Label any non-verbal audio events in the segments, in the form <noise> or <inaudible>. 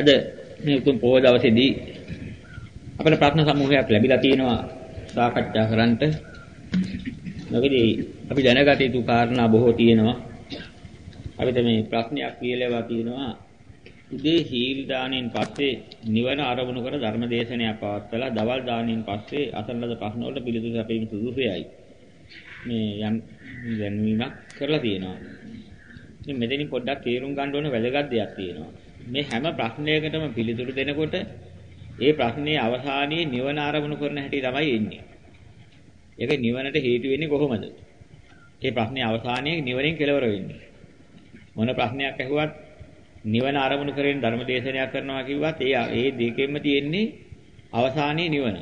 අද මේ උතුම් පොහොය දවසේදී අපිට ප්‍රශ්න සමූහයක් ලැබිලා තියෙනවා සාකච්ඡා කරන්නට. මොකද අපි දැනගත යුතු කාරණා බොහෝ තියෙනවා. අපිට මේ ප්‍රශ්නයක් කියලා තියෙනවා. උදේ සීල් දාණයෙන් පස්සේ නිවන ආරමුණු කර ධර්මදේශනයක් පවත්වලා දවල් දාණයෙන් පස්සේ අසන ලද ප්‍රශ්න වලට පිළිතුරු සැපීම සුදුසුයයි. මේ යම් දැන්වීමක් කරලා තියෙනවා. ඉතින් මෙතනින් පොඩ්ඩක් තේරුම් ගන්න ඕන වැදගත් දෙයක් තියෙනවා. මේ හැම ප්‍රශ්නයකටම පිළිතුරු දෙනකොට ඒ ප්‍රශ්නේ අවසානයේ නිවන ආරමුණු කරන හැටි තමයි එන්නේ. ඒක නිවනට හේතු වෙන්නේ කොහොමද? ඒ ප්‍රශ්නේ අවසානයේ නිවනෙන් කෙලවර වෙන්නේ. මොන ප්‍රශ්නයක් ඇහුවත් නිවන ආරමුණු කරගෙන ධර්ම දේශනයක් කරනවා කිව්වත් ඒ ඒ දෙකෙන්ම තියෙන්නේ අවසානයේ නිවන.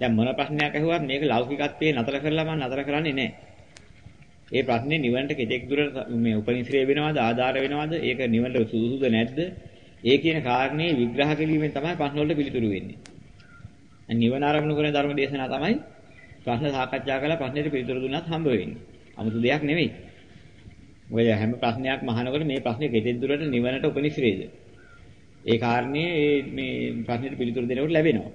දැන් මොන ප්‍රශ්නයක් ඇහුවත් මේක ලෞකිකත්වයේ නතර කරලා මම නතර කරන්නේ නැහැ. ඒ ප්‍රශ්නේ නිවනට කෙටෙක් දුර මේ උපනිශ්‍රේ වෙනවද ආධාර වෙනවද ඒක නිවනට සුදුසුද නැද්ද ඒ කියන කාරණේ විග්‍රහ කිරීමෙන් තමයි ප්‍රශ්න වලට පිළිතුරු වෙන්නේ. නිවන ආරම්භ කරන ධර්ම දේශනා තමයි ප්‍රශ්න සාකච්ඡා කරලා ප්‍රශ්නෙට පිළිතුරු දුන්නත් හම්බ වෙන්නේ. 아무තු දෙයක් නෙවෙයි. ඔය හැම ප්‍රශ්නයක්ම අහනකොට මේ ප්‍රශ්නේ කෙටෙක් දුරට නිවනට උපනිශ්‍රේද? ඒ කාරණේ මේ ප්‍රශ්නෙට පිළිතුරු දෙනකොට ලැබෙනවා.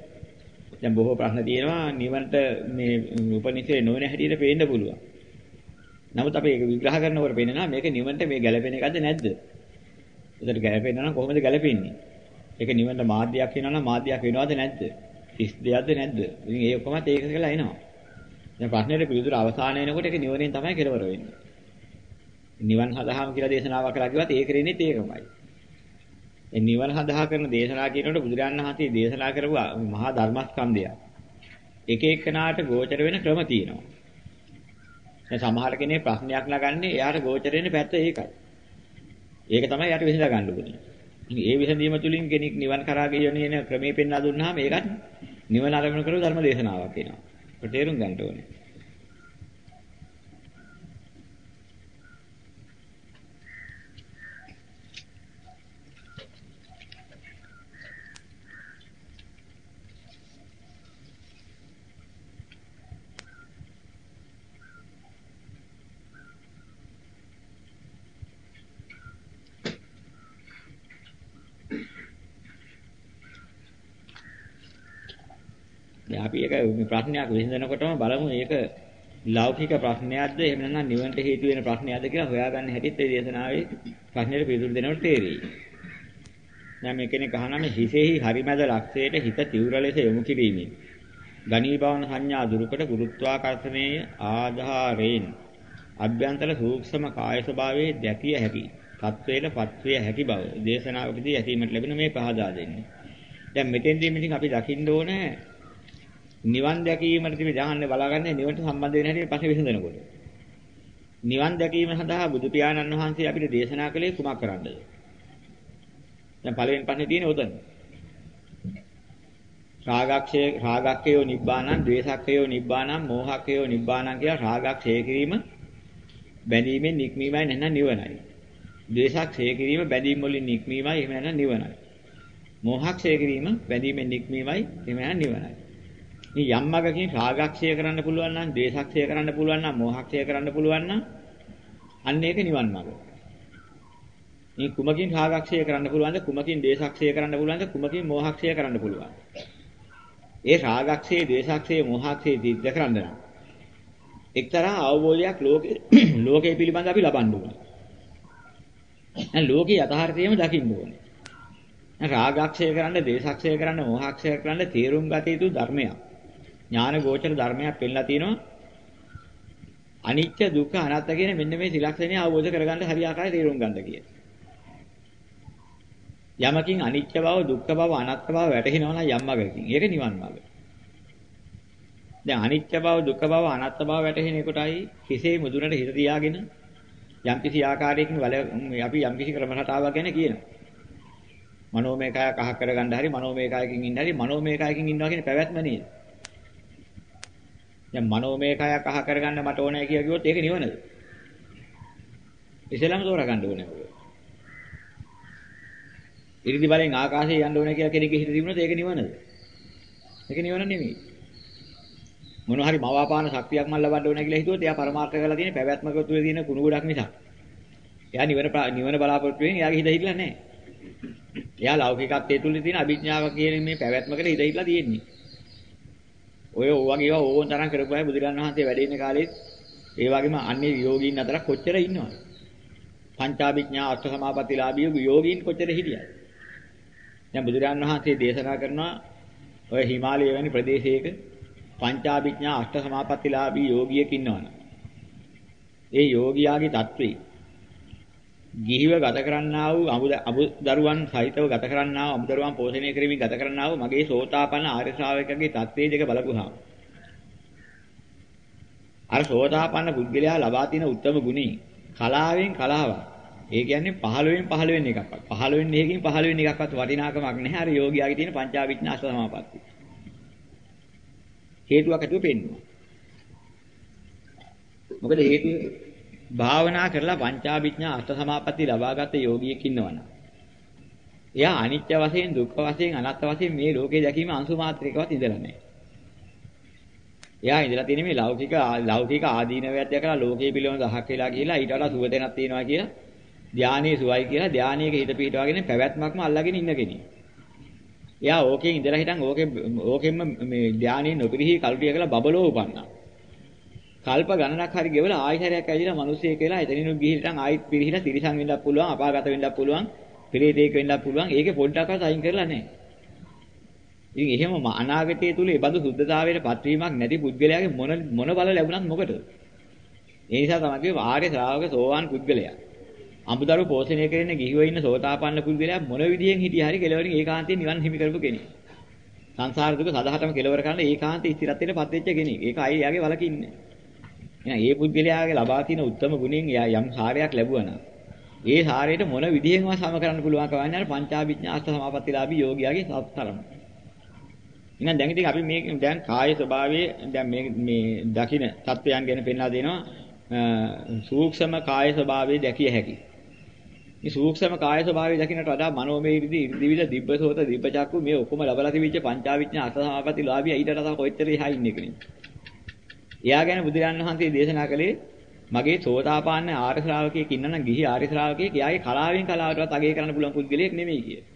දැන් බොහෝ ප්‍රශ්න තියෙනවා නිවනට මේ උපනිශ්‍රේ නොවන හැටියට පේන්න පුළුවන්. නමුත් අපි ඒක විග්‍රහ කරනකොට පේනවා මේක නිවනට මේ ගැළපෙන එකද නැද්ද? උදේට ගැළපෙනවා නම් කොහොමද ගැළපෙන්නේ? ඒක නිවනට මාධ්‍යයක් වෙනවා නම් මාධ්‍යයක් වෙනවද නැද්ද? කිස් දෙයක්ද නැද්ද? ඉතින් ඒ ඔක්කොමත් ඒක කියලා එනවා. දැන් ප්‍රශ්නෙට පිළිතුරු අවසාන වෙනකොට ඒක නිවනෙන් තමයි කෙලවර වෙන්නේ. නිවන් හදාහම කියලා දේශනාවක් කළා කිව්වත් ඒ කරන්නේ ඒකමයි. ඒ නිවන හදා කරන දේශනා කියනකොට බුදුරජාණන් වහන්සේ දේශනා කරපු මහා ධර්මස්කන්ධය. එක එකනාට ගෝචර වෙන ක්‍රම තියෙනවා. දැන් සමහර කෙනෙක් ප්‍රශ්නයක් නගන්නේ එයාට ගෝචර වෙන පැත්ත ඒකයි. ඒක තමයි යාට විසඳ ගන්න ඕනේ. ඒ විසඳීම තුලින් කෙනෙක් නිවන් කරා ගියන ක්‍රමේ පෙන්වා දුන්නාම ඒකත් නිවන අරමුණු කරලා ධර්ම දේශනාවක් වෙනවා. ඒක තේරුම් ගන්න ඕනේ. අපි ඒක ප්‍රශ්නයක් විසඳනකොටම බලමු මේක ලෞකික ප්‍රශ්නයක්ද එහෙම නැත්නම් නිවනට හේතු වෙන ප්‍රශ්නයක්ද කියලා හොයාගන්න හැටිත් ඒ දේශනාවේ ප්‍රශ්නෙට පිළිතුරු දෙනකොට තේරෙයි. දැන් මේ කෙනෙක් අහනවා මේ හිසෙහි හරිමැද ලක්ෂයට හිත තීව්‍ර ලෙස යොමු කිරීමෙන් ගණීභවන සංඥා දුරුකට ගුරුත්වාකර්ෂණයේ ආධාරයෙන් අභ්‍යන්තර සූක්ෂම කාය ස්වභාවයේ දැකිය හැකි තත්වයට පත්විය හැකි බව දේශනාවකදී ඇසීමට ලැබෙන මේ පහදා දෙන්නේ. දැන් මෙතෙන්දී මිතින් අපි දකින්න ඕනේ නිවන් දැකීමට තිබි දහන්නේ බලාගන්නේ නිවනට සම්බන්ධ වෙන හැටි පස්සේ විසඳනකොට. නිවන් දැකීම සඳහා බුදු පියාණන් වහන්සේ අපිට දේශනා කළේ කුමක් කරන්නද? දැන් පළවෙනි පස්සේ තියෙන්නේ උතන. රාගක්ෂය රාගක්කයෝ නිබ්බානං, ද්වේෂක්කයෝ නිබ්බානං, මෝහක්කයෝ නිබ්බානං කියලා රාගක්ෂය කිරීම බැඳීමෙන් නික්මීමයි නැත්නම් නිවනයි. ද්වේෂක්ෂය කිරීම බැඳීම් වලින් නික්මීමයි එහෙම නැත්නම් නිවනයි. මෝහක්ෂය කිරීම බැඳීමෙන් නික්මීමයි එහෙම නැත්නම් නිවනයි. මේ යම් මගකින් රාගක්ෂය කරන්න පුළුවන් නම්, ද්වේෂක්ෂය කරන්න පුළුවන් නම්, මෝහක්ෂය කරන්න පුළුවන් නම් අන්න ඒක නිවන් මඟ. මේ කුමකින් රාගක්ෂය කරන්න පුළුවන්ද? කුමකින් ද්වේෂක්ෂය කරන්න පුළුවන්ද? කුමකින් මෝහක්ෂය කරන්න පුළුවන්? ඒ රාගක්ෂය, ද්වේෂක්ෂය, මෝහක්ෂය සිද්ධ කරන්න නම් එක්තරා අවබෝධයක් ලෝකේ <clears throat> ලෝකයේ පිළිබඳ අපි ලබන්න ඕනේ. දැන් ලෝකේ යථාර්ථයම දකින්න ඕනේ. දැන් රාගක්ෂය කරන්න, ද්වේෂක්ෂය කරන්න, මෝහක්ෂය කරන්න තේරුම් ගත යුතු ධර්මයක්. ඥාන ගෝචර ධර්මයක් පෙන්නලා තිනවා. අනිත්‍ය දුක්ඛ අනාත්ම කියන මෙන්න මේ ත්‍රිලක්ෂණය අවබෝධ කරගන්න හරියාකාරව තේරුම් ගන්න කියන. යමකින් අනිත්‍ය බව, දුක්ඛ බව, අනාත්ම බව වැටහෙනවා නම් යම් මගකින්. ඒක නිවන් මාර්ගය. දැන් අනිත්‍ය බව, දුක්ඛ බව, අනාත්ම බව වැටහෙන කොටයි කෙසේ මුදුනට හිත තියාගෙන යම් කිසි ආකාරයකින් වල අපි යම් කිසි ක්‍රම රටාවක් ගැන කියනවා. මනෝමය කය කහ කරගන්න හරි මනෝමය කයකින් ඉන්න හරි මනෝමය කයකින් ඉන්නවා කියන පැවැත්ම නේද? දැන් මනෝමය කයක් අහ කරගන්න මට ඕනෑ කියලා කිව්වොත් ඒක නිවනද? ඉස්සෙල්ලාම තෝරගන්න ඕනේ ඔය. ඉරිදි බලෙන් ආකාශයේ යන්න ඕනේ කියලා කෙනෙක්ගේ හිත තිබුණොත් ඒක නිවනද? ඒක නිවන නෙමෙයි. මොන හරි මවාපාන ශක්තියක් මම ලබන්න ඕනේ කියලා හිතුවොත් එයා පරමාර්ථ කරලා තියෙන පැවැත්මක තුල තියෙන කුණු ගොඩක් නිසා. එයා නිවන නිවන බලාපොරොත්තු වෙන්නේ එයාගේ හිත හිටලා නැහැ. එයා ලෞකිකත්වයේ තුල තියෙන අභිඥාව කියන මේ පැවැත්මකට හිත හිටලා තියෙන්නේ. ඔය වගේ ඒවා ඕවන් තරම් කරපු අය බුදුරන් වහන්සේ වැඩ ඉන්න කාලේ ඒ වගේම අන්නේ යෝගීන් අතර කොච්චර ඉන්නවද? පංචාභිඥා අෂ්ට සමාපත්තිලාභී යෝගීන් කොච්චර හිටියද? දැන් බුදුරන් වහන්සේ දේශනා කරනවා ඔය හිමාලය වැනි ප්‍රදේශයක පංචාභිඥා අෂ්ට සමාපත්තිලාභී යෝගියෙක් ඉන්නවනේ. ඒ යෝගියාගේ தત્වේ ගිහිව ගත කරන්නා වූ අමු දරුවන් සහිතව ගත කරන්නා වූ අමු දරුවන් පෝෂණය කිරීමෙන් ගත කරන්නා වූ මගේ සෝතාපන්න ආර්ය ශ්‍රාවකගේ தත්ත්වයේ දෙක බලපුවාම අර සෝතාපන්න පුද්ගලයා ලබා තියෙන උත්තරම ගුණය කලාවෙන් කලාවක්. ඒ කියන්නේ 15න් 15 වෙන එකක්වත් 15 වෙන එකකින් 15 වෙන එකක්වත් වටිනාකමක් නැහැ අර යෝගියාගේ තියෙන පංචාවිඥාස සමාපatti. හේතුවක් ඇතුව පෙන්වනවා. මොකද හේතුව භාවනා කරලා පංචාභිඥා අෂ්ට සමාපatti ලබාගත් යෝගියෙක් ඉන්නවනම් එයා අනිත්‍ය වශයෙන් දුක්ඛ වශයෙන් අනාත්ම වශයෙන් මේ ලෝකේ දැකීම අංශු මාත්‍රයකවත් ඉඳලා නැහැ. එයා ඉඳලා තියෙන මේ ලෞකික ලෞකික ආදීනවයක් දැකලා ලෝකේ පිළිවෙල දහක් වෙලා ගිහිලා ඊට වඩා සුව දෙනක් තියෙනවා කියලා ධානයේ සුවයි කියලා ධානයේක හිත පිටවාගෙන පැවැත්මක්ම අල්ලගෙන ඉන්න කෙනෙක්. එයා ඕකේ ඉඳලා හිටන් ඕකේ ඕකෙන්ම මේ ධානයේ නොපිරිහි කල්පිය කියලා බබලෝ උපන්නා. කල්ප ගණනක් හරි ගෙවලා ආයිතරයක් ඇවිදලා මිනිස්සෙක් කියලා එතනිනුත් ගිහිල්ලා ආයිත් පිරිහිලා තිරිසන් වෙන්නත් පුළුවන් අපාගත වෙන්නත් පුළුවන් පිරිතේක වෙන්නත් පුළුවන් ඒකේ පොඩ්ඩක්වත් අයින් කරලා නැහැ. ඉතින් එහෙම අනාගතයේ තුල ඒ බඳු සුද්ධතාවයට පත්වීමක් නැති පුද්ගලයාගේ මොන මොන බල ලැබුණත් මොකටද? ඒ නිසා තමයි ආර්ය ශ්‍රාවක සෝවාන් පුද්ගලයා. අඹදරු පෝෂණය කරගෙන ගිහිව ඉන්න සෝතාපන්න පුද්ගලයා මොන විදියෙන් හිටිය හරි කෙලවරින් ඒකාන්තයෙන් නිවන් හිමි කරපු කෙනෙක්. සංසාර දුක සදාහටම කෙලවර කරන්න ඒකාන්ත ස්ථිරත්වයට පත් වෙච්ච කෙනෙක්. ඒක අය යාගේ වලකින්නේ. එහෙනම් මේ පුද්ගලයාගේ ලබා තියෙන උත්තම ගුණෙන් එයා යම් සාරයක් ලැබුවා නම් ඒ සාරයට මොන විදියෙන්වත් සම කරන්න පුළුවන් කවන්නේ අර පංචාභිඥා අෂ්ට සමාපත්තිලාභී යෝගියාගේ සතරම. එහෙනම් දැන් ඉතින් අපි මේ දැන් කාය ස්වභාවයේ දැන් මේ මේ දකින තත්වයන් ගැන පෙන්වා දෙනවා සූක්ෂම කාය ස්වභාවයේ දැකිය හැකි. මේ සූක්ෂම කාය ස්වභාවය දකින්නට වඩා මනෝමය ඉරිදි ඉරිදිවිද දිබ්බසෝත දිබ්බචක්කු මේ ඔක්කොම ලබලා තිබිච්ච පංචාවිඥා අසහාපති ලාභිය ඊට වඩා කොච්චර එහා ඉන්නේ කෙනෙක්. එයා ගැන බුදුරන් වහන්සේ දේශනා කළේ මගේ සෝතාපන්න ආර්ය ශ්‍රාවකයෙක් ඉන්නනම් ගිහි ආර්ය ශ්‍රාවකයෙක් එයාගේ කලාවෙන් කලාවටවත් අගය කරන්න පුළුවන් පුද්ගලයෙක් නෙමෙයි කියලා.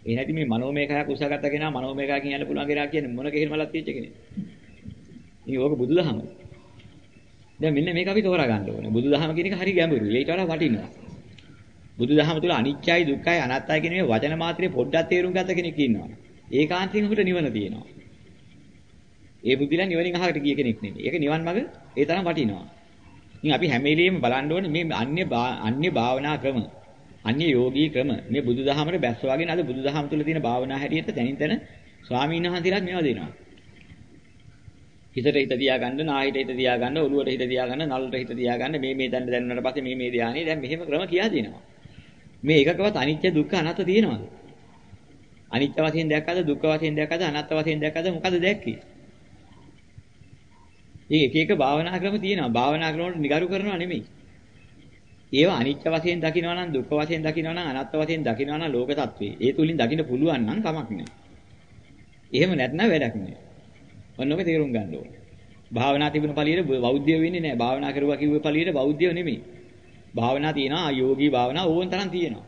ඒ නැති මේ මනෝමය කයක් උසගත්ත කෙනා මනෝමය කයක් කියන්න පුළුවන් කෙනා කියන්නේ මොන කෙහෙල් මලක් තියෙච්ච කෙනෙක්. ඉතින් ඕක බුදුදහම. දැන් මෙන්න මේක අපි තෝරා ගන්න ඕනේ. බුදුදහම කියන එක හරි ගැඹුරුයි. ඒකට වඩා වටිනවා. බුදුදහම තුල අනිත්‍යයි දුක්ඛයි අනාත්තයි කියන මේ වචන මාත්‍රේ පොඩ්ඩක් තේරුම් ගත්ත කෙනෙක් ඉන්නවා. ඒකාන්තයෙන් ඔහුට නිවන තියෙනවා. ඒ බුද්ධිලා නිවනින් අහකට ගිය කෙනෙක් නෙමෙයි. ඒක නිවන් මඟ ඒ තරම් වටිනවා. ඉතින් අපි හැම වෙලෙම බලන්න ඕනේ මේ අන්‍ය අන්‍ය භාවනා ක්‍රම අන්‍ය යෝගී ක්‍රම මේ බුදුදහමට බැස්සවාගෙන අද බුදුදහම තුල තියෙන භාවනා හැටියට තනින් තන ස්වාමීන් වහන්සේලාත් මේවා දෙනවා. හිතට හිත තියාගන්න, නාහිත හිත තියාගන්න, ඔළුවට හිත තියාගන්න, නලට හිත තියාගන්න මේ මේ දැන්න දැන්නට පස්සේ මේ මේ ධානයේ දැන් මෙහෙම ක්‍රම කියා දෙනවා. මේ එකකවත් අනිත්‍ය දුක්ඛ අනාත්ම තියෙනවද? අනිත්‍ය වශයෙන් දැක්කද, දුක්ඛ වශයෙන් දැක්කද, අනාත්ම වශයෙන් දැක්කද මොකද දැක්කේ? මේ එක එක භාවනා ක්‍රම තියෙනවා. භාවනා ක්‍රම වලට නිගරු කරනවා නෙමෙයි. ඒවා අනිත්‍ය වශයෙන් දකිනවා නම් දුක්ඛ වශයෙන් දකිනවා නම් අනාත්ම වශයෙන් දකිනවා නම් ලෝක තත්වේ. ඒ තුලින් දකින්න පුළුවන් නම් කමක් නැහැ. එහෙම නැත්නම් වැඩක් නැහැ. ඔන්නෝක තේරුම් ගන්න ඕනේ. භාවනා තිබුණ පළියට බෞද්ධය වෙන්නේ නැහැ. භාවනා කරුවා කිව්වේ පළියට බෞද්ධය නෙමෙයි. භාවනා තියෙනවා යෝගී භාවනා ඕවන් තරම් තියෙනවා.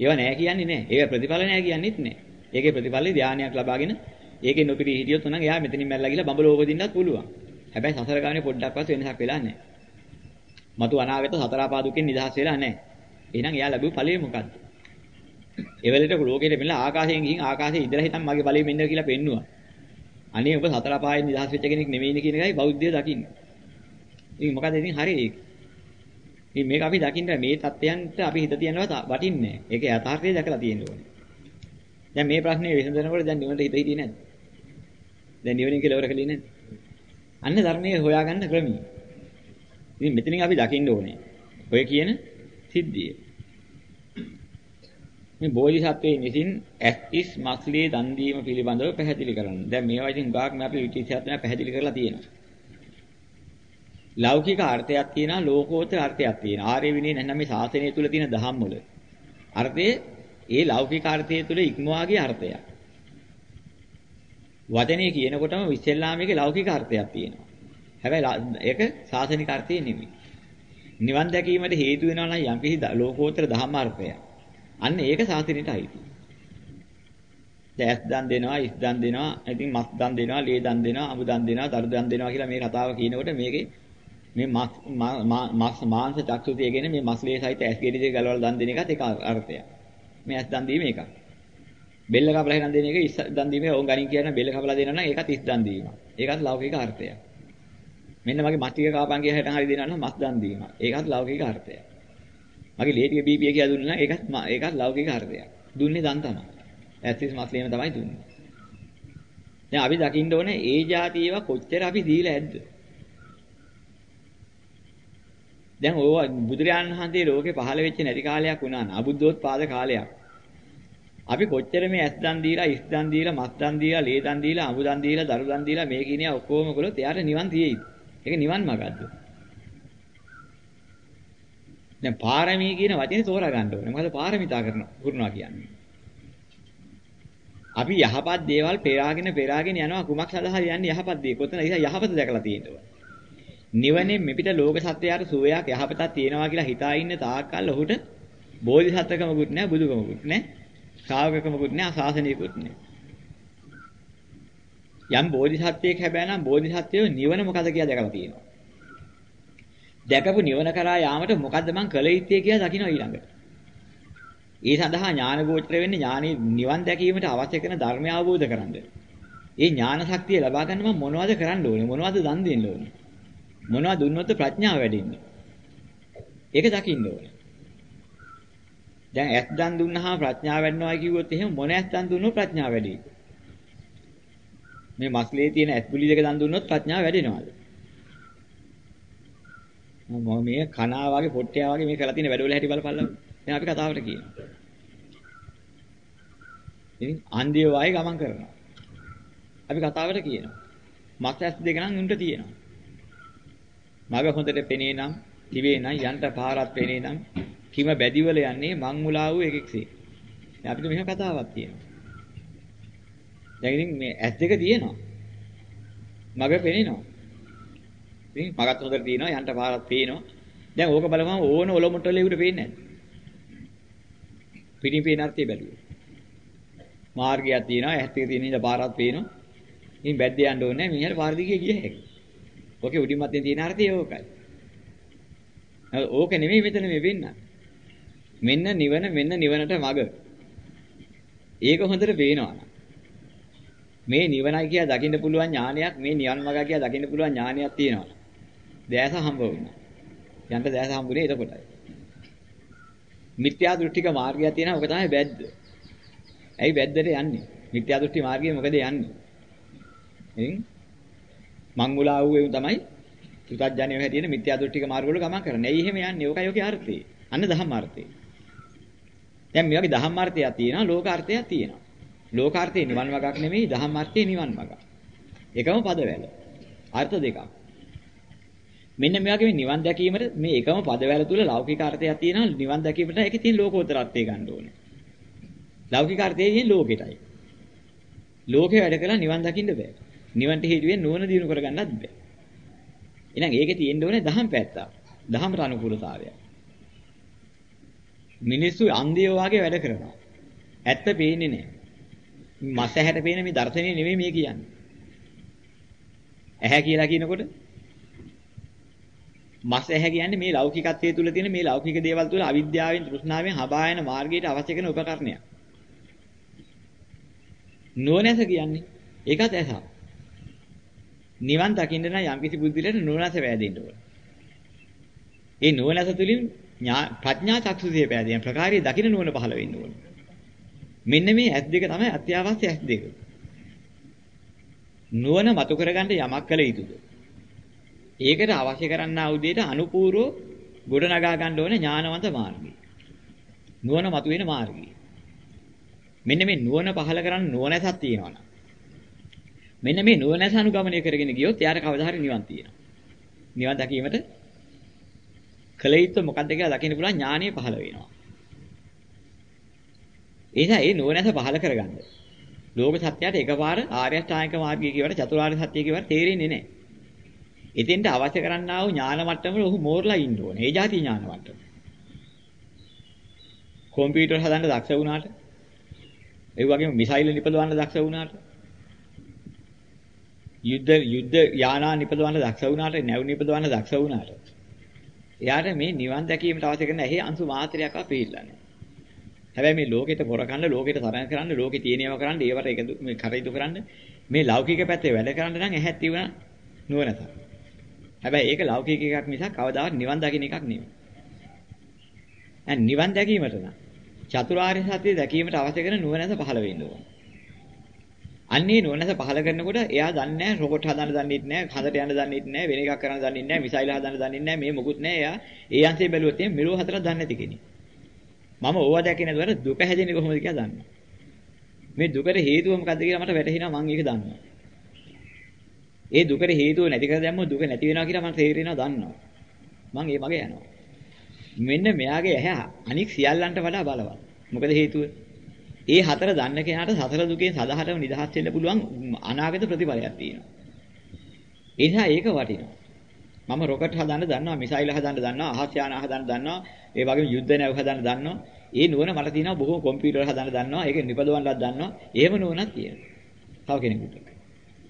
ඒවා නැහැ කියන්නේ නැහැ. ඒක ප්‍රතිඵල නැහැ කියන්නේත් නැහැ. ඒකේ ප්‍රතිඵලයි ධානයක් ලබාගෙන ඒකේ නොපිරී හිටියොත් උනන් එයා මෙතනින් මැරලා ගිහලා බඹලෝ උපදින්නත් පුළුවන්. හැබැයි සසර ගානේ පොඩ්ඩක්වත් වෙනසක් වෙලා නැහැ. මතු අනාගත සතර අපා දුකෙන් නිදහස් වෙලා නැහැ. එහෙනම් එයා ලැබුව ඵලය මොකද්ද? එවලට ලෝකෙට මෙන්න ආකාශයෙන් ගිහින් ආකාශයේ ඉඳලා හිටන් මගේ ඵලෙ මෙන්න කියලා පෙන්නවා. අනේ ඔබ සතර අපායෙන් නිදහස් වෙච්ච කෙනෙක් නෙමෙයිනේ කියන එකයි බෞද්ධය දකින්නේ. ඉතින් මොකද ඉතින් හරි ඒක. ඉතින් මේක අපි දකින්න මේ தත්යන්ට අපි හිත තියනවා වටින්නේ නැහැ. ඒක යථාර්ථය දැකලා තියෙන්න ඕනේ. දැන් මේ ප්‍රශ්නේ විසඳනකොට දැන් නිවනට හිත හිටියේ නැද්ද? දැන් නිවනින් කෙලවර කළේ නැද්ද? අන්න ධර්මයේ හොයාගන්න ක්‍රමී. ඉතින් මෙතනින් අපි දකින්න ඕනේ. ඔය කියන සිද්ධිය. මේ බෝධිසත්වයේ විසින් ඇස්තිස් මස්ලී දන් දීම පිළිබඳව පැහැදිලි කරන්න. දැන් මේවා ඉතින් ගාක් මේ අපි විචිතයත්න පැහැදිලි කරලා තියෙනවා. ලෞකික අර්ථයක් තියෙනවා ලෝකෝත්තර අර්ථයක් තියෙනවා. ආර්ය විනය නැත්නම් මේ ශාසනය තුල තියෙන දහම් වල. අර්ථය ඒ ලෞකික අර්ථය තුල ඉක්මවාගේ අර්ථයක්. වචනේ කියනකොටම විශ්ෙල්ලාම එකේ ලෞකික අර්ථයක් තියෙනවා. හැබැයි ඒක සාසනික අර්ථය නෙමෙයි. නිවන් දැකීමට හේතු වෙනවා නම් යම්කිසි ලෝකෝත්තර ධර්මාර්ථය. අන්න ඒක සාසනෙට අයිති. ඇස් දන් දෙනවා, ඉස් දන් දෙනවා, ඉතින් මස් දන් දෙනවා, ලේ දන් දෙනවා, අඹ දන් දෙනවා, දරු දන් දෙනවා කියලා මේ කතාව කියනකොට මේකේ මේ මස් මස් මාංශ චක්සුතිය කියන මේ මස් ලේ සහිත ඇස් ගෙඩි දෙක ගලවලා දන් දෙන එකත් එක අර්ථයක්. මේ ඇස් දන් දීම එකක්. බෙල්ල කපලා හිරන් දෙන එක ඉස් දන් දීමේ ඕන් ගණන් කියන බෙල්ල කපලා දෙනවා නම් ඒකත් ඉස් දන් දීම. ඒකත් ලෞකික අර්ථයක්. මෙන්න මගේ මස් ටික කාපන් කියන හැටන් හරි දෙනවා නම් මස් දන් දීම. ඒකත් ලෞකික අර්ථයක්. මගේ ලේ ටික බීපිය කියලා දුන්නා නම් ඒකත් ඒකත් ලෞකික අර්ථයක්. දුන්නේ දන් තමයි. ඇත්තිස් මස් ලේම තමයි දුන්නේ. දැන් අපි දකින්න ඕනේ ඒ જાති ඒවා කොච්චර අපි දීලා ඇද්ද? දැන් ඕවා බුදුරජාණන් වහන්සේ ලෝකේ පහළ වෙච්ච නැති කාලයක් වුණා නා අබුද්ධෝත්පාද කාලයක්. අපි කොච්චර මේ ඇස් දන් දීලා, ඉස් දන් දීලා, මස් දන් දීලා, ලේ දන් දීලා, අඹ දන් දීලා, දරු දන් දීලා මේ කිනියා ඔක්කොම කළොත් එයාට නිවන් තියෙයිද? ඒක නිවන් මාර්ගයක්ද? දැන් පාරමී කියන වචනේ තෝරා ගන්න ඕනේ. මොකද පාරමිතා කරන පුරනවා කියන්නේ. අපි යහපත් දේවල් පෙරාගෙන පෙරාගෙන යනවා කුමක් සඳහා යන්නේ යහපත් දේ. කොතන යහපත දැකලා තියෙනවා. නිවනේ මෙපිට ලෝක සත්‍යයට සුවයක් යහපතක් තියෙනවා කියලා හිතා ඉන්න තාක්කල් ඔහුට බෝධිසත්වකමකුත් නැහැ බුදුකමකුත් නැහැ ශ්‍රාවකකමකුත් නැහැ අසාසනිකුත් නැහැ යම් බෝධිසත්වයෙක් හැබැයි නම් බෝධිසත්වයෝ නිවන මොකද කියලා දැකලා තියෙනවා දැකපු නිවන කරා යාමට මොකද්ද මං කළ යුත්තේ කියලා දකින්න ඊළඟට ඒ සඳහා ඥාන ගෝචර වෙන්නේ ඥානෙ නිවන් දැකීමට අවශ්‍ය කරන ධර්මය අවබෝධ කරගන්න. ඒ ඥාන ශක්තිය ලබා ගන්න මම මොනවද කරන්න ඕනේ මොනවද දන් දෙන්න ඕනේ මොනවද දුන්නොත් ප්‍රඥාව වැඩින්නේ. ඒක දකින්න ඕනේ. දැන් ඇස් දන් දුන්නාම ප්‍රඥාව වැඩනවා කිව්වොත් එහෙම මොන ඇස් දන් දුන්නොත් ප්‍රඥාව වැඩි? මේ මස්ලේ තියෙන ඇස් ගුලි දෙක දන් දුන්නොත් ප්‍රඥාව වැඩෙනවද? මම මේ කනා වගේ පොට්ටයා වගේ මේ කරලා තියෙන වැඩවල හැටි බලපල්ලා. දැන් අපි කතාවට කියනවා. ඉතින් අන්දිය වයි ගමන් කරනවා. අපි කතාවට කියනවා. මස් ඇස් දෙක නම් උන්ට තියෙනවා. මග හොඳට පෙනේ නම් දිවේ නම් යන්ට පාරක් පෙනේ නම් කිම බැදිවල යන්නේ මං මුලා වූ එකෙක්සේ. දැන් අපිට මෙහෙම කතාවක් තියෙනවා. දැන් ඉතින් මේ ඇස් දෙක තියෙනවා. මග පෙනෙනවා. ඉතින් මගත් හොඳට තියෙනවා යන්ට පාරක් පේනවා. දැන් ඕක බලපුවම ඕන ඔලොමොට්ටලේ උඩ පේන්නේ නැහැ. පිටින් පේන අර්ථය බැලුවා. මාර්ගයක් තියෙනවා ඇස් දෙක තියෙන ඉඳ පාරක් පේනවා. ඉතින් බැද්ද යන්න ඕනේ නැහැ. මිනිහට පාර දිගේ ගිය හැකියි. ඔකේ උඩින් මැදින් තියෙන අර්ථය ඕකයි. ඕක නෙමෙයි මෙතන මේ වෙන්න. මෙන්න නිවන මෙන්න නිවනට මග. ඒක හොඳට පේනවා. මේ නිවනයි කියලා දකින්න පුළුවන් ඥානයක් මේ නිවන් මග කියලා දකින්න පුළුවන් ඥානයක් තියෙනවා. දැස හම්බ වුණා. යන්න දැස හම්බුනේ එතකොටයි. මිත්‍යා දෘෂ්ටික මාර්ගය තියෙනවා ඔක තමයි බැද්ද. ඇයි බැද්දට යන්නේ? මිත්‍යා දෘෂ්ටි මාර්ගයේ මොකද යන්නේ? එයින් මංගුලා වූ ඒ තමයි පුතත්ජනියෝ හැටියට මිත්‍යා දෘෂ්ටික මාර්ග වල ගමන් කරන්නේ. ඇයි එහෙම යන්නේ? ඕකයි ඔකේ අර්ථය. අන්න ධම්මාර්ථය. දැන් මේ වගේ ධම්මාර්ථයක් තියෙනවා, ලෝකාර්ථයක් තියෙනවා. ලෝකාර්ථේ නිවන් මාර්ගක් නෙමෙයි, ධම්මාර්ථේ නිවන් මාර්ගක්. එකම පදවැල. අර්ථ දෙකක්. මෙන්න මේ වගේ නිවන් දැකීමට මේ එකම පදවැල තුල ලෞකික අර්ථයක් තියෙනවා. නිවන් දැකීමට ඒකේ තියෙන ලෝකෝත්තර අර්ථය ගන්න ඕනේ. ලෞකික අර්ථය කියන්නේ ලෝකෙටයි. ලෝකේ වැඩ කළා නිවන් දකින්න බෑ. නිවන්ට හේතු වෙන්නේ නුවණ දිනු කරගන්නත් බෑ. එහෙනම් ඒකේ තියෙන්න ඕනේ දහම් පැත්තක්. දහමට අනුකූලතාවයක්. මිනිස්සු අන්ධයෝ වගේ වැඩ කරනවා. ඇත්ත පේන්නේ නැහැ. මස් ඇහැට පේන මේ දර්ශනේ නෙමෙයි මේ කියන්නේ. ඇහැ කියලා කියනකොට මස් ඇහැ කියන්නේ මේ ලෞකිකත්වයේ තුල තියෙන මේ ලෞකික දේවල් තුල අවිද්‍යාවෙන් තෘෂ්ණාවෙන් හබායන මාර්ගයට අවශ්‍ය කරන උපකරණයක්. නුවණැස කියන්නේ ඒකත් ඇසක්. නිවන් දකින්න නම් යම්කිසි බුද්ධිලට නුවණස වැදෙන්න ඕන. ඒ නුවණස තුලින් ප්‍රඥා චක්සුසිය පෑදෙන ප්‍රකාරයේ දකින්න නුවණ පහළ වෙන්න ඕන. මෙන්න මේ ඇස් දෙක තමයි අත්‍යවශ්‍ය ඇස් දෙක. නුවණ මතු කරගන්න යමක් කළ යුතුද? ඒකට අවශ්‍ය කරන්නා වූ දෙයට අනුපූර්ව ගොඩනගා ගන්න ඕනේ ඥානවන්ත මාර්ගය. නුවණ මතුවෙන මාර්ගය. මෙන්න මේ නුවණ පහළ කරන්න නුවණසක් තියෙනවා මෙන්න මේ නුවණැස අනුගමනය කරගෙන ගියොත් එයාට කවදා හරි නිවන් තියෙනවා. නිවන් දැකීමට කල යුත්තේ මොකක්ද කියලා දකින්න පුළුවන් ඥානිය පහළ වෙනවා. ඒ නිසා ඒ නුවණැස පහළ කරගන්න. ලෝක සත්‍යයට එකපාර ආර්ය අෂ්ටාංගික මාර්ගය කියවට චතුරාර්ය සත්‍ය කියවට තේරෙන්නේ නැහැ. එතෙන්ට අවශ්‍ය කරන්නා වූ ඥාන මට්ටමවල ඔහු මෝරලා ඉන්න ඕනේ. ඒ જાති ඥාන මට්ටම. කම්පියුටර් හදන්න දක්ෂ වුණාට ඒ වගේම මිසයිල් නිපදවන්න දක්ෂ වුණාට යුද්ධ යුද්ධ යානා නිපදවන්න දක්ෂ වුණාට නැව් නිපදවන්න දක්ෂ වුණාට එයාට මේ නිවන් දැකීමට අවශ්‍ය කරන ඇහි අංශු මාත්‍රයක් අපිරිල්ලා නැහැ. හැබැයි මේ ලෝකෙට පොර කන්න, ලෝකෙට තරංග කරන්න, ලෝකේ තියෙනේව කරන්න, ඒවට එකතු මේ කටයුතු කරන්න, මේ ලෞකික පැත්තේ වැඩ කරන්න නම් ඇහත් තියුණා නුවණත. හැබැයි ඒක ලෞකික එකක් මිසක් කවදාවත් නිවන් දකින්න එකක් නෙමෙයි. දැන් නිවන් දැකීමට නම් චතුරාර්ය සත්‍ය දැකීමට අවශ්‍ය කරන නුවණැස පහළ වෙන්න ඕන. අන්නේ නුවණැස පහළ කරනකොට එයා දන්නේ නැහැ රොබොට් හදන්න දන්නේ නැහැ, හදට යන්න දන්නේ නැහැ, වෙන එකක් කරන්න දන්නේ නැහැ, මිසයිල් හදන්න දන්නේ නැහැ, මේ මොකුත් නැහැ. එයා ඒ අංශය බැලුවොත් එimhe මිලෝ හතරක් දන්නේ නැති කෙනෙක්. මම ඕවා දැකේ නැතුවට දුක හැදෙන්නේ කොහොමද කියලා දන්නවා. මේ දුකට හේතුව මොකද්ද කියලා මට වැටහෙනවා මම ඒක දන්නවා. ඒ දුකට හේතුව නැති කර දැම්මොත් දුක නැති වෙනවා කියලා මම තේරෙනවා දන්නවා. මම ඒ මගේ යනවා. මෙන්න මෙයාගේ ඇහැ අනික් සියල්ලන්ට වඩා බලවත්. මොකද හේතුව? ඒ හතර දන්න කෙනාට සතර දුකෙන් සදාහටම නිදහස් වෙන්න පුළුවන් අනාගත ප්‍රතිඵලයක් තියෙනවා. ඒ නිසා ඒක වටිනවා. මම රොකට් හදන්න දන්නවා, මිසයිල් හදන්න දන්නවා, අහස් යාන හදන්න දන්නවා, ඒ වගේම යුද්ධ නැව් හදන්න දන්නවා. ඒ නුවණ මට තියෙනවා බොහෝ කම්පියුටර් හදන්න දන්නවා, ඒක නිපදවන්නත් දන්නවා. එහෙම නුවණක් තියෙනවා. තව කෙනෙකුට.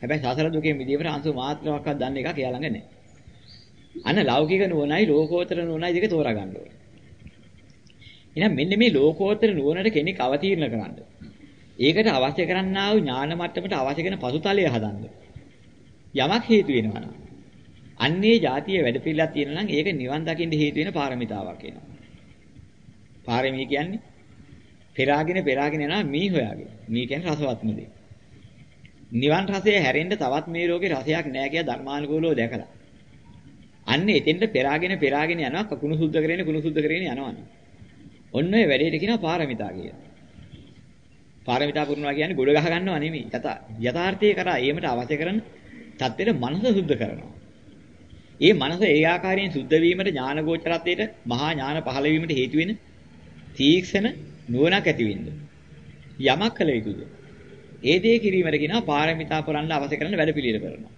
හැබැයි සසර දුකේ මිදීමට අංශු මාත්‍රාවක්වත් දන්න එකක් එයා ළඟ නැහැ. අන්න ලෞකික නුවණයි ලෝකෝත්තර නුවණයි දෙක තෝරා ගන්න ඕනේ. එහෙනම් මෙන්න මේ ලෝකෝත්තර නුවණට කෙනෙක් අවතීර්ණ කරන්න. ඒකට අවශ්‍ය කරන්නා වූ ඥාන මට්ටමට අවශ්‍ය කරන පසුතලය හදන්න. යමක් හේතු වෙනවා නම් අන්නේ જાතිය වැඩපිළිවෙලක් තියෙනවා නම් ඒක නිවන් දකින්න හේතු වෙන පාරමිතාවක් වෙනවා. පාරමී කියන්නේ පෙරාගෙන පෙරාගෙන යනවා මී හොයාගෙන. මී කියන්නේ රසවත්ම දේ. නිවන් රසය හැරෙන්න තවත් මේ රෝගේ රසයක් නැහැ කියලා ධර්මානුකූලව දැකලා. අන්න එතෙන්ට පෙරාගෙන පෙරාගෙන යනවා කුණු සුද්ධ කරගෙන කුණු සුද්ධ කරගෙන යනවා. ඔන්න ඔය වැඩේට කියනවා පාරමිතා කියලා. පාරමිතා පුරනවා කියන්නේ ගොඩ ගහ ගන්නව නෙමෙයි. යථා යථාර්ථයේ කරා ඒමට අවශ්‍ය කරන தත්ත්වෙට මනස සුද්ධ කරනවා. ඒ මනස ඒ ආකාරයෙන් සුද්ධ වීමට ඥාන ගෝචරත්වයට මහා ඥාන පහළ වීමට හේතු වෙන තීක්ෂණ නුවණක් ඇති වෙන්න. යමක් කළ යුතුද? ඒ දේ කිරීමට කියනවා පාරමිතා පුරන්න අවශ්‍ය කරන වැඩ පිළිවෙල කරනවා.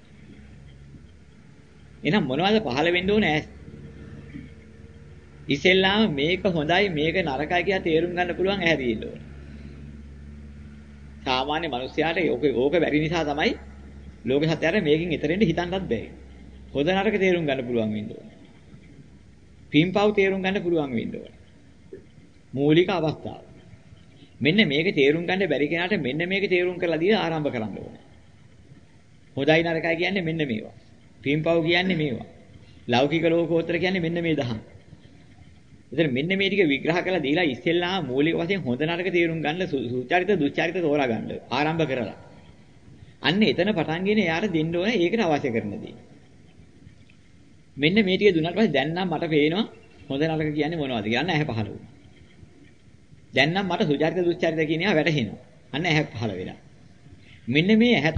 එහෙනම් මොනවද පහළ වෙන්න ඕනේ? ඉතින්ලාම මේක හොඳයි මේක නරකයි කියලා තේරුම් ගන්න පුළුවන් ඇහැ තියෙන්න ඕනේ. සාමාන්‍ය මිනිස්යාට ඕක ඕක බැරි නිසා තමයි ලෝක සත්‍යයට මේකෙන් ඈතරින්ද හිතන්නත් බැහැ. හොඳ නරක තේරුම් ගන්න පුළුවන් වෙන්න ඕනේ. පින්පව් තේරුම් ගන්න පුළුවන් වෙන්න ඕනේ. මූලික අවස්ථාව. මෙන්න මේක තේරුම් ගන්න බැරි කෙනාට මෙන්න මේක තේරුම් කරලා දීලා ආරම්භ කරන්න ඕනේ. හොඳයි නරකයි කියන්නේ මෙන්න මේවා. පින්පව් කියන්නේ මේවා. ලෞකික ලෝකෝත්තර කියන්නේ මෙන්න මේ දහම්. එතන මෙන්න මේ ටික විග්‍රහ කරලා දීලා ඉස්සෙල්ලා මූලික වශයෙන් හොඳ නරක තේරුම් ගන්න සුචරිත දුචරිත තෝරා ගන්න ආරම්භ කරලා. අන්න එතන පටන් ගෙන එයාට දෙන්න ඕනේ ඒකට අවශ්‍ය කරන දේ. මෙන්න මේ ටික දුන්නාට පස්සේ දැන් නම් මට පේනවා හොඳ නරක කියන්නේ මොනවද කියලා ඇහැ පහළ වුණා. දැන් නම් මට සුචරිත දුචරිත කියන ඒවා වැටහෙනවා. අන්න ඇහැ පහළ වෙලා. මෙන්න මේ ඇහැ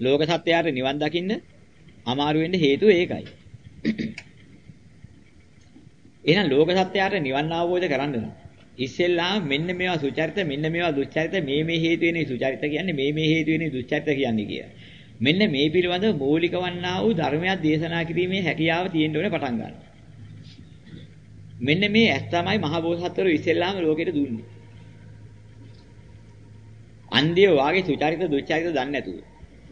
ලෝක සත්‍යයට නිවන් දකින්න අමාරු වෙන්න හේතුව ඒකයි. එහෙනම් ලෝක සත්‍යයට නිවන් අවබෝධ කරගන්න නම් ඉස්සෙල්ලා මෙන්න මේවා සුචරිත මෙන්න මේවා දුස්චරිත මේ මේ හේතු වෙන්නේ සුචරිත කියන්නේ මේ මේ හේතු වෙන්නේ දුස්චරිත කියන්නේ කිය. මෙන්න මේ පිළිබඳව මූලික වන්නා වූ ධර්මයක් දේශනා කිරීමේ හැකියාව තියෙන්න ඕනේ පටන් ගන්න. මෙන්න මේ ඇස් තමයි මහ බෝසත්වරු ඉස්සෙල්ලාම ලෝකෙට දුන්නේ. අන්දිය වාගේ සුචරිත දුස්චරිත දන්නේ නැතුව.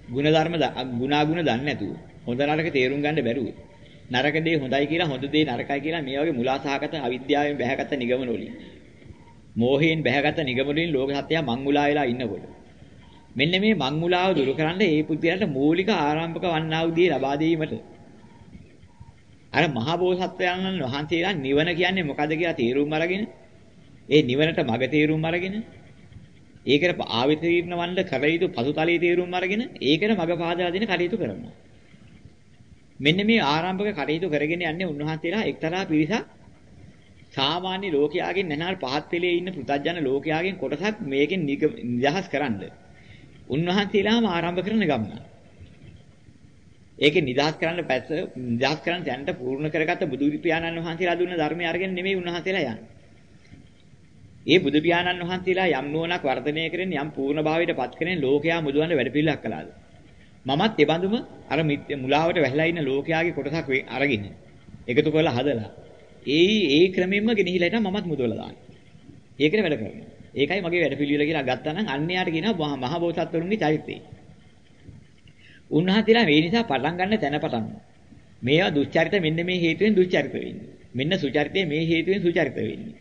ಗುಣධර්ම ගුණාගුණ දන්නේ නැතුව. හොඳ නරක තේරුම් ගන්න බැරුව. නරක දේ හොඳයි කියලා හොඳ දේ නරකයි කියලා මේ වගේ මුලාසහගත අවිද්‍යාවෙන් බැහැගත් නිගමන වලින් මෝහයෙන් බැහැගත් නිගමන වලින් ලෝක සත්‍යය මංගුලා වෙලා ඉන්නකොට. මෙන්න මේ මංගුලාව දුරු කරන්න ඒ පුද්ගලයාට මූලික ආරම්භක වන්නා වූ දේ ලබා දීමට. අර මහා බෝසත්වයන්න් වහන්සේලා නිවන කියන්නේ මොකද කියලා තේරුම් අරගෙන ඒ නිවනට මඟ තේරුම් අරගෙන ඒකට ආවිතීර්ණ වන්න කර යුතු පසුතලයේ තේරුම් අරගෙන ඒකට මඟ පාදලා දෙන කටයුතු කරනවා. මෙන්න මේ ආරම්භක කටයුතු කරගෙන යන්නේ උන්වහන්සේලා එක්තරා පිරිසක් සාමාන්‍ය ලෝකයාගෙන් නැනාල් පහත් පෙළේ ඉන්න පුතඥ ලෝකයාගෙන් කොටසක් මේකෙන් නිදහස් කරන්න. උන්වහන්සේලාම ආරම්භ කරන ගමන. ඒකේ නිදහස් කරන්න පැත්ත නිදහස් කරන්න දැනට පූර්ණ කරගත්ත බුදු පියාණන් වහන්සේලා දුන්න ධර්මය අරගෙන නෙමෙයි උන්වහන්සේලා යන්නේ. ඒ බුදු පියාණන් වහන්සේලා යම් නුවණක් වර්ධනය කරගෙන යම් පූර්ණ භාවයට පත් කරගෙන ලෝකයා මුදවන්න වැඩ පිළිලක් කළාද? මමත් ඒ බඳුම අර මුලාවට වැහිලා ඉන්න ලෝකයාගේ කොටසක් අරගෙන එකතු කරලා හදලා ඒ ඒ ක්‍රමෙන්ම ගෙනහිලා ඉතින් මමත් මුදවලා දානවා. ඒකනේ වැඩ කරන්නේ. ඒකයි මගේ වැඩ පිළිවෙල කියලා ගත්තා නම් අන්‍යයාට කියනවා මහ බෝසත්වරුන්ගේ චරිතය. උන්වහන්සේලා මේ නිසා පටන් ගන්න තැන පටන්. මේවා දුස්චරිත මෙන්න මේ හේතුවෙන් දුස්චරිත වෙන්නේ. මෙන්න සුචරිතය මේ හේතුවෙන් සුචරිත වෙන්නේ.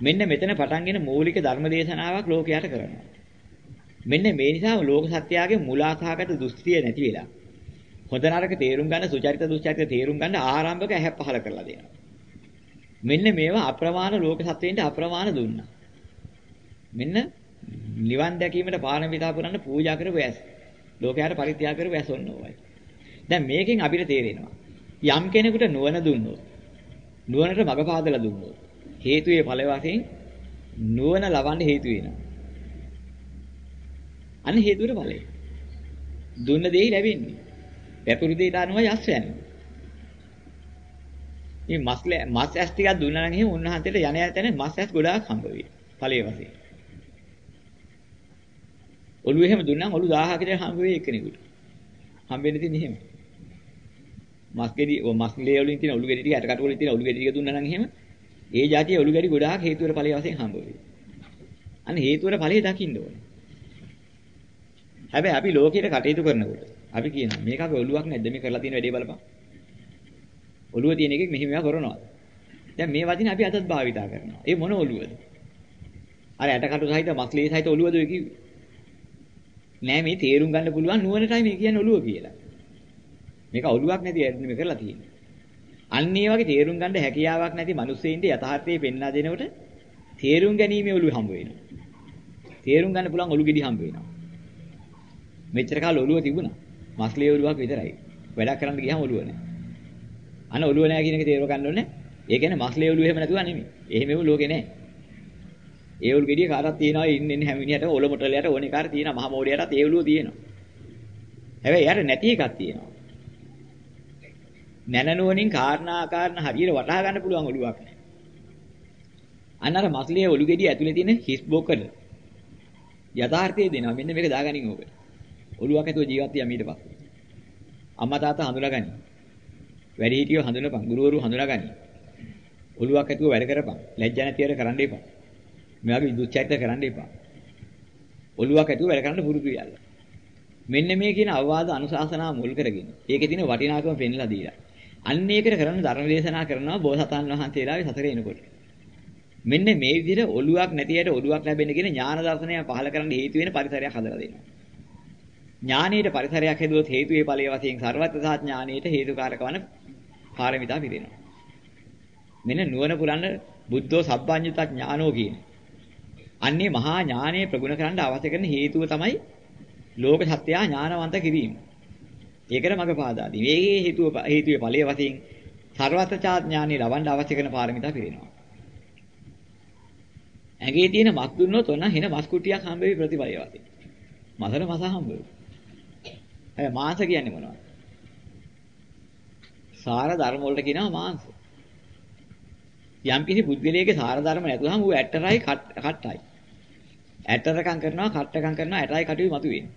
මෙන්න මෙතන පටන්ගෙන මූලික ධර්ම දේශනාවක් ලෝකයට කරනවා. මෙන්න මේ නිසා ලෝක සත්‍යයේ මුලාසහගත දෘෂ්ටිය නැති වෙලා. හොඳ නරක තේරුම් ගන්න සුචරිත දුස්චරිත තේරුම් ගන්න ආරම්භක ඇහැ පහල කරලා දෙනවා. මෙන්න මේවා අප්‍රමාණ ලෝක සත්වයින්ට අප්‍රමාණ දුන්නා. මෙන්න නිවන් දැකීමට පාරමිතා පුරන්න පූජා කරපු ඇස්. ලෝකයට පරිත්‍යාග කරපු ඇස් ඔන්න ඕවයි. දැන් මේකෙන් අපිට තේරෙනවා. යම් කෙනෙකුට නුවණ දුන්නොත් නුවණට මඟ පාදලා දුන්නොත් හේතුයේ ඵල වශයෙන් නුවණ ලබන්න හේතු වෙනවා. අන්න හේතුවට ඵලය. දුන්න දෙයි ලැබෙන්නේ. වැපුරු දෙයට අනුව යස් යන්නේ. මේ මස් මස් ඇස් ටිකක් දුන්නා නම් එහෙම උන්වහන්සේට යණ යතන මස් ඇස් ගොඩාක් හම්බ වෙයි. ඵලයේ වශයෙන්. ඔළුව එහෙම දුන්නා ඔළු 1000කට හම්බ වෙයි එක්කෙනෙකුට. හම්බෙන්නේ තියෙන්නේ එහෙම. මස් ගෙඩි ඔය මස් ලේ වලින් තියෙන ඔළු ගෙඩි ටික ඇට කටු වලින් තියෙන ඔළු ගෙඩි ටික දුන්නා නම් එහෙම ඒ જાතිය ඔළු ගෙඩි ගොඩාක් හේතුවර ඵලයේ වශයෙන් හම්බ වෙයි. අන්න හේතුවර ඵලයේ දකින්න ඕනේ. හැබැයි අපි ලෝකෙට කටයුතු කරනකොට අපි කියනවා මේක අපි ඔළුවක් නැද්ද මේ කරලා තියෙන වැඩේ බලපන්. ඔළුව තියෙන එකෙක් මෙහි මේවා කරනවා. දැන් මේ වදින අපි අතත් භාවිතා කරනවා. ඒ මොන ඔළුවද? අර ඇටකටු සහිත මස්ලී සහිත ඔළුවද ඔය කිව්වේ? නෑ මේ තේරුම් ගන්න පුළුවන් නුවණටයි මේ කියන්නේ ඔළුව කියලා. මේක ඔළුවක් නැති මේ කරලා තියෙන්නේ. අන්න ඒ වගේ තේරුම් ගන්න හැකියාවක් නැති මිනිස්සෙයින්ට යථාර්ථයේ පෙන්වා දෙනකොට තේරුම් ගැනීමේ ඔළුව හම්බ වෙනවා. තේරුම් ගන්න පුළුවන් ඔළු ගෙඩි හම්බ වෙනවා. මෙච්චර කාල ඔළුව තිබුණා. මස්ලී ඔළුවක් විතරයි. වැඩක් කරන්න ගියාම ඔළුව නැහැ. අන්න ඔළුව නැහැ කියන එක තේරුම් ගන්න ඕනේ. ඒ කියන්නේ මස්ලී ඔළුව එහෙම නැතුව නෙමෙයි. එහෙමම ලෝකේ නැහැ. ඒ ඔළුව ගෙඩිය කාටවත් තියනවා ඉන්නේ හැම මිනිහට ඔල මොටලයට ඕනේ කාට තියෙනවා මහ මෝඩයටත් ඒ ඔළුව තියෙනවා. හැබැයි යාර නැති එකක් තියෙනවා. නැනනුවණින් කාරණා කාරණා හරියට වටහා ගන්න පුළුවන් ඔළුවක් නැහැ. අන්න අර මස්ලියේ ඔළු ගෙඩිය ඇතුලේ තියෙන හිස් බොකඩ යථාර්ථය දෙනවා. මෙන්න මේක දාගනින් ඕක. ඔළුවක් ඇතුව ජීවත් වෙනවා ඊට පස්සේ. අම්මා තාත්තා හඳුනාගනි. වැඩිහිටියෝ හඳුනපන්, ගුරුවරු හඳුනාගනි. ඔළුවක් ඇතුව වැඩ කරපන්. ලැජ්ජා නැති වැඩ කරන්න එපා. මේ වගේ දුච්චරිත කරන්න එපා. ඔළුවක් ඇතුව වැඩ කරන්න පුරුදු වෙයල්ලා. මෙන්න මේ කියන අවවාද අනුශාසනා මුල් කරගෙන ඒකේ තියෙන වටිනාකම පෙන්ලා දීලා. අන්න ඒකට කරන ධර්ම දේශනා කරනවා බෝසතාණන් වහන්සේලාගේ සතරේ එනකොට. මෙන්න මේ විදිහට ඔළුවක් නැතියට ඔළුවක් ලැබෙන්න කියන ඥාන දර්ශනය පහල කරන්න හේතු වෙන පරිසරයක් හදලා දෙනවා. ඥානීයට පරිසරයක් හැදුවොත් හේතු ඒ ඵලයේ වශයෙන් ਸਰවත්‍ථසා ඥානීයට හේතුකාරක වන පාරමිතා පිරෙනවා. මෙන්න නුවණ පුරන්න බුද්ධෝ සබ්බඤ්ඤත ඥානෝ කියන. අන්නේ මහා ඥානයේ ප්‍රගුණ කරන්න අවශ්‍ය කරන හේතුව තමයි ලෝක සත්‍යය ඥානවන්ත කිරීම. ඒකට මඟ පාදා දී. මේකේ හේතුව හේතුවේ ඵලයේ වශයෙන් ਸਰවත්‍ථසා ඥානී ලබන්න අවශ්‍ය කරන පාරමිතා පිරෙනවා. ඇඟේ තියෙන මස් දුන්නොත් ඔන්න හෙන මස් කුටියක් හම්බෙවි ප්‍රතිඵලයේ වශයෙන්. මසර මස හම්බෙවි. මාංශ කියන්නේ මොනවද? සාර ධර්ම වලට කියනවා මාංශ. යම් කිසි පුද්ගලයෙක්ගේ සාර ධර්ම නැතුවම ඌ ඇටරයි කට්ටයි. ඇටරකම් කරනවා කට්ටකම් කරනවා ඇටයි කටුයි මතුවෙන්නේ.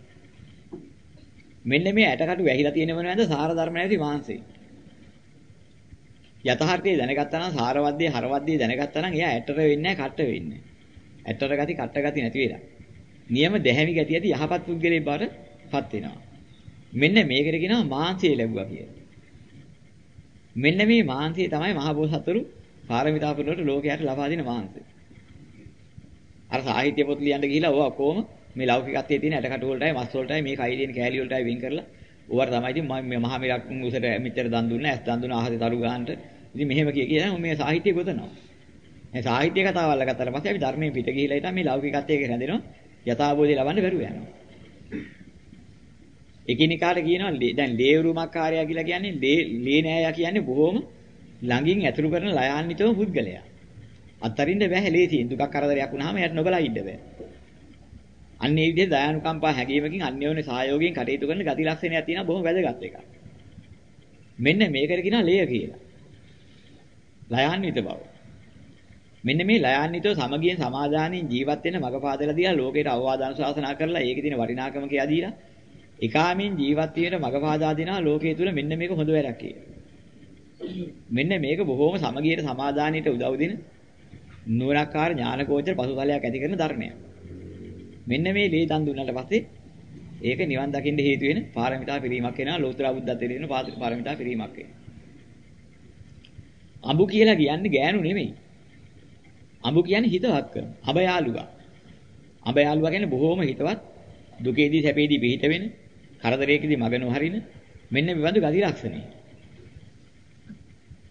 මෙන්න මේ ඇටකටු වැහිලා තියෙන මොනවද සාර ධර්ම නැති මාංශේ. යථාර්ථය දැනගත්තා නම් සාරවත්දී හරවත්දී දැනගත්තා නම් එයා ඇටර වෙන්නේ නැහැ කට්ට වෙන්නේ. ඇටර ගති කට්ට ගති නැති වෙලා. නියම දැහැමි ගතිය ඇති යහපත් පුද්ගලයෙක් බවටපත් වෙනවා. මෙන්න මේකට කියනවා මාංශය ලැබුවා කියලා. මෙන්න මේ මාංශය තමයි මහ බෝසත්තුරු පාරමිතා පුරනට ලෝකයට ලබා දෙන මාංශය. අර සාහිත්‍ය පොත් ලියන්න ගිහිලා ඕවා කොහොම මේ ලෞකිකත්වයේ තියෙන ඇටකටු වලටයි මස් වලටයි මේ කයි දෙන කෑලි වලටයි වෙන් කරලා ඕවට තමයි ඉතින් මම මහා මෙරක් උසට මෙච්චර දන් දුන්නා ඇස් දන් දුන්නා අහසේ තරු ගන්නට ඉතින් මෙහෙම කිය කියලා මේ සාහිත්‍ය ගොතනවා මේ සාහිත්‍ය කතාවල් ගත්තාට පස්සේ අපි ධර්මයේ පිට ගිහිලා ඉතින් මේ ලෞකිකත්වයේ රැඳෙනවා යථාබෝධය ලබන්න බැරුව යනවා එකිනෙකාට කියනවා දැන් ලේවුරුමක්කාරයා කියලා කියන්නේ ලේ නෑයා කියන්නේ බොහොම ළඟින් ඇතුළු කරන ලයාන්විතව පුද්ගලයා අත්තරින්න බෑ ලේසියෙන් දුකක් කරදරයක් වුණාම එයාට නොබලා ඉන්න බෑ අන්න ඒ විදිහේ දයානුකම්පා හැඟීමකින් අන්‍යෝන්‍ය සහයෝගයෙන් කටයුතු කරන ගති ලක්ෂණයක් තියෙනවා බොහොම වැදගත් එකක්. මෙන්න මේකට කියනවා ලේය කියලා. ලයාන්විත බව. මෙන්න මේ ලයාන්විතව සමගියෙන් සමාදානින් ජීවත් වෙන්න මඟ පාදලා දීලා ලෝකයට අවවාද අනුශාසනා කරලා ඒකේ තියෙන වටිනාකම කියලා දීලා එකාමින් ජීවත් වීමට මඟ පාදා දෙනවා ලෝකයේ තුල මෙන්න මේක හොඳ වැඩක් කියලා. මෙන්න මේක බොහොම සමගියට සමාදානියට උදව් දෙන නුවණකාර ඥානකෝචර පසුතලයක් ඇති කරන ධර්මයක්. මෙන්න මේ ලේ දන් දුන්නාට පස්සේ ඒක නිවන් දකින්න හේතු වෙන පාරමිතා පිරීමක් වෙනවා ලෝතර බුද්ධත්වයට වෙන පාරමිතා පිරීමක් වෙනවා. අඹු කියලා කියන්නේ ගෑනු නෙමෙයි. අඹු කියන්නේ හිතවත් කරන. අඹ යාළුවා. අඹ යාළුවා කියන්නේ බොහෝම හිතවත් දුකේදී සැපේදී පිහිට වෙන කරදරයකදී මග නොහරින මෙන්න මෙබඳු ගති ලක්ෂණයි.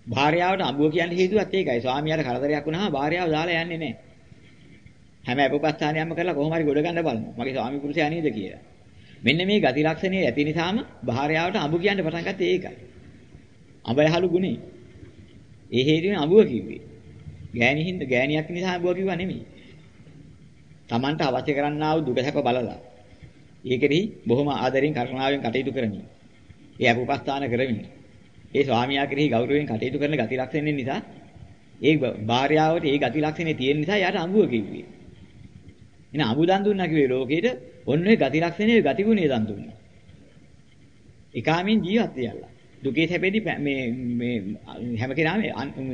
භාර්යාවට අඹුව කියන්නේ හේතුවත් ඒකයි. ස්වාමියාට කරදරයක් වුණාම භාර්යාව දාලා යන්නේ නැහැ. හැම අපපස්ථානියක්ම කරලා කොහොම හරි ගොඩ ගන්න බලනවා. මගේ ස්වාමි පුරුෂයා නේද කියලා. මෙන්න මේ ගති ලක්ෂණේ ඇති නිසාම භාර්යාවට අඹු කියන්න පටන් ගත්තේ ඒකයි. අඹ යහළු ගුණේ. ඒ හේතුවෙන් අඹුව කිව්වේ. ගෑණි හින්ද ගෑණියක් නිසා අඹුව කිව්වා නෙමෙයි. Tamanට අවශ්‍ය කරන්නා වූ දුක සැප බලලා. ඒකෙහි බොහොම ආදරෙන් කරුණාවෙන් කටයුතු කරමින්. ඒ අපපස්ථාන කරමින්. ඒ ස්වාමියා කෙරෙහි ගෞරවයෙන් කටයුතු කරන ගති ලක්ෂණ නිසා ඒ භාර්යාවට ඒ ගති ලක්ෂණේ තියෙන නිසා යාට අඹුව කිව්වේ. එහෙනම් අඹු දන් දුන්නා කිව්වේ ලෝකෙට ඔන්න ඔය ගති ලක්ෂණේ ගති ගුණේ දන් දුන්නා. ඒකාමින් ජීවත් වෙයලා. දුකේ සැපෙදි මේ මේ හැම කෙනාම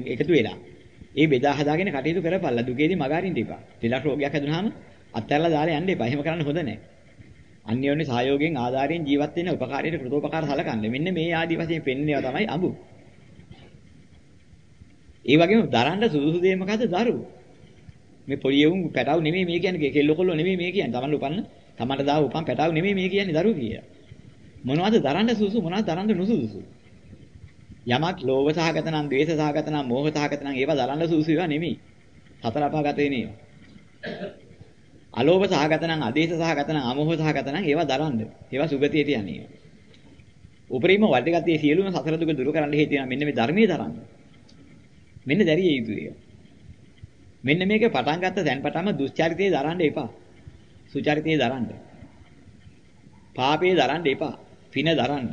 එකතු වෙලා. ඒ බෙදා හදාගෙන කටයුතු කරපළා දුකේදී මගහරින්න එපා. තිලක් රෝගයක් හැදුනහම අත්හැරලා දාලා යන්න එපා. එහෙම කරන්න හොඳ නැහැ. අන්‍යෝන්‍ය සහයෝගයෙන් ආධාරයෙන් ජීවත් වෙන උපකාරයට කෘතෝපකාර සලකන්න. මෙන්න මේ ආදි වශයෙන් පෙන්වනවා තමයි අඹු. ඒ වගේම දරන්න සුදුසු දේ මොකද්ද? දරුවෝ. මේ පොඩි එවුන් පැටව නෙමෙයි මේ කියන්නේ කෙල්ල කොල්ල නෙමෙයි මේ කියන්නේ. Taman උපන්න Tamanට දාව උපන් පැටව නෙමෙයි මේ කියන්නේ දරුවෝ කියලා. මොනවද දරන්න සුසු මොනවද දරන්න නුසුසු? යමක් ලෝභ සහගත නම්, ද්වේෂ සහගත නම්, මෝහ සහගත නම් ඒවා දරන්න සුසු ඒවා නෙමෙයි. සතර අපාගත වෙන්නේ. අලෝභ සහගත නම්, අදේශ සහගත නම්, අමෝහ සහගත නම් ඒවා දරන්න. ඒවා සුගතියට යන්නේ. උපරිම වර්ධගතියේ සියලුම සතර දුක දුරු කරන්න හේතු වෙන මෙන්න මේ ධර්මයේ දරන්න. මෙන්න දැරිය යුතුය. මෙන්න මේක පටන් ගත්ත දැන් පටන්ම දුස්චරිතයේ දරන්න එපා. සුචරිතයේ දරන්න. පාපයේ දරන්න එපා. පින දරන්න.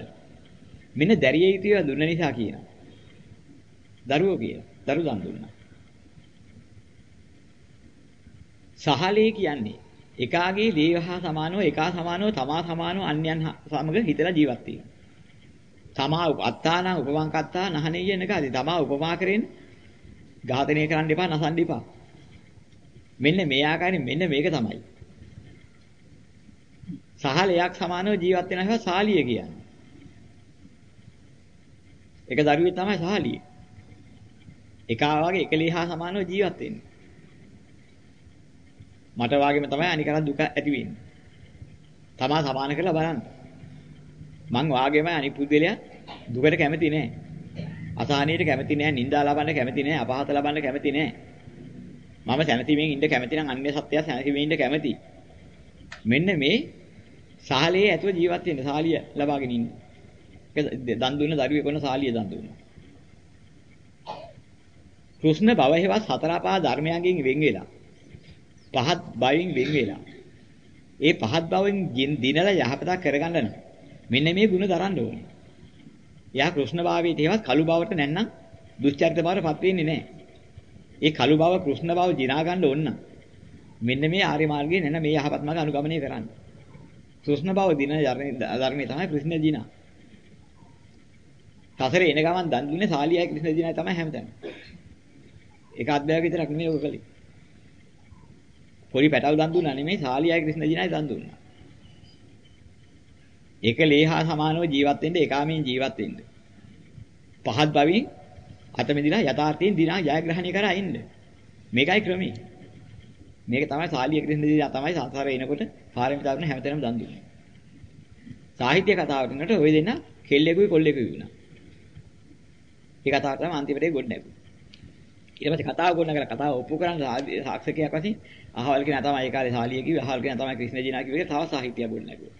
මෙන්න දැරිය යුතුය දුන්න නිසා කියනවා. දරුවෝ කියලා. දරු දන් දුන්නා. සහලේ කියන්නේ එකාගේ දේවහා සමානව එකා සමානව තමා සමානව අන්‍යයන් සමග හිතලා ජීවත් වීම. තමා අත්තාන උපවංකත්තා නහනෙය නකාදී තමා උපමා කරගෙන ඝාතනය කරන්න එපා නසන්න එපා. මෙන්න මේ ආකාරයෙන් මෙන්න මේක තමයි. සහලයක් සමානව ජීවත් වෙන අයව සාලිය කියන්නේ. එක දරුවෙක් තමයි සාලිය. එකා වගේ එකලී හා සමානව ජීවත් වෙන්නේ. මට වාගේම තමයි අනිකරත් දුක ඇති වෙන්නේ. තමා සමාන කරලා බලන්න. මං වාගේම අනිත් පුද්ගලයා දුකට කැමති නෑ. අසහනයට කැමති නෑ, නිന്ദා ලබන්න කැමති නෑ, අපහාස ලබන්න කැමති නෑ. මම සැනසීමෙන් ඉන්න කැමති නම් අන්‍ය සත්‍යය සැනසීමෙන් ඉන්න කැමති. මෙන්න මේ සාහලයේ ඇතුව ජීවත් වෙන්න සාලිය ලබාගෙන ඉන්න. ඒක දන් දුන්න දරුවෙක් වුණ සාලිය දන් දුන්නා. කෘෂ්ණ භව හේවත් හතර පහ ධර්මයන්ගෙන් වෙන් වෙලා පහත් භවෙන් වෙන් වෙලා ඒ පහත් භවෙන් දිනලා යහපතක් කරගන්න නම් මෙන්න මේ ಗುಣ දරන්න ඕනේ. එයා කෘෂ්ණ භාවයේ තේවත් කළු භවට නැත්නම් දුස්චරිත බවටපත් වෙන්නේ නැහැ. ඒ කළු භව කෘෂ්ණ භව දිනා ගන්න ඕන නම් මෙන්න මේ ආර්ය මාර්ගයේ නැන මේ යහපත් මාර්ග අනුගමනය කරන්න. කෘෂ්ණ භව දින ධර්මයේ තමයි කෘෂ්ණ දිනා. සසරේ එන ගමන් දන් දුන්නේ සාලියයි කෘෂ්ණ දිනයි තමයි හැමතැනම. ඒක අධ්‍යයනය විතරක් නෙමෙයි ඔක කලේ. පොඩි පැටව දන් දුන්නා නෙමෙයි සාලියයි කෘෂ්ණ දිනයි දන් දුන්නා. ඒක ලේහා සමානව ජීවත් වෙන්න ඒකාමීන් ජීවත් වෙන්න. පහත් භවයෙන් අත මෙදිලා යථාර්ථයෙන් දිනා ජයග්‍රහණය කරා ඉන්න. මේකයි ක්‍රමේ. මේක තමයි සාලිය කෘෂ්ණ දිනා තමයි සංසාරේ එනකොට පාරමිතා කරන හැමතැනම දන් දුන්නේ. සාහිත්‍ය කතාවට නට ඔය දෙන්න කෙල්ලෙකුයි කොල්ලෙකුයි වුණා. ඒ කතාව තමයි අන්තිමට ගොඩ නැගුණේ. ඊට පස්සේ කතාව ගොඩ නගලා කතාව ඔප්පු කරන් සාක්ෂකයක් වශයෙන් අහවල් කෙනා තමයි ඒ කාලේ සාලිය කිව්වේ අහවල් කෙනා තමයි ක්‍රිෂ්ණ ජීනා කිව්වේ තව සාහිත්‍යය ගොඩ නැගුවා.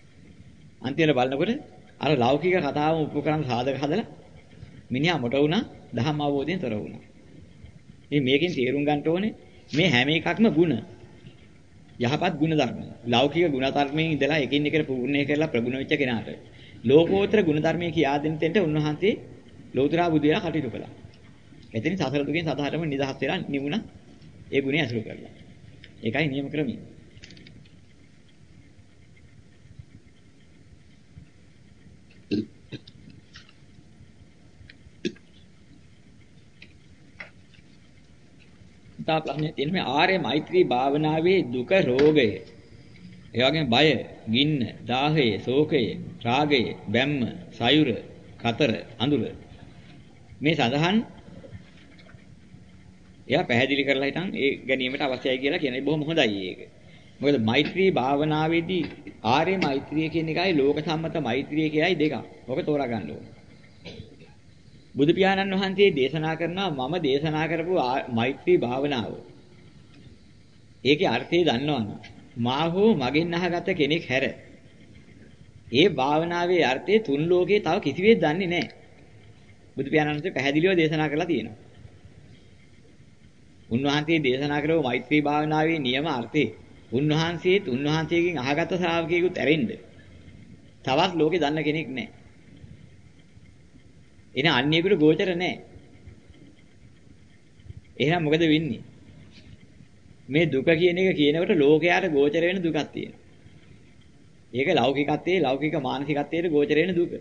අන්තිමට බලනකොට අර ලෞකික කතාවම ඔප්පු කරන් සාධක හදලා මිනිහා මොට වුණා දහම් අවබෝධයෙන් තොර වුණා. මේ මේකෙන් තේරුම් ගන්න ඕනේ මේ හැම එකක්ම ಗುಣ. යහපත් ගුණ ධර්ම. ලෞකික ගුණ ධර්මයෙන් ඉඳලා එකින් එකට පූර්ණේ කරලා ප්‍රගුණ වෙච්ච කෙනාට ලෝකෝත්තර ගුණ ධර්මයේ කියා දෙන්න තෙන්ට උන්වහන්සේ ලෞතර බුදියා කටයුතු කළා. එතනින් සසර දුකෙන් සදාහටම නිදහස් වෙලා නිමුණා ඒ ගුණය අසුරු කරලා. ඒකයි නියම ක්‍රමය. ඊතා ප්‍රශ්නේ තියෙන මේ ආර්ය මෛත්‍රී භාවනාවේ දුක රෝගය. ඒ වගේම බය, ගින්න, දාහය, ශෝකය, රාගය, බැම්ම, සයුර, කතර, අඳුර. මේ සඳහන් එයා පැහැදිලි කරලා හිටන් ඒ ගැනීමට අවශ්‍යයි කියලා කියන්නේ බොහොම හොඳයි ඒක. මොකද මෛත්‍රී භාවනාවේදී ආර්ය මෛත්‍රිය කියන එකයි ලෝක සම්මත මෛත්‍රිය කියයි දෙකක්. ඔක තෝරා ගන්න ඕනේ. බුදු පියාණන් වහන්සේ දේශනා කරනවා මම දේශනා කරපු මෛත්‍රී භාවනාව. ඒකේ අර්ථය දන්නවනම් මා හෝ මගෙන් අහගත කෙනෙක් හැර ඒ භාවනාවේ අර්ථය තුන් ලෝකේ තව කිසිවෙක් දන්නේ නැහැ. බුදු පියාණන් වහන්සේ පැහැදිලිව දේශනා කරලා තියෙනවා. උන්වහන්සේ දේශනා කරපු මෛත්‍රී භාවනාවේ නියම අර්ථය උන්වහන්සේත් උන්වහන්සේගෙන් අහගත ශ්‍රාවකයෙකුත් ඇරෙන්න තවත් ලෝකේ දන්න කෙනෙක් නැහැ. එන අන්‍යයෙකුට ගෝචර නැහැ. එහෙනම් මොකද වෙන්නේ? මේ දුක කියන එක කියනකොට ලෝකයාට ගෝචර වෙන දුකක් තියෙනවා. ඒක ලෞකිකත්වයේ ලෞකික මානසිකත්වයේ ගෝචර වෙන දුක.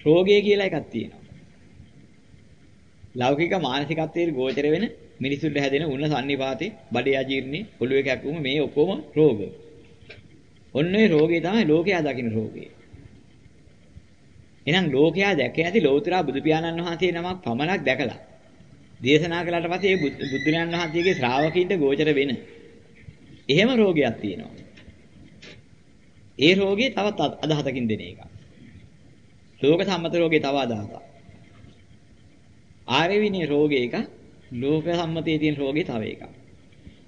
රෝගය කියලා එකක් තියෙනවා. ලෞකික මානසිකත්වයේ ගෝචර වෙන මිනිසුන්ට හැදෙන උණ සන්නිපාතේ, බඩේ අජීර්ණේ, ඔළුවේ කැක්කුම මේ ඔක්කොම රෝග. ඔන්න ඒ රෝගේ තමයි ලෝකයා දකින්න රෝගේ. එහෙනම් ලෝකයා දැකේ නැති ලෞතර බුදු පියාණන් වහන්සේ නමක් පමණක් දැකලා දේශනා කළාට පස්සේ ඒ බුදුරජාණන් වහන්සේගේ ශ්‍රාවකින්ට ගෝචර වෙන එහෙම රෝගයක් තියෙනවා. ඒ රෝගේ තවත් අදහතකින් දෙන එක. ලෝක සම්මත රෝගේ තව අදහසක්. ආර්ය විනී රෝගේ එක ලෝක සම්මතයේ තියෙන රෝගේ තව එකක්.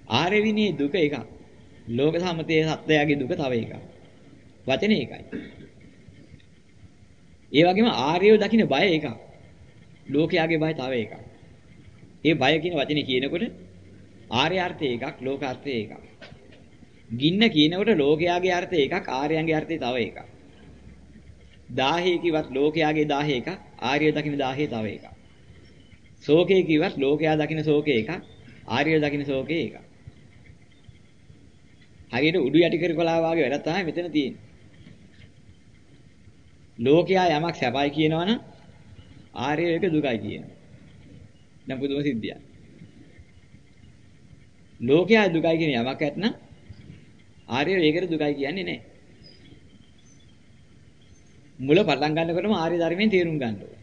ආර්ය විනී දුක එකක්. ලෝක සම්මතයේ සත්‍යයගේ දුක තව එකක්. වචනේ එකයි. ඒ වගේම ආර්යව දකින්න බය එකක්. ලෝකයාගේ බය තව එකක්. ඒ බය කියන වචනේ කියනකොට ආර්ය අර්ථය එකක්, ලෝක අර්ථය එකක්. ගින්න කියනකොට ලෝකයාගේ අර්ථය එකක්, ආර්යයන්ගේ අර්ථය තව එකක්. 1000 කිව්වත් ලෝකයාගේ 1000 එකක්, ආර්යව දකින්න 1000 තව එකක්. ශෝකේ කිව්වත් ලෝකයා දකින්න ශෝකේ එකක්, ආර්යව දකින්න ශෝකේ එකක්. හරියට උඩු යටි කර කොලා වගේ වැඩක් තමයි මෙතන තියෙන්නේ. ලෝකයා යමක් සැපයි කියනවනම් ආර්ය එක දුකයි කියනවා. දැන් පුදුම සිද්ධියක්. ලෝකයා දුකයි කියන යමක් ඇත්නම් ආර්ය ඒකට දුකයි කියන්නේ නැහැ. මුල පටන් ගන්නකොටම ආර්ය ධර්මයෙන් තේරුම් ගන්න ඕනේ.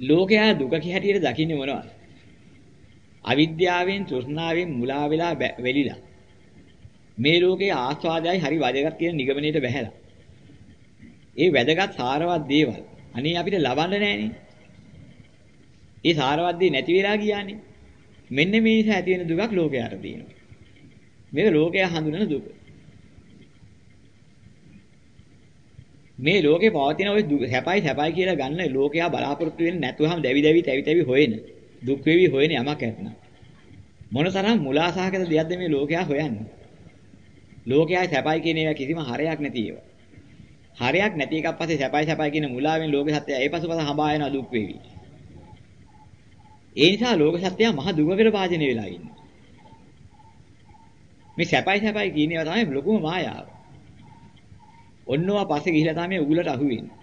ලෝකයා දුක හැටියට දකින්නේ මොනවද? අවිද්‍යාවෙන් තෘෂ්ණාවෙන් මුලා වෙලා වෙලිලා මේ ලෝකේ ආස්වාදයයි හරි වැදගත් කියන නිගමනයට බැහැලා. ඒ වැදගත් සාරවත් දේවල් අනේ අපිට ලබන්න නැහනේ. ඒ සාරවත් දේ නැති වෙලා ගියානේ. මෙන්න මේ නිසා ඇති වෙන දුකක් ලෝකයට තියෙනවා. මේක ලෝකයා හඳුනන දුක. මේ ලෝකේ පවතින ওই හැපයි හැපයි කියලා ගන්න ලෝකයා බලාපොරොත්තු වෙන්නේ නැතුවම දැවි දැවි තැවි තැවි හොයන දුක් වේවි හොයන යමක් ඇතනම් මොනතරම් මුලාසහගත දෙයක්ද මේ ලෝකයා හොයන්නේ ලෝකයයි සැපයි කියන ඒවා කිසිම හරයක් නැති ඒවා. හරයක් නැති එකක් පස්සේ සැපයි සැපයි කියන මුලාවෙන් ලෝක සත්‍යය ඒ පසුපස හඹා යන දුක් වේවි. ඒ නිසා ලෝක සත්‍යය මහ දුකකට භාජනය වෙලා ඉන්නේ. මේ සැපයි සැපයි කියන ඒවා තමයි ලොකුම මායාව. ඔන්නවා පස්සේ ගිහිලා තමයි උගලට අහු වෙන්නේ.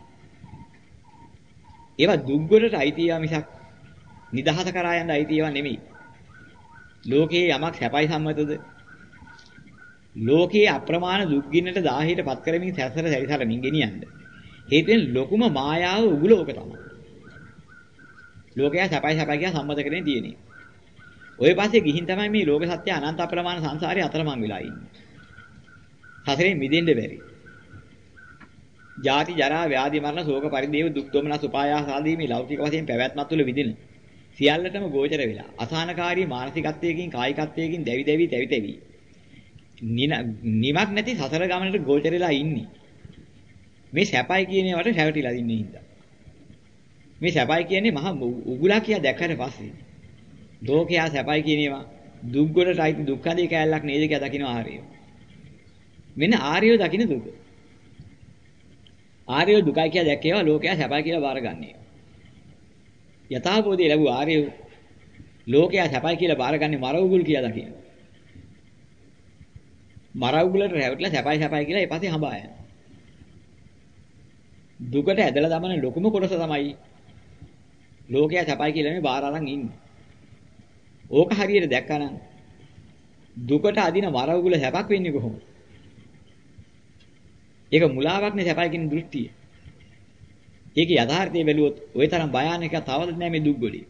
ඒවා දුක් වලට අයිති ඒවා මිසක් නිදහස කරා යන්න අයිති ඒවා නෙමෙයි. ලෝකේ යමක් සැපයි සම්මතද ලෝකයේ අප්‍රමාණ දුක් ගින්නට 1000ට පත් කරමින් සැසර සැරිසරමින් ගෙනියන්න. හේතුවෙන් ලොකුම මායාව උගලෝක තමයි. ලෝකයා සැපයි සැපයි කියන සම්මත කරගෙන තියෙන්නේ. ඔය පස්සේ ගිහින් තමයි මේ ලෝක සත්‍ය අනන්ත අප්‍රමාණ සංසාරේ අතරමං වෙලා ඉන්නේ. සසරේ මිදෙන්න බැරි. ජාති ජරා ව්‍යාධි මරණ ශෝක පරිදේව දුක් දොමනස් උපායාස ආදී මේ ලෞකික වශයෙන් පැවැත්මත් තුළ විදින සියල්ලටම ගෝචර වෙලා අසහනකාරී මානසිකත්වයකින් කායිකත්වයකින් දැවි දැවි තැවි තැවි නිමක් නැති සසර ගමනට ගෝචරලා ඉන්නේ. මේ සැපයි කියන ඒවාට රැවටිලා ඉන්නේ හින්දා. මේ සැපයි කියන්නේ මහා උගුලා කියා දැක්කට පස්සේ ලෝකයා සැපයි කියන ඒවා දුක් වලට අයිති දුක්ඛදී කැලලක් නේද කියලා දකින්න ආර්යය. මෙන්න ආර්යය දකින්න දුක. ආර්යය දුකයි කියලා දැක්කේවා ලෝකයා සැපයි කියලා බාරගන්නේ. යථාභෝධය ලැබුව ආර්යය ලෝකයා සැපයි කියලා බාරගන්නේ මර උගුල් කියලා දකින්න. මරවුලට රැවටිලා සැපයි සැපයි කියලා ඊපස්සේ හඹා යනවා. දුකට ඇදලා දමන ලොකුම කොටස තමයි ලෝකයා සැපයි කියලා මේ බාර අරන් ඉන්නේ. ඕක හරියට දැක්කනම් දුකට අදින වරවුගල සැපක් වෙන්නේ කොහොමද? ඒක මුලාවක් නේ සැපයි කියන දෘෂ්ටිය. ඒකේ යථාර්ථය බැලුවොත් ওই තරම් භයානක තවද නෑ මේ දුක් ගොඩේ.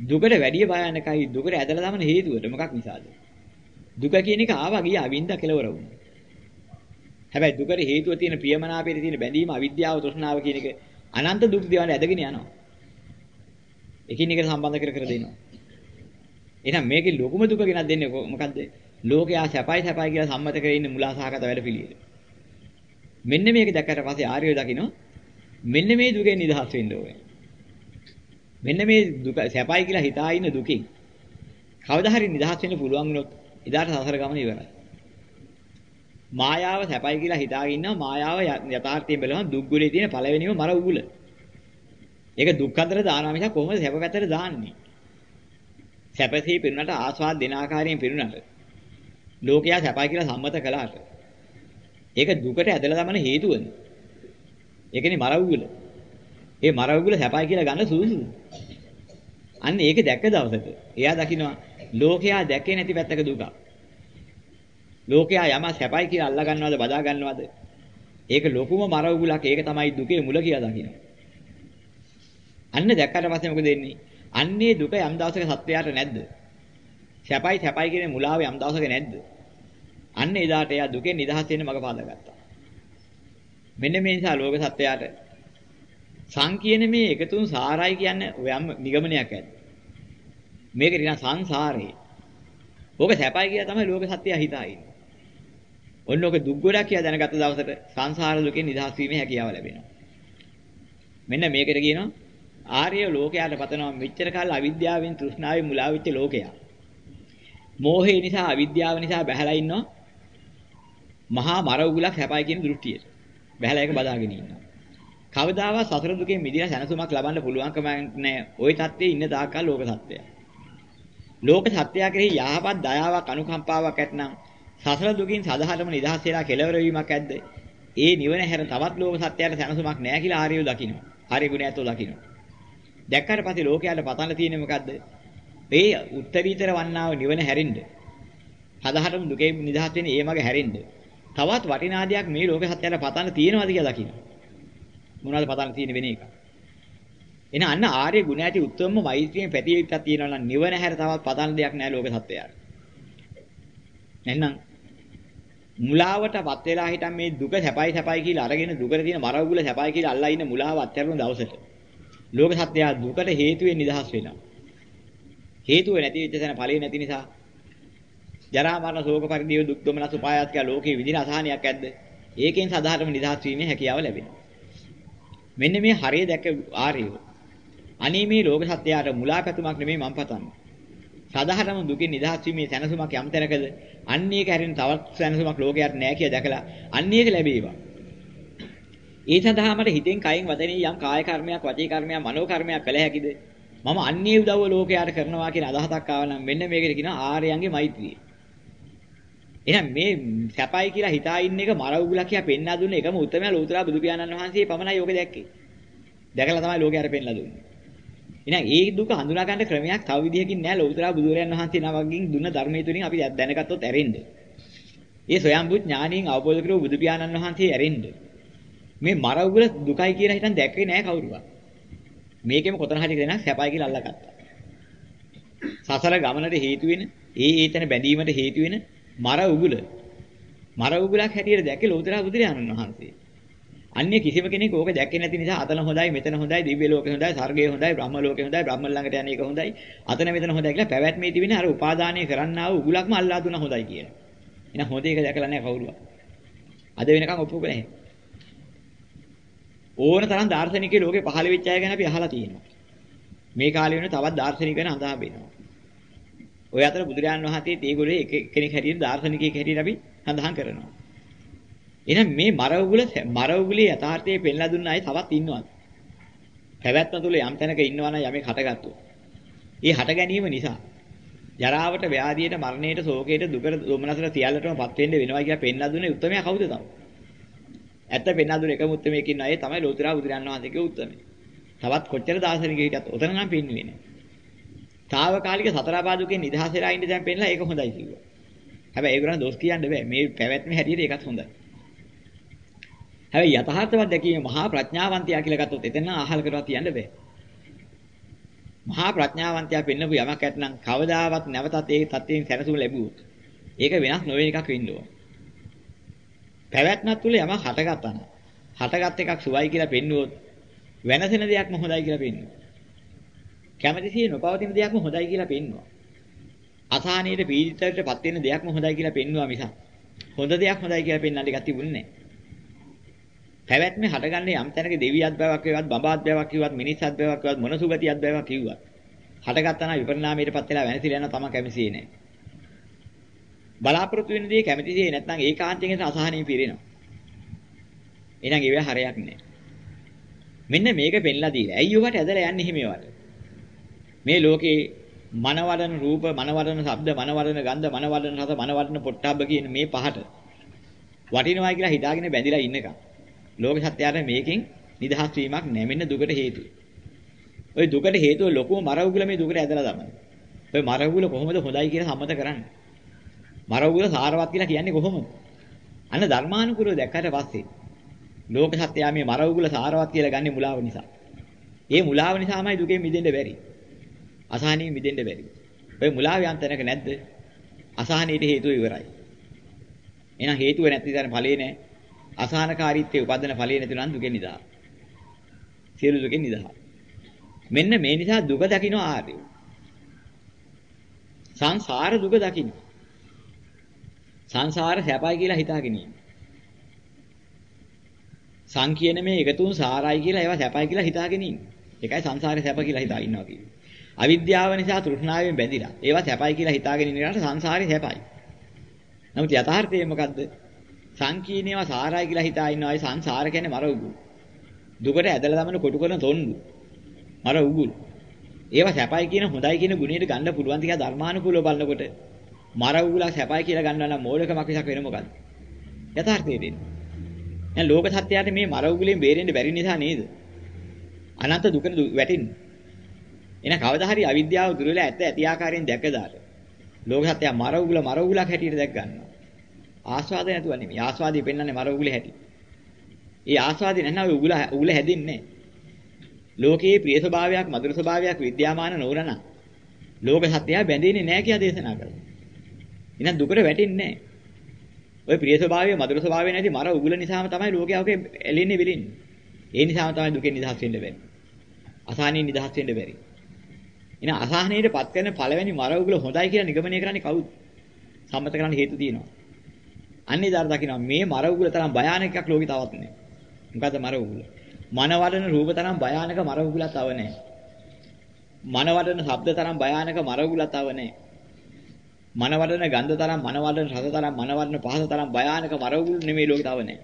දුකට වැඩිය භයානකයි දුකට ඇදලා දාමන හේතුවට මොකක් නිසාද? දුක කියන එක ආවා ගියා වින්ද කෙලවර වුණා. හැබැයි දුකට හේතුව තියෙන ප්‍රියමනාපයේ තියෙන බැඳීම අවිද්‍යාව තෘෂ්ණාව කියන එක අනන්ත දුක් දේවල් ඇදගෙන යනවා. එකින් එකට සම්බන්ධ කර කර දෙනවා. එහෙනම් මේකේ ලොකුම දුක ගෙනත් දෙන්නේ මොකද්ද? ලෝකයා සැපයි සැපයි කියලා සම්මත කරගෙන ඉන්න මුලාසහගත වැඩ පිළිවෙල. මෙන්න මේක දැක්කට පස්සේ ආර්යය දකින්න මෙන්න මේ දුකෙන් නිදහස් වෙන්න ඕනේ. මෙන්න මේ දුක සැපයි කියලා හිතා ඉන්න දුකෙන් කවදා හරි නිදහස් වෙන්න පුළුවන් වුණොත් එදාට සසර ගමන ඉවරයි. මායාව සැපයි කියලා හිතාගෙන ඉන්නවා මායාව යථාර්ථයෙන් බලනවා දුක් ගුලේ තියෙන පළවෙනිම මර උගුල. ඒක දුක් අතර දානවා මිසක් කොහොමද සැප පැත්තට දාන්නේ? සැපසේ පිරුණාට ආස්වාද දෙන ආකාරයෙන් පිරුණාට ලෝකයා සැපයි කියලා සම්මත කළාට ඒක දුකට ඇදලා දමන හේතුවනේ. ඒකනේ මර උගුල. ඒ මර උගුල සැපයි කියලා ගන්න සුදුසු. අන්න ඒක දැක්ක දවසට එයා දකිනවා ලෝකයා දැකේ නැති පැත්තක දුක. ලෝකයා යම සැපයි කියලා අල්ලා ගන්නවද බදා ගන්නවද? ඒක ලොකුම මර උගුලක්. ඒක තමයි දුකේ මුල කියලා දකිනවා. අන්න දැක්කට පස්සේ මොකද වෙන්නේ? අන්නේ දුක යම් දවසක සත්වයාට නැද්ද? සැපයි සැපයි කියන මුලාව යම් දවසක නැද්ද? අන්න එදාට එයා දුකෙන් නිදහස් වෙන්න මඟ පාදගත්තා. මෙන්න මේ නිසා ලෝක සත්වයාට සං කියන මේ එකතුන් සාරයි කියන්නේ ඔයම් නිගමනයක් ඇද්ද? මේක නිකන් සංසාරේ. ඕක සැපයි කියලා තමයි ලෝක සත්‍යය හිතා ඉන්නේ. ඔන්න ඕක දුක් ගොඩක් කියලා දැනගත්ත දවසට සංසාර දුකෙන් නිදහස් වීමේ හැකියාව ලැබෙනවා. මෙන්න මේකට කියනවා ආර්ය ලෝකයට පතනවා මෙච්චර කාල අවිද්‍යාවෙන් තෘෂ්ණාවෙන් මුලා වෙච්ච ලෝකයා. මෝහය නිසා අවිද්‍යාව නිසා බැහැලා ඉන්නවා. මහා මර උගුලක් හැපයි කියන දෘෂ්ටියට බැලලා එක බදාගෙන ඉන්නවා. කවදාවත් සසර දුකෙන් මිදලා සැනසුමක් ලබන්න පුළුවන්කම නැහැ. ওই தත්ත්වයේ ඉන්න තාක්කල් ලෝක සත්‍යය. ලෝක සත්‍යය කෙරෙහි යහපත් දයාවක් අනුකම්පාවක් ඇතනම් සසර දුකින් සදහටම නිදහස් වෙලා කෙලවර වීමක් ඇද්ද? ඒ නිවන හැර තවත් ලෝක සත්‍යයට සැනසුමක් නැහැ කියලා ආර්යෝ දකිනවා. හරි ගුණ ඇතෝ දකිනවා. දැක්කට පස්සේ ලෝකයට පතන්න තියෙන්නේ මොකද්ද? මේ උත්තරීතර වන්නාව නිවන හැරෙන්න. සදහටම දුකෙන් නිදහස් වෙන්නේ ඒ මගේ හැරෙන්න. තවත් වටිනා දෙයක් මේ ලෝක සත්‍යයට පතන්න තියෙනවද කියලා දකින්න. මොනවද පතන්න තියෙන වෙන එක? එන අන්න ආර්ය ගුණ ඇති උත්තරම මෛත්‍රියෙන් පැතිය යුක්තක් තියෙනවා නම් නිවන හැර තවත් පතන්න දෙයක් නැහැ ලෝක සත්‍යයට. එහෙනම් මුලාවටපත් වෙලා හිටන් මේ දුක සැපයි සැපයි කියලා අරගෙන දුකට තියෙන මරවුල සැපයි කියලා අල්ලා ඉන්න මුලාව අත්හැරුණු දවසට ලෝක සත්‍යය දුකට හේතු වෙන්න නිදහස් වෙනවා. හේතුව නැති වෙච්ච තැන ඵලෙ නැති නිසා ජරා මරණ ශෝක පරිදේව දුක් දුමනස් උපායාත් කියලා ලෝකේ විඳින අසහනයක් ඇද්ද? ඒකෙන් සදාහටම නිදහස් වීමේ හැකියාව ලැබෙනවා. මෙන්න මේ හරිය දැක ආර්යෝ. අනේ මේ ලෝක සත්‍යයට මුලා පැතුමක් නෙමෙයි මම පතන්නේ. සදාහටම දුකින් නිදහස් වීමේ සැනසුමක් යම් තැනකද අන්න ඒක හැරෙන තවත් සැනසුමක් ලෝකයට නැහැ කියලා දැකලා අන්න ඒක ලැබේවා. ඒ සඳහා මට හිතෙන් කයින් වදනේ යම් කාය කර්මයක් වචී කර්මයක් මනෝ කර්මයක් කළ හැකිද? මම අන්නේ උදව්ව ලෝකයට කරනවා කියන අදහසක් ආව නම් මෙන්න මේකට කියනවා ආර්යයන්ගේ මෛත්‍රිය. එහෙනම් මේ සැපයි කියලා හිතා ඉන්න එක මර උගුලක් කියලා පෙන්වා දුන්න එකම උත්තරම ලෝතර බුදු පියාණන් වහන්සේ පමණයි ඕක දැක්කේ. දැකලා තමයි ලෝකයට පෙන්ලා දුන්නේ. එහෙනම් ඒ දුක හඳුනා ගන්න ක්‍රමයක් තව විදිහකින් නෑ ලෝතර බුදුරයන් වහන්සේ නමකින් දුන්න ධර්මයේ තුලින් අපි දැනගත්තොත් ඇරෙන්න. ඒ සොයම්බු ඥානියෙන් අවබෝධ කරගන්න බුදු පියාණන් වහන්සේ ඇරෙන්න. මේ මර උගුල දුකයි කියලා හිතන් දැක්කේ නෑ කවුරුවත්. මේකෙම කොතන හරි දෙනක් සැපයි කියලා අල්ලගත්තා. සසර ගමනට හේතු වෙන ඒ ඒතන බැඳීමට හේතු වෙන මර උගුල මර උගුලක් හැටියට දැකේ ලෝතරා බුදුරජාණන් වහන්සේ. අන්නේ කිසිම කෙනෙක් ඕක දැක්කේ නැති නිසා අතන හොඳයි මෙතන හොඳයි දිව්‍ය ලෝකේ හොඳයි ස්වර්ගය හොඳයි බ්‍රහ්ම ලෝකේ හොඳයි බ්‍රහ්ම ළඟට යන එක හොඳයි අතන මෙතන හොඳයි කියලා පැවැත්මේ තිබෙන අර උපාදානය කරන්නා වූ උගුලක්ම අල්ලා දුන හොඳයි කියලා. එහෙනම් හොඳ එක දැකලා නැහැ කවුරුවත්. අද වෙනකන් ඔප්පු කරේ නැහැ. ඕන තරම් දාර්ශනිකයෝ ලෝකේ පහළ වෙච්ච අය ගැන අපි අහලා තියෙනවා. මේ කාලේ වෙන තවත් දාර්ශනික වෙන අඳහා බේනවා. ඔය අතර බුදුරජාන් වහන්සේ තේගොල්ලේ එක කෙනෙක් හැටියට දාර්ශනිකයෙක් හැටියට අපි සඳහන් කරනවා. එහෙනම් මේ මරවුගුල මරවුගුලේ යථාර්ථයේ පෙන්ලා දුන්න අය තවත් ඉන්නවා. පැවැත්ම තුල යම් තැනක ඉන්නවා නම් යමෙක් හටගත්තු. ඒ හට ගැනීම නිසා ජරාවට, ව්‍යාධියට, මරණයට, ශෝකයට, දුකට, දුමනසට සියල්ලටමපත් වෙන්න වෙනවා කියලා පෙන්ලා දුන්නේ උත්තරමයා කවුද තමයි? ඇත්ත පෙන්ලා දුන්න එකම උත්තරමයකින් අය තමයි ලෝතර බුදුරජාන් වහන්සේගේ උත්තරමය. තවත් කොච්චර දාසනික හිටියත් උතන නම් පින්නුවේ නෑ. తాවකාලික සතර පාදුකේ නිදහස් වෙලා ඉන්න දැන් පෙන්නලා ඒක හොඳයි කිව්වා. හැබැයි ඒගොල්ලන් දොස් කියන්න බෑ. මේ පැවැත්ම හැටියට ඒකත් හොඳයි. හැබැයි යථාර්ථවත් දැකීම මහා ප්‍රඥාවන්තයා කියලා ගත්තොත් එතන අහල් කරලා තියන්න බෑ. මහා ප්‍රඥාවන්තයා පෙන්නපු යමක් ඇත්නම් කවදාවත් නැවතත් ඒ තත්ත්වයෙන් සැනසුම ලැබුවොත් ඒක වෙනස් නොවන එකක් වෙන්න ඕන. පැවැත්මක් තුල යමක් හටගත්තා නම් හටගත් එකක් සුවයි කියලා පෙන්නුවොත් වෙනසෙන දෙයක්ම හොඳයි කියලා පෙන්නුවා. කැමැතිසිය නොපවතින දෙයක්ම හොඳයි කියලා පෙන්නුවා. අසහනීයට පීඩිතයටපත් වෙන දෙයක්ම හොඳයි කියලා පෙන්නුවා මිසක් හොඳ දෙයක් හොඳයි කියලා පෙන්වන්න එකක් තිබුණේ නැහැ. පැවැත්මේ හටගන්නේ යම් තැනක දෙවියත් බවක් වේවත් බඹාත් බවක් කිව්වත් මිනිස්සත් බවක් කිව්වත් මොන සුගතියත් බවක් කිව්වත් හටගත්තා නම් විපරිණාමයටපත් වෙලා වෙනසිලා යන තම කැමතිසියේ නැහැ. බලාපොරොත්තු වෙන දේ කැමතිසියේ නැත්නම් ඒකාන්තයෙන් අසහනෙ පිරෙනවා. එහෙනම් ඒවැ හරයක් නැහැ. මෙන්න මේක පෙන්ලා දීලා. ඇයි ඔකට ඇදලා යන්නේ හිම ඒවට? මේ ලෝකේ මනවදන රූප, මනවදන ශබ්ද, මනවදන ගන්ධ, මනවදන රස, මනවදන පොට්ටබ්බ කියන මේ පහට වටිනවා කියලා හිතාගෙන බැඳිලා ඉන්නකම් ලෝක සත්‍යයට මේකෙන් නිදහස් වීමක් නැමෙන්න දුකට හේතුව. ওই දුකට හේතුව ලොකුම මරවුගල මේ දුකට ඇදලා තමයි. ඔය මරවුගල කොහොමද හොඳයි කියලා සම්මත කරන්නේ? මරවුගල සාරවත් කියලා කියන්නේ කොහොමද? අන්න ධර්මානුකූලව දැක්කට පස්සේ ලෝක සත්‍යය මේ මරවුගල සාරවත් කියලා ගන්නේ මුලාව නිසා. ඒ මුලාව නිසාමයි දුකෙන් මිදෙන්න බැරි. අසහනෙන් මිදෙන්න බැරි. ඔය මුලාව යන්තනක නැද්ද? අසහනෙට හේතුව ඉවරයි. එහෙනම් හේතුව නැති තැන ඵලේ නැහැ. අසහනකාරීත්වයේ උපදින ඵලයේ නැති නම් දුකෙන් නිදහස්. සියලු දුකෙන් නිදහස්. මෙන්න මේ නිසා දුක දකින්න ආර්යය. සංසාර දුක දකින්න. සංසාර සැපයි කියලා හිතාගෙන ඉන්න. සං කියන මේ එකතුන් සාරයි කියලා ඒවා සැපයි කියලා හිතාගෙන ඉන්න. ඒකයි සංසාරේ සැප කියලා හිතා ඉන්නවා කියන්නේ. අවිද්‍යාව නිසා තෘෂ්ණාවෙන් බැඳිලා ඒවා සැපයි කියලා හිතාගෙන ඉන්න කෙනාට සංසාරේ සැපයි. නමුත් යථාර්ථය මොකද්ද? සංකීර්ණේවා සාරයි කියලා හිතා ඉන්නවා. ඒ සංසාර කියන්නේ මර උගුල්. දුකට ඇදලා දමන කොටු කරන තොණ්ඩු. මර උගුල්. ඒවා සැපයි කියන හොඳයි කියන ගුණයට ගන්න පුළුවන් තියා ධර්මානුකූලව බලනකොට මර උගුලක් සැපයි කියලා ගන්නවා නම් මෝඩකමක් විසක් වෙන මොකද්ද? යථාර්ථය දෙන්නේ. දැන් ලෝක සත්‍යයට මේ මර උගුලෙන් බේරෙන්න බැරි නිසා නේද? අනන්ත දුකට වැටෙන්නේ. එහෙනම් කවදා හරි අවිද්‍යාව දුර වෙලා ඇත්ත ඇති ආකාරයෙන් දැක දාට. ලෝක සත්‍යය මර උගුල මර උගුලක් හැටියට දැක් ගන්නවා. ආස්වාදේ නැතුව නෙමෙයි. ආස්වාදේ පෙන්වන්නේ මර උගුල හැටි. ඒ ආස්වාදේ නැත්නම් ඔය උගුල උගුල හැදින්නේ ලෝකයේ ප්‍රිය ස්වභාවයක් මధుර ස්වභාවයක් විද්‍යාමාන නොවනනම් ලෝක සත්‍යය බැඳෙන්නේ නැහැ කියලා දේශනා කරනවා. එහෙනම් දුකට වැටෙන්නේ නැහැ. ඔය ප්‍රිය ස්වභාවය මధుර ස්වභාවය නැති මර උගුල නිසාම තමයි ලෝකයා ඔකේ ඇලෙන්නේ වෙලින්නේ. ඒ නිසාම තමයි දුකෙන් නිදහස් වෙන්න බැරි. අසහනෙන් නිදහස් වෙන්න බැරි. එහෙනම් අසහනයට පත් කරන පළවෙනි මර උගුල හොඳයි කියලා නිගමනය කරන්නේ කවුද? සම්මත කරන්න හේතු තියෙනවා. අන්නේ දාර දකින්න මේ මර උගුල තරම් භයානක එකක් ලෝකේ තවත් නැහැ. මොකද්ද මර උගුල? මනවඩන රූප තරම් භයානක මර උගුලක් තව නැහැ. මනවඩන ශබ්ද තරම් භයානක මර උගුලක් තව නැහැ. මනවඩන ගන්ධ තරම් මනවඩන රස තරම් මනවඩන පහස තරම් භයානක මර උගුල් නෙමෙයි ලෝකේ තව නැහැ.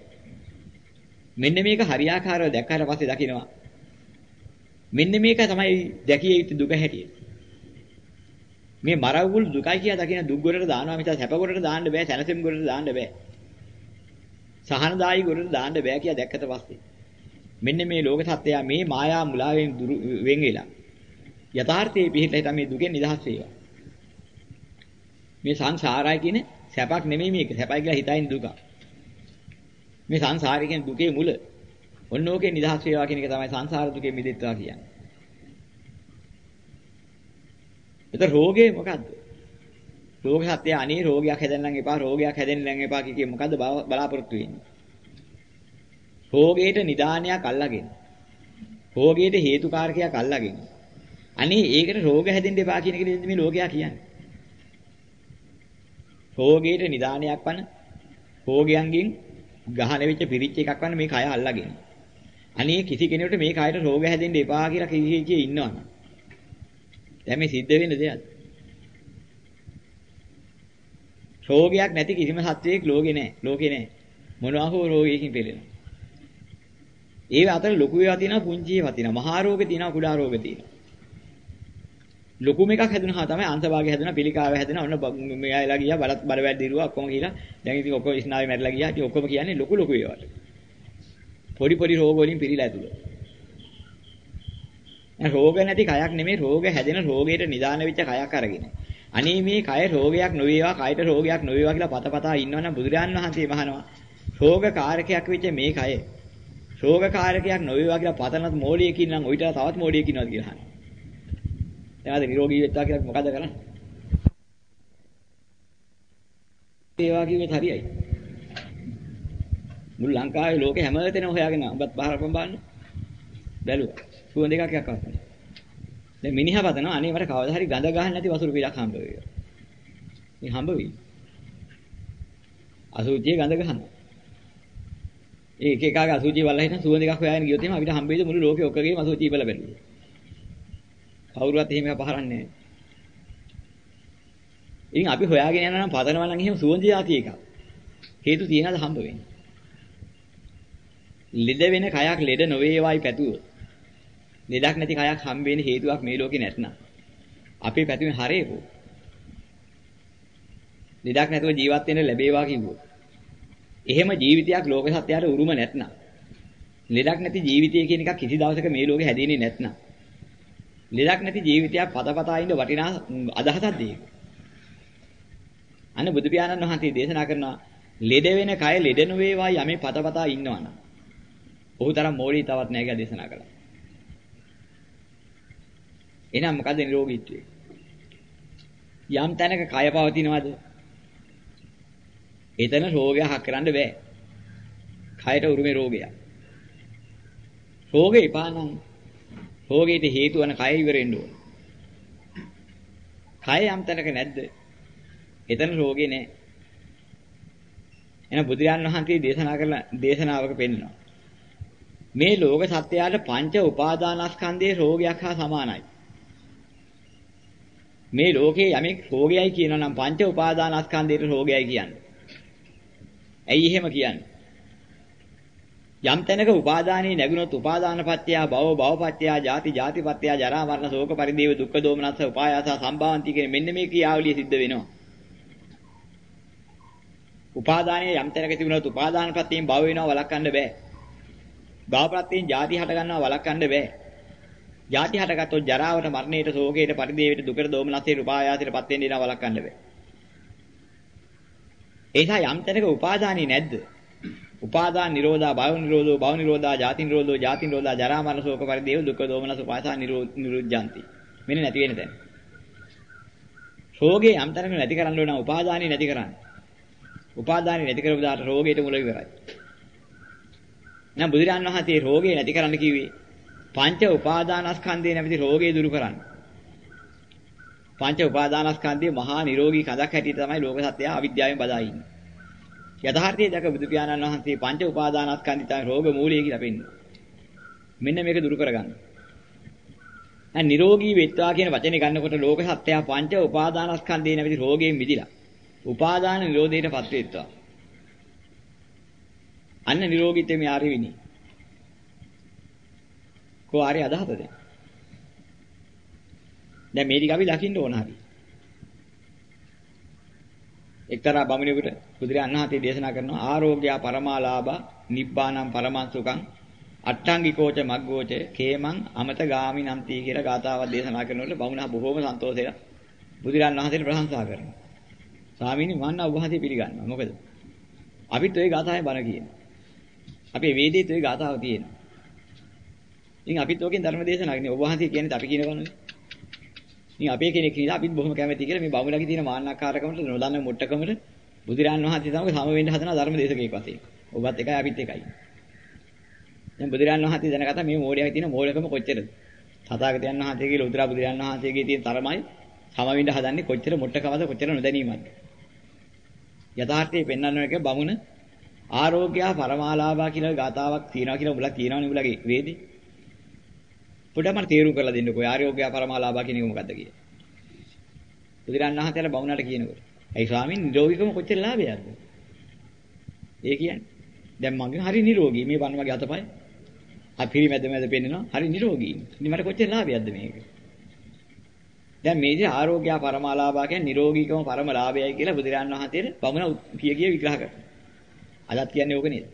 මෙන්න මේක හරියාකාරව දැක්කට පස්සේ දකින්නවා. මෙන්න මේක තමයි දැකිය යුතු දුක හැටියට. මේ මරවුල් දුකයි කියලා දකින දුක් ගොඩට දානවා මිස සැප ගොඩට දාන්න බෑ සැනසෙම් ගොඩට දාන්න බෑ. සහනදායි ගොඩට දාන්න බෑ කියලා දැක්කට පස්සේ මෙන්න මේ ලෝක සත්‍යය මේ මායා මුලාවෙන් වෙන් වෙලා යථාර්ථයේ පිහිටලා හිටා මේ දුකෙන් නිදහස් වේවා. මේ සංසාරය කියන්නේ සැපක් නෙමෙයි මේක. සැපයි කියලා හිතයින් දුක. මේ සංසාරය කියන්නේ දුකේ මුල. ඔන්න ඕකේ නිදහස් වේවා කියන එක තමයි සංසාර දුකෙන් මිදෙත්වා කියන්නේ. එතන රෝගේ මොකද්ද? රෝග සත්‍ය අනේ රෝගයක් හැදෙන්න නම් එපා රෝගයක් හැදෙන්න නම් එපා කිය මොකද්ද බලාපොරොත්තු වෙන්නේ? රෝගයට නිදානයක් අල්ලගෙන. රෝගයට හේතුකාරකයක් අල්ලගෙන. අනේ ඒකට රෝග හැදෙන්න එපා කියන එක මේ ලෝකයා කියන්නේ. රෝගයට නිදානයක් වන රෝගයන්ගෙන් ගහන වෙච්ච පිරිච්ච එකක් වන මේ කය අල්ලගෙන. අනේ කිසි කෙනෙකුට මේ කයට රෝග හැදෙන්න එපා කියලා කිසි කිය ඉන්නවනම් දැන් මේ සිද්ධ වෙන දෙයක්. රෝගයක් නැති කිසිම සත්වයක ලෝකේ නැහැ. ලෝකේ නැහැ. මොනවා හෝ රෝගයකින් පෙළෙනවා. ඒ අතර ලොකු ඒවා තියෙනවා පුංචි ඒවා තියෙනවා. මහා රෝග තියෙනවා කුඩා රෝග තියෙනවා. ලොකුම එකක් හැදුනහම තමයි අංශභාගය හැදුනා පිළිකාව හැදුනා ඔන්න මෙයාලා ගියා බලත් බර වැඩ දිරුවා ඔක්කොම ගිහලා දැන් ඉතින් ඔක්කොම ස්නායු මැරලා ගියා ඉතින් ඔක්කොම කියන්නේ ලොකු ලොකු ඒවාට පොඩි පොඩි රෝග වලින් පිරීලා ඇතුළේ රෝග නැති කයක් නෙමෙයි රෝග හැදෙන රෝගයට නිදාන වෙච්ච කයක් අරගෙන. අනේ මේ කය රෝගයක් නොවේවා කයට රෝගයක් නොවේවා කියලා පතපතා ඉන්නවනම් බුදුරජාන් වහන්සේ මහනවා. රෝග කාරකයක් වෙච්ච මේ කය රෝග කාරකයක් නොවේවා කියලා පතනත් මෝඩියකින් නම් ඔయిత තවත් මෝඩියකින් ඉන්නවද කියලා අහනවා. එයාද නිරෝගී වෙත්තා කියලා මොකද කරන්නේ? ඒවා කිව්වෙත් හරියයි. මුළු ලංකාවේ ලෝකේ හැම තැනම හොයාගෙන ඔබත් බහරපම් බලන්න. බැලුවා. සුවඳ දෙකක් එකක් අස්සන. දැන් මිනිහා පතනවා අනේ මට කවදා හරි ගඳ ගහන්න නැති වසුරු පිටක් හම්බ වෙයි. මේ හම්බ වෙයි. අසුචියේ ගඳ ගහනවා. ඒ එක එකාගේ අසුචිය බලලා හිටන් සුවඳ දෙකක් හොයාගෙන ගියොත් එහෙම අපිට හම්බෙයිද මුළු ලෝකෙ ඔක්කොගේම අසුචිය බල බැලුවා. කවුරුවත් එහෙම පහරන්නේ නැහැ. ඉතින් අපි හොයාගෙන යනවා නම් පතනවා නම් එහෙම සුවඳ જાති එකක්. හේතු තියනද හම්බ වෙන්නේ. ලෙඩ වෙන කයක් ලෙඩ නොවේවායි පැතුවොත්. ලෙඩක් නැති කයක් හම්බ වෙන්න හේතුවක් මේ ලෝකේ නැත්නම්. අපේ පැතුමේ හරේකෝ. ලෙඩක් නැතුව ජීවත් වෙන්න ලැබේවා කිව්වොත්. එහෙම ජීවිතයක් ලෝක සත්‍යයට උරුම නැත්නම්. ලෙඩක් නැති ජීවිතය කියන එකක් කිසි දවසක මේ ලෝකේ හැදෙන්නේ නැත්නම්. ලෙඩක් නැති ජීවිතයක් පතපතා ඉන්න වටිනා අදහසක් දෙයක. අන්න බුදු පියාණන් වහන්සේ දේශනා කරනවා ලෙඩ වෙන කය ලෙඩ නොවේවා යමේ පතපතා ඉන්නවනම්. ඔහු තරම් මෝඩී තවත් නැහැ කියලා දේශනා කළා. එහෙනම් මොකද නිරෝගීත්වය? යම් තැනක කය පවතිනවද? එතන රෝගයක් හක් කරන්න බෑ. කයට උරුමේ රෝගයක්. රෝගේ එපානම් රෝගීට හේතු වන කය ඉවරෙන්න ඕන. කය යම් තැනක නැද්ද? එතන රෝගේ නෑ. එහෙනම් බුදුරජාණන් වහන්සේ දේශනා කරන දේශනාවක පෙන්නනවා. මේ ලෝක සත්‍යයට පංච උපාදානස්කන්ධයේ රෝගයක් හා සමානයි. මේ ලෝකේ යමෙක් රෝගයයි කියනවා නම් පංච උපාදානස්කන්ධයේ රෝගයයි කියන්නේ. ඇයි එහෙම කියන්නේ? යම් තැනක උපාදානී නැගුණොත් උපාදානපත්ත්‍ය භව භවපත්ත්‍ය ජාති ජාතිපත්ත්‍ය ජරා මරණ ශෝක පරිදේව දුක්ඛ දෝමනස්ස උපායාස සම්භාවಂತಿ කියන මෙන්න මේ ක්‍රියාවලිය සිද්ධ වෙනවා. උපාදානයේ යම් තැනක තිබුණොත් උපාදානපත්තියෙන් භව වෙනවා වළක්වන්න බෑ. භවපත්තියෙන් ජාති හට ගන්නවා වළක්වන්න බෑ. ජාති හටගත්තොත් ජරාවට මරණයට ශෝකයට පරිදේවයට දුකට දෝමනස්සේ උපායාසයටපත් වෙන්න ඉනවා වළක්වන්න බෑ. ඒ නිසා යම් තැනක උපාදානී නැද්ද? උපාදාන නිරෝධා භව නිරෝධෝ භව නිරෝධා ජාති නිරෝධෝ ජාති නිරෝධා ජරා මරණ ශෝක පරිදේව දුක්ඛ දෝමනස උපාසා නිරුද්ධಂತಿ. මෙන්න නැති වෙන තැන. රෝගේ යම් තැනක නැති කරන්න ඕන උපාදානී නැති කරන්න. උපාදානී නැති කරපු දාට රෝගයට මුල ඉවරයි. නම් බුදුරජාණන් වහන්සේ රෝගේ නැති කරන්න කිව්වේ පංච උපාදානස්කන්ධේ නැමැති රෝගේ දුරු කරන්න. පංච උපාදානස්කන්ධයේ මහා නිරෝගී කඳක් හැටියට තමයි ලෝක සත්‍යය අවිද්‍යාවෙන් බදා ඉන්නේ. යථාර්ථයේ දැක බුදු පියාණන් වහන්සේ පංච උපාදානස්කන්ධය තමයි රෝග මූලය කියලා පෙන්නනවා. මෙන්න මේක දුරු කරගන්න. දැන් නිරෝගී වෙත්වා කියන වචනේ ගන්නකොට ලෝක සත්‍යය පංච උපාදානස්කන්ධේ නැමැති රෝගයෙන් මිදිලා උපාදාන නිරෝධයටපත් වෙත්වා. අන්න නිරෝගීත්වයේ මේ ආර්ය විනි. කො ආර්ය අදහතද? දැන් මේ ටික අපි දකින්න ඕන හරි. එක්තරා බමුණෙකුට බුදුරජාණන් වහන්සේ දේශනා කරනවා ආරෝග්‍ය පරමාලාභ නිබ්බානම් පරමංසුකං අට්ඨංගිකෝච මග්ගෝච කේමං අමත ගාමිනන්ති කියලා ගාතාවක් දේශනා කරනකොට බමුණා බොහෝම සන්තෝෂයෙන් බුදුරජාණන් වහන්සේට ප්‍රශංසා කරනවා. ස්වාමීනි මම ඔබ වහන්සේ පිළිගන්නවා. මොකද? අපිත් ওই ගාතාවේ බණ කියනවා. අපේ වේදේත් ওই ගාතාව තියෙනවා. ඉතින් අපිත් ඕකෙන් ධර්ම දේශනා කරන්නේ ඔබ වහන්සේ කියන්නේ අපි කියන බණනේ. ඉතින් අපේ කෙනෙක් කියලා අපිත් බොහොම කැමැති කියලා මේ බමුණගේ තියෙන මාන්නකාරකමට නොදන්න මුට්ටකමට බුදුරන් වහන්සේ සමග සම වෙන්න හදන ධර්ම දේශකයෙක් වශයෙන්. ඔබත් එකයි අපිත් එකයි. දැන් බුදුරන් වහන්සේ දැනගත්ත මේ මෝඩයාගේ තියෙන මෝඩකම කොච්චරද? තථාගතයන් වහන්සේ කියලා උතුරා බුදුරන් වහන්සේගේ තියෙන තරමයි සම වෙන්න හදන්නේ කොච්චර මුට්ටකමද කොච්චර නොදැනීමක්ද? යථාර්ථයේ පෙන්වන්න එක බමුණ ආරෝග්‍ය පරමාලාභා කියලා ගාතාවක් තියෙනවා කියලා උඹලා කියනවනේ උඹලගේ වේදේ. පොඩ්ඩක් මට තේරුම් කරලා දෙන්නකෝ ආරෝග්‍ය පරමාලාභා කියන එක මොකද්ද කියලා. බුදුරන් වහන්සේලා බමුණට කියනකොට. "ඇයි ස්වාමීන් නිරෝගීකම කොච්චර ලාභයක්ද?" ඒ කියන්නේ. දැන් මගේ හරි නිරෝගී මේ වන්න මගේ අතපය. අපිරි මැද මැද පෙන්නනවා හරි නිරෝගී. ඉතින් මට කොච්චර ලාභයක්ද මේක? දැන් මේ ඉතින් ආරෝග්‍ය පරමාලාභා කියන්නේ නිරෝගීකම පරම ලාභයයි කියලා බුදුරන් වහන්සේට බමුණ කිය කිය විග්‍රහ කරනවා. අදත් කියන්නේ ඕක නේද?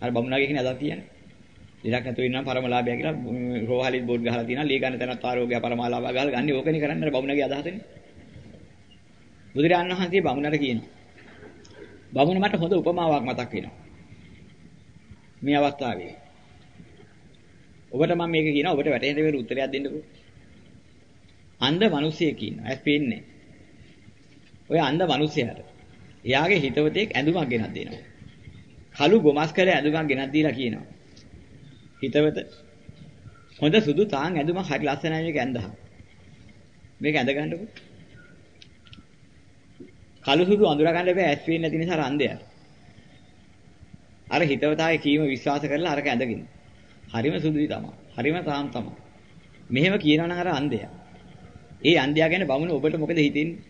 අර බමුණාගේ කියන්නේ අදත් කියන්නේ. ලෙඩක් නැතුව ඉන්නම් පරමලාභය කියලා රෝහලිත් බෝඩ් ගහලා තියෙනවා. ලී ගන්න තැනත් ආරෝග්‍ය පරමාලාභය ගහලා ගන්නේ ඕකනේ කරන්නේ බමුණගේ අදහසනේ. බුදුරජාණන් වහන්සේ බමුණට කියනවා. බමුණ මට හොඳ උපමාවක් මතක් වෙනවා. මේ අවස්ථාවේ. ඔබට මම මේක කියනවා ඔබට වැටහෙන දේ උත්තරයක් දෙන්නකෝ. අන්ධ මිනිහෙක් ඉන්නවා. ඇස් පේන්නේ. ඔය අන්ධ මිනිහයාට එයාගේ හිතවතෙක් ඇඳුමක් ගෙනත් දෙනවා. කළු ගොමස් කළ ඇඳුමක් ගෙනත් දීලා කියනවා. හිතවත හොඳ සුදු තාන් ඇඳුමක් හරි ලස්සනයි මේක ඇඳහා. මේක ඇඳ ගන්නකො. කළු සුදු අඳුර ගන්න බෑ ඇස් පේන්නේ නැති නිසා රන්දයක්. අර හිතවතාගේ කීම විශ්වාස කරලා අරක ඇඳගෙන. හරිම සුදුයි තමයි. හරිම තාම් තමයි. මෙහෙම කියනවා නම් අර අන්ධයා. ඒ අන්ධයා ගැන බමුණ ඔබට මොකද හිතෙන්නේ?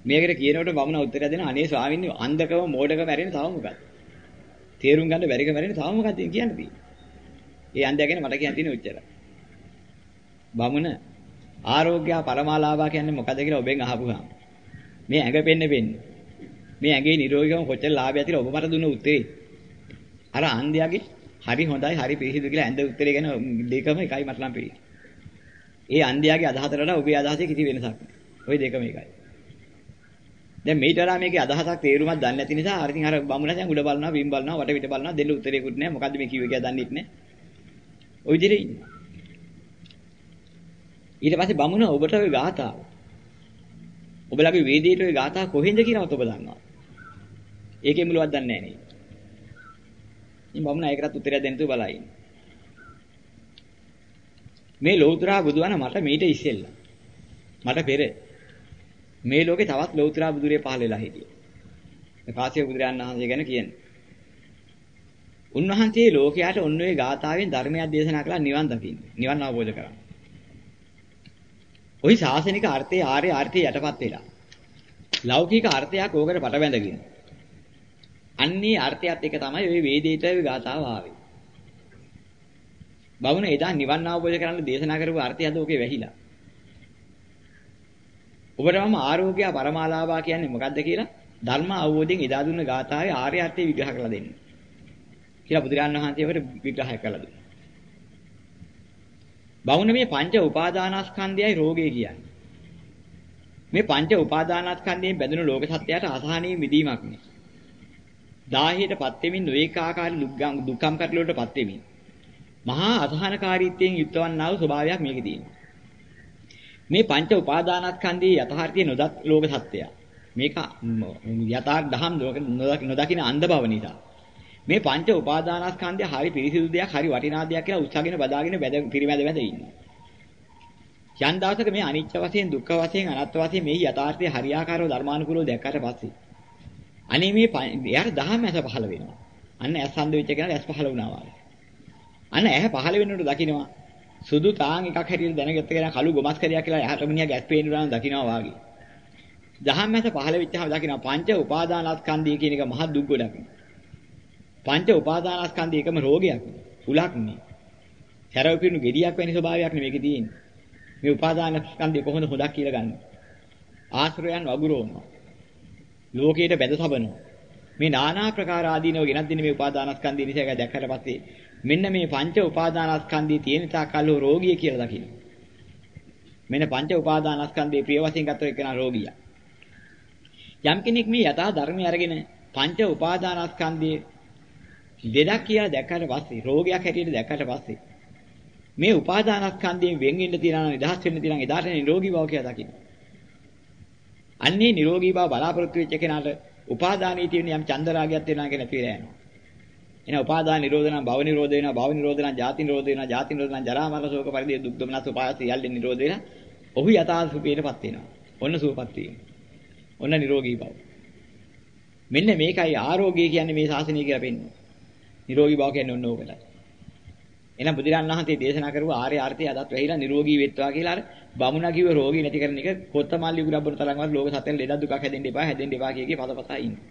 මේකට කියනකොට බමුණ උත්තරය දෙන අනේ ස්වාමීන් වහන්සේ අන්ධකම මෝඩකම ඇරෙන තව මොකක්ද? තේරුම් ගන්න බැරිකම ඇරෙන තව මොකක්ද කියන්න තියෙන්නේ? ඒ අන්ධයා ගැන මට කියන්න තියෙන උච්චර. බමුණ ආරෝග්‍ය පරමාලාභා කියන්නේ මොකද කියලා ඔබෙන් අහපුවාම මේ ඇඟ පෙන්න පෙන්නේ. මේ ඇඟේ නිරෝගීකම කොච්චර ලාභයක් තියෙනවද ඔබ මට දුන්න උත්තරේ. අර අන්ධයාගේ හරි හොඳයි හරි පිළිසිදු කියලා ඇඳ උත්තරේ ගැන දෙකම එකයි මට නම් පෙන්නේ. ඒ අන්ධයාගේ අදහසට වඩා ඔබේ අදහසේ කිසි වෙනසක් නැහැ. ওই දෙකම එකයි. දැන් මේට වඩා මේකේ අදහසක් තේරුමක් දන්නේ නැති නිසා අර ඉතින් අර බමුණා දැන් උඩ බලනවා වින් බලනවා වට පිට බලනවා දෙන්න උත්තරේකුත් නැහැ මොකද්ද මේ කිව්වේ කියලා දන්නෙත් නැහැ. ওই විදිහට ඉන්නේ. ඊට පස්සේ බමුණ ඔබට ওই ගාථාව. ඔබලගේ වේදේට ওই ගාථා කොහෙන්ද කියනවත් ඔබ දන්නවා. ඒකේ මුලවත් දන්නේ නැහැ නේ. ඉතින් බමුණ ඒකටත් උත්තරයක් දෙන්න තු බලයි. මේ ලෞතර බුදුවන මට මීට ඉස්සෙල්ලා. මට පෙර මේ ලෝකේ තවත් ලෞතර බුදුරේ පහළ වෙලා හිටියේ. මේ කාසිය බුදුරයන් වහන්සේ ගැන කියන්නේ. උන්වහන්සේ ලෝකයට ඔන්න ඔය ගාථාවෙන් ධර්මයක් දේශනා කළා නිවන් දකින්න. නිවන් අවබෝධ කරගන්න. ওই ශාසනික අර්ථයේ ආර්ය අර්ථය යටපත් වෙලා. ලෞකික අර්ථයක් ඕකට පට බැඳගෙන. අන්නේ අර්ථයත් එක තමයි ওই වේදේත ගාථාව ආවේ. බවුන එදා නිවන් අවබෝධ කරගන්න දේශනා කරපු අර්ථයද ඔකේ වැහිලා. ඔබට මම ආරෝග්‍ය පරමාලාභා කියන්නේ මොකද්ද කියලා ධර්ම අවබෝධයෙන් එදා දුන්න ගාථාවේ ආර්ය අර්ථය විග්‍රහ කරලා දෙන්න. කියලා බුදුරජාණන් වහන්සේ අපට විග්‍රහ කළා දුන්නා. බවුන මේ පංච උපාදානස්කන්ධයයි රෝගය කියන්නේ. මේ පංච උපාදානස්කන්ධයෙන් බැඳුණු ලෝක සත්‍යයට අසහනීය මිදීමක් නේ. දාහයටපත් වෙමින් නොඑක ආකාරී දුක්ඛම් කටලුවටපත් වෙමින් මහා අසහනකාරීත්වයෙන් යුක්තවන්නා වූ ස්වභාවයක් මේකේ තියෙනවා. මේ පංච උපාදානස්කන්ධයේ යථාර්ථය නොදත් ලෝක සත්‍යය. මේක යථාර්ථ දහම් නොදකින අන්ධ බව නිසා. මේ පංච උපාදානස්කන්ධය හරි පිරිසිදු දෙයක් හරි වටිනා දෙයක් කියලා උත්සාහගෙන බදාගෙන බැද පිරිමැද වැද ඉන්නවා. යන් දවසක මේ අනිත්‍ය වශයෙන් දුක්ඛ වශයෙන් අනාත්ම වශයෙන් මේ යථාර්ථය හරියාකාරව ධර්මානුකූලව දැක්කට පස්සේ අනේ මේ එයාට දහම ඇස පහළ වෙනවා. අන්න ඇස් සම්ද වෙච්ච කෙනාට ඇස් පහළ වුණා වගේ. අන්න ඇහැ පහළ වෙනකොට දකින්නවා සුදු තාන් එකක් හැටියට දැනගත්ත කෙනා කළු ගොමස් කරියා කියලා එහාට මිනිහා ගැස් පේනවා නම් දකින්නවා වාගේ. දහම් ඇස පහළ වෙච්චාම දකින්නවා පංච උපාදානස්කන්ධය කියන එක මහ දුක් ගොඩක්. පංච උපාදානස්කන්ධය එකම රෝගයක්. උලක් නේ. හැරව පිරුණු gediyak වැනි ස්වභාවයක් නේ මේකේ තියෙන්නේ. මේ උපාදානස්කන්ධය කොහොමද හොදක් කියලා ගන්න. ආශ්‍රයයන් වගුරවනවා. ලෝකයට බැඳ සබනවා. මේ নানা ප්‍රකාර ආදීනව ගෙනත් දෙන මේ උපාදානස්කන්ධය නිසා එක දැක්කට පස්සේ මෙන්න මේ පංච උපාදානස්කන්ධයේ තියෙන තාකල් රෝගිය කියලා දකින්න. මෙන්න පංච උපාදානස්කන්ධයේ ප්‍රිය වශයෙන් ගත්ත එකන රෝගියා. යම් කෙනෙක් මේ යථා ධර්මය අරගෙන පංච උපාදානස්කන්ධයේ දෙදක් කියලා දැක්කට පස්සේ රෝගයක් හැටියට දැක්කට පස්සේ මේ උපාදානස්කන්ධයෙන් වෙන් වෙන්න තියනවා නිදහස් වෙන්න තියනවා එදාට නිරෝගී බව කියලා දකින්න. අන්නේ නිරෝගී බව බලාපොරොත්තු වෙච්ච කෙනාට උපාදානයේ තියෙන යම් චන්දරාගයක් වෙනවා කියන පිළිලා යනවා. එන උපාදාන නිරෝධ නම් භව නිරෝධ වෙනවා භව නිරෝධ නම් ජාති නිරෝධ වෙනවා ජාති නිරෝධ නම් ජරා මරණ ශෝක පරිදේ දුක් දුමනස් උපායස යල්ලෙන් නිරෝධ වෙනවා. ඔහු යථා සුඛයටපත් වෙනවා. ඔන්න සුවපත් වීම. ඔන්න නිරෝගී බව. මෙන්න මේකයි ආරෝග්‍ය කියන්නේ මේ ශාසනය කියලා පෙන්වන්නේ. නිරෝගී බව කියන්නේ ඔන්න ඕකටයි. එහෙනම් බුදුරජාණන් වහන්සේ දේශනා කරුව ආර්ය ආර්ථය අදත් වෙහිලා නිරෝගී වෙත්වා කියලා අර බමුණා කිව්ව රෝගී නැති කරන එක කොත්තමල්ලි උගුරබ්බන තරම්වත් ලෝක සත්‍යන ලෙඩ දුකක් හැදෙන්න එපා හැදෙන්න එපා කිය කී පතපතා ඉන්නේ.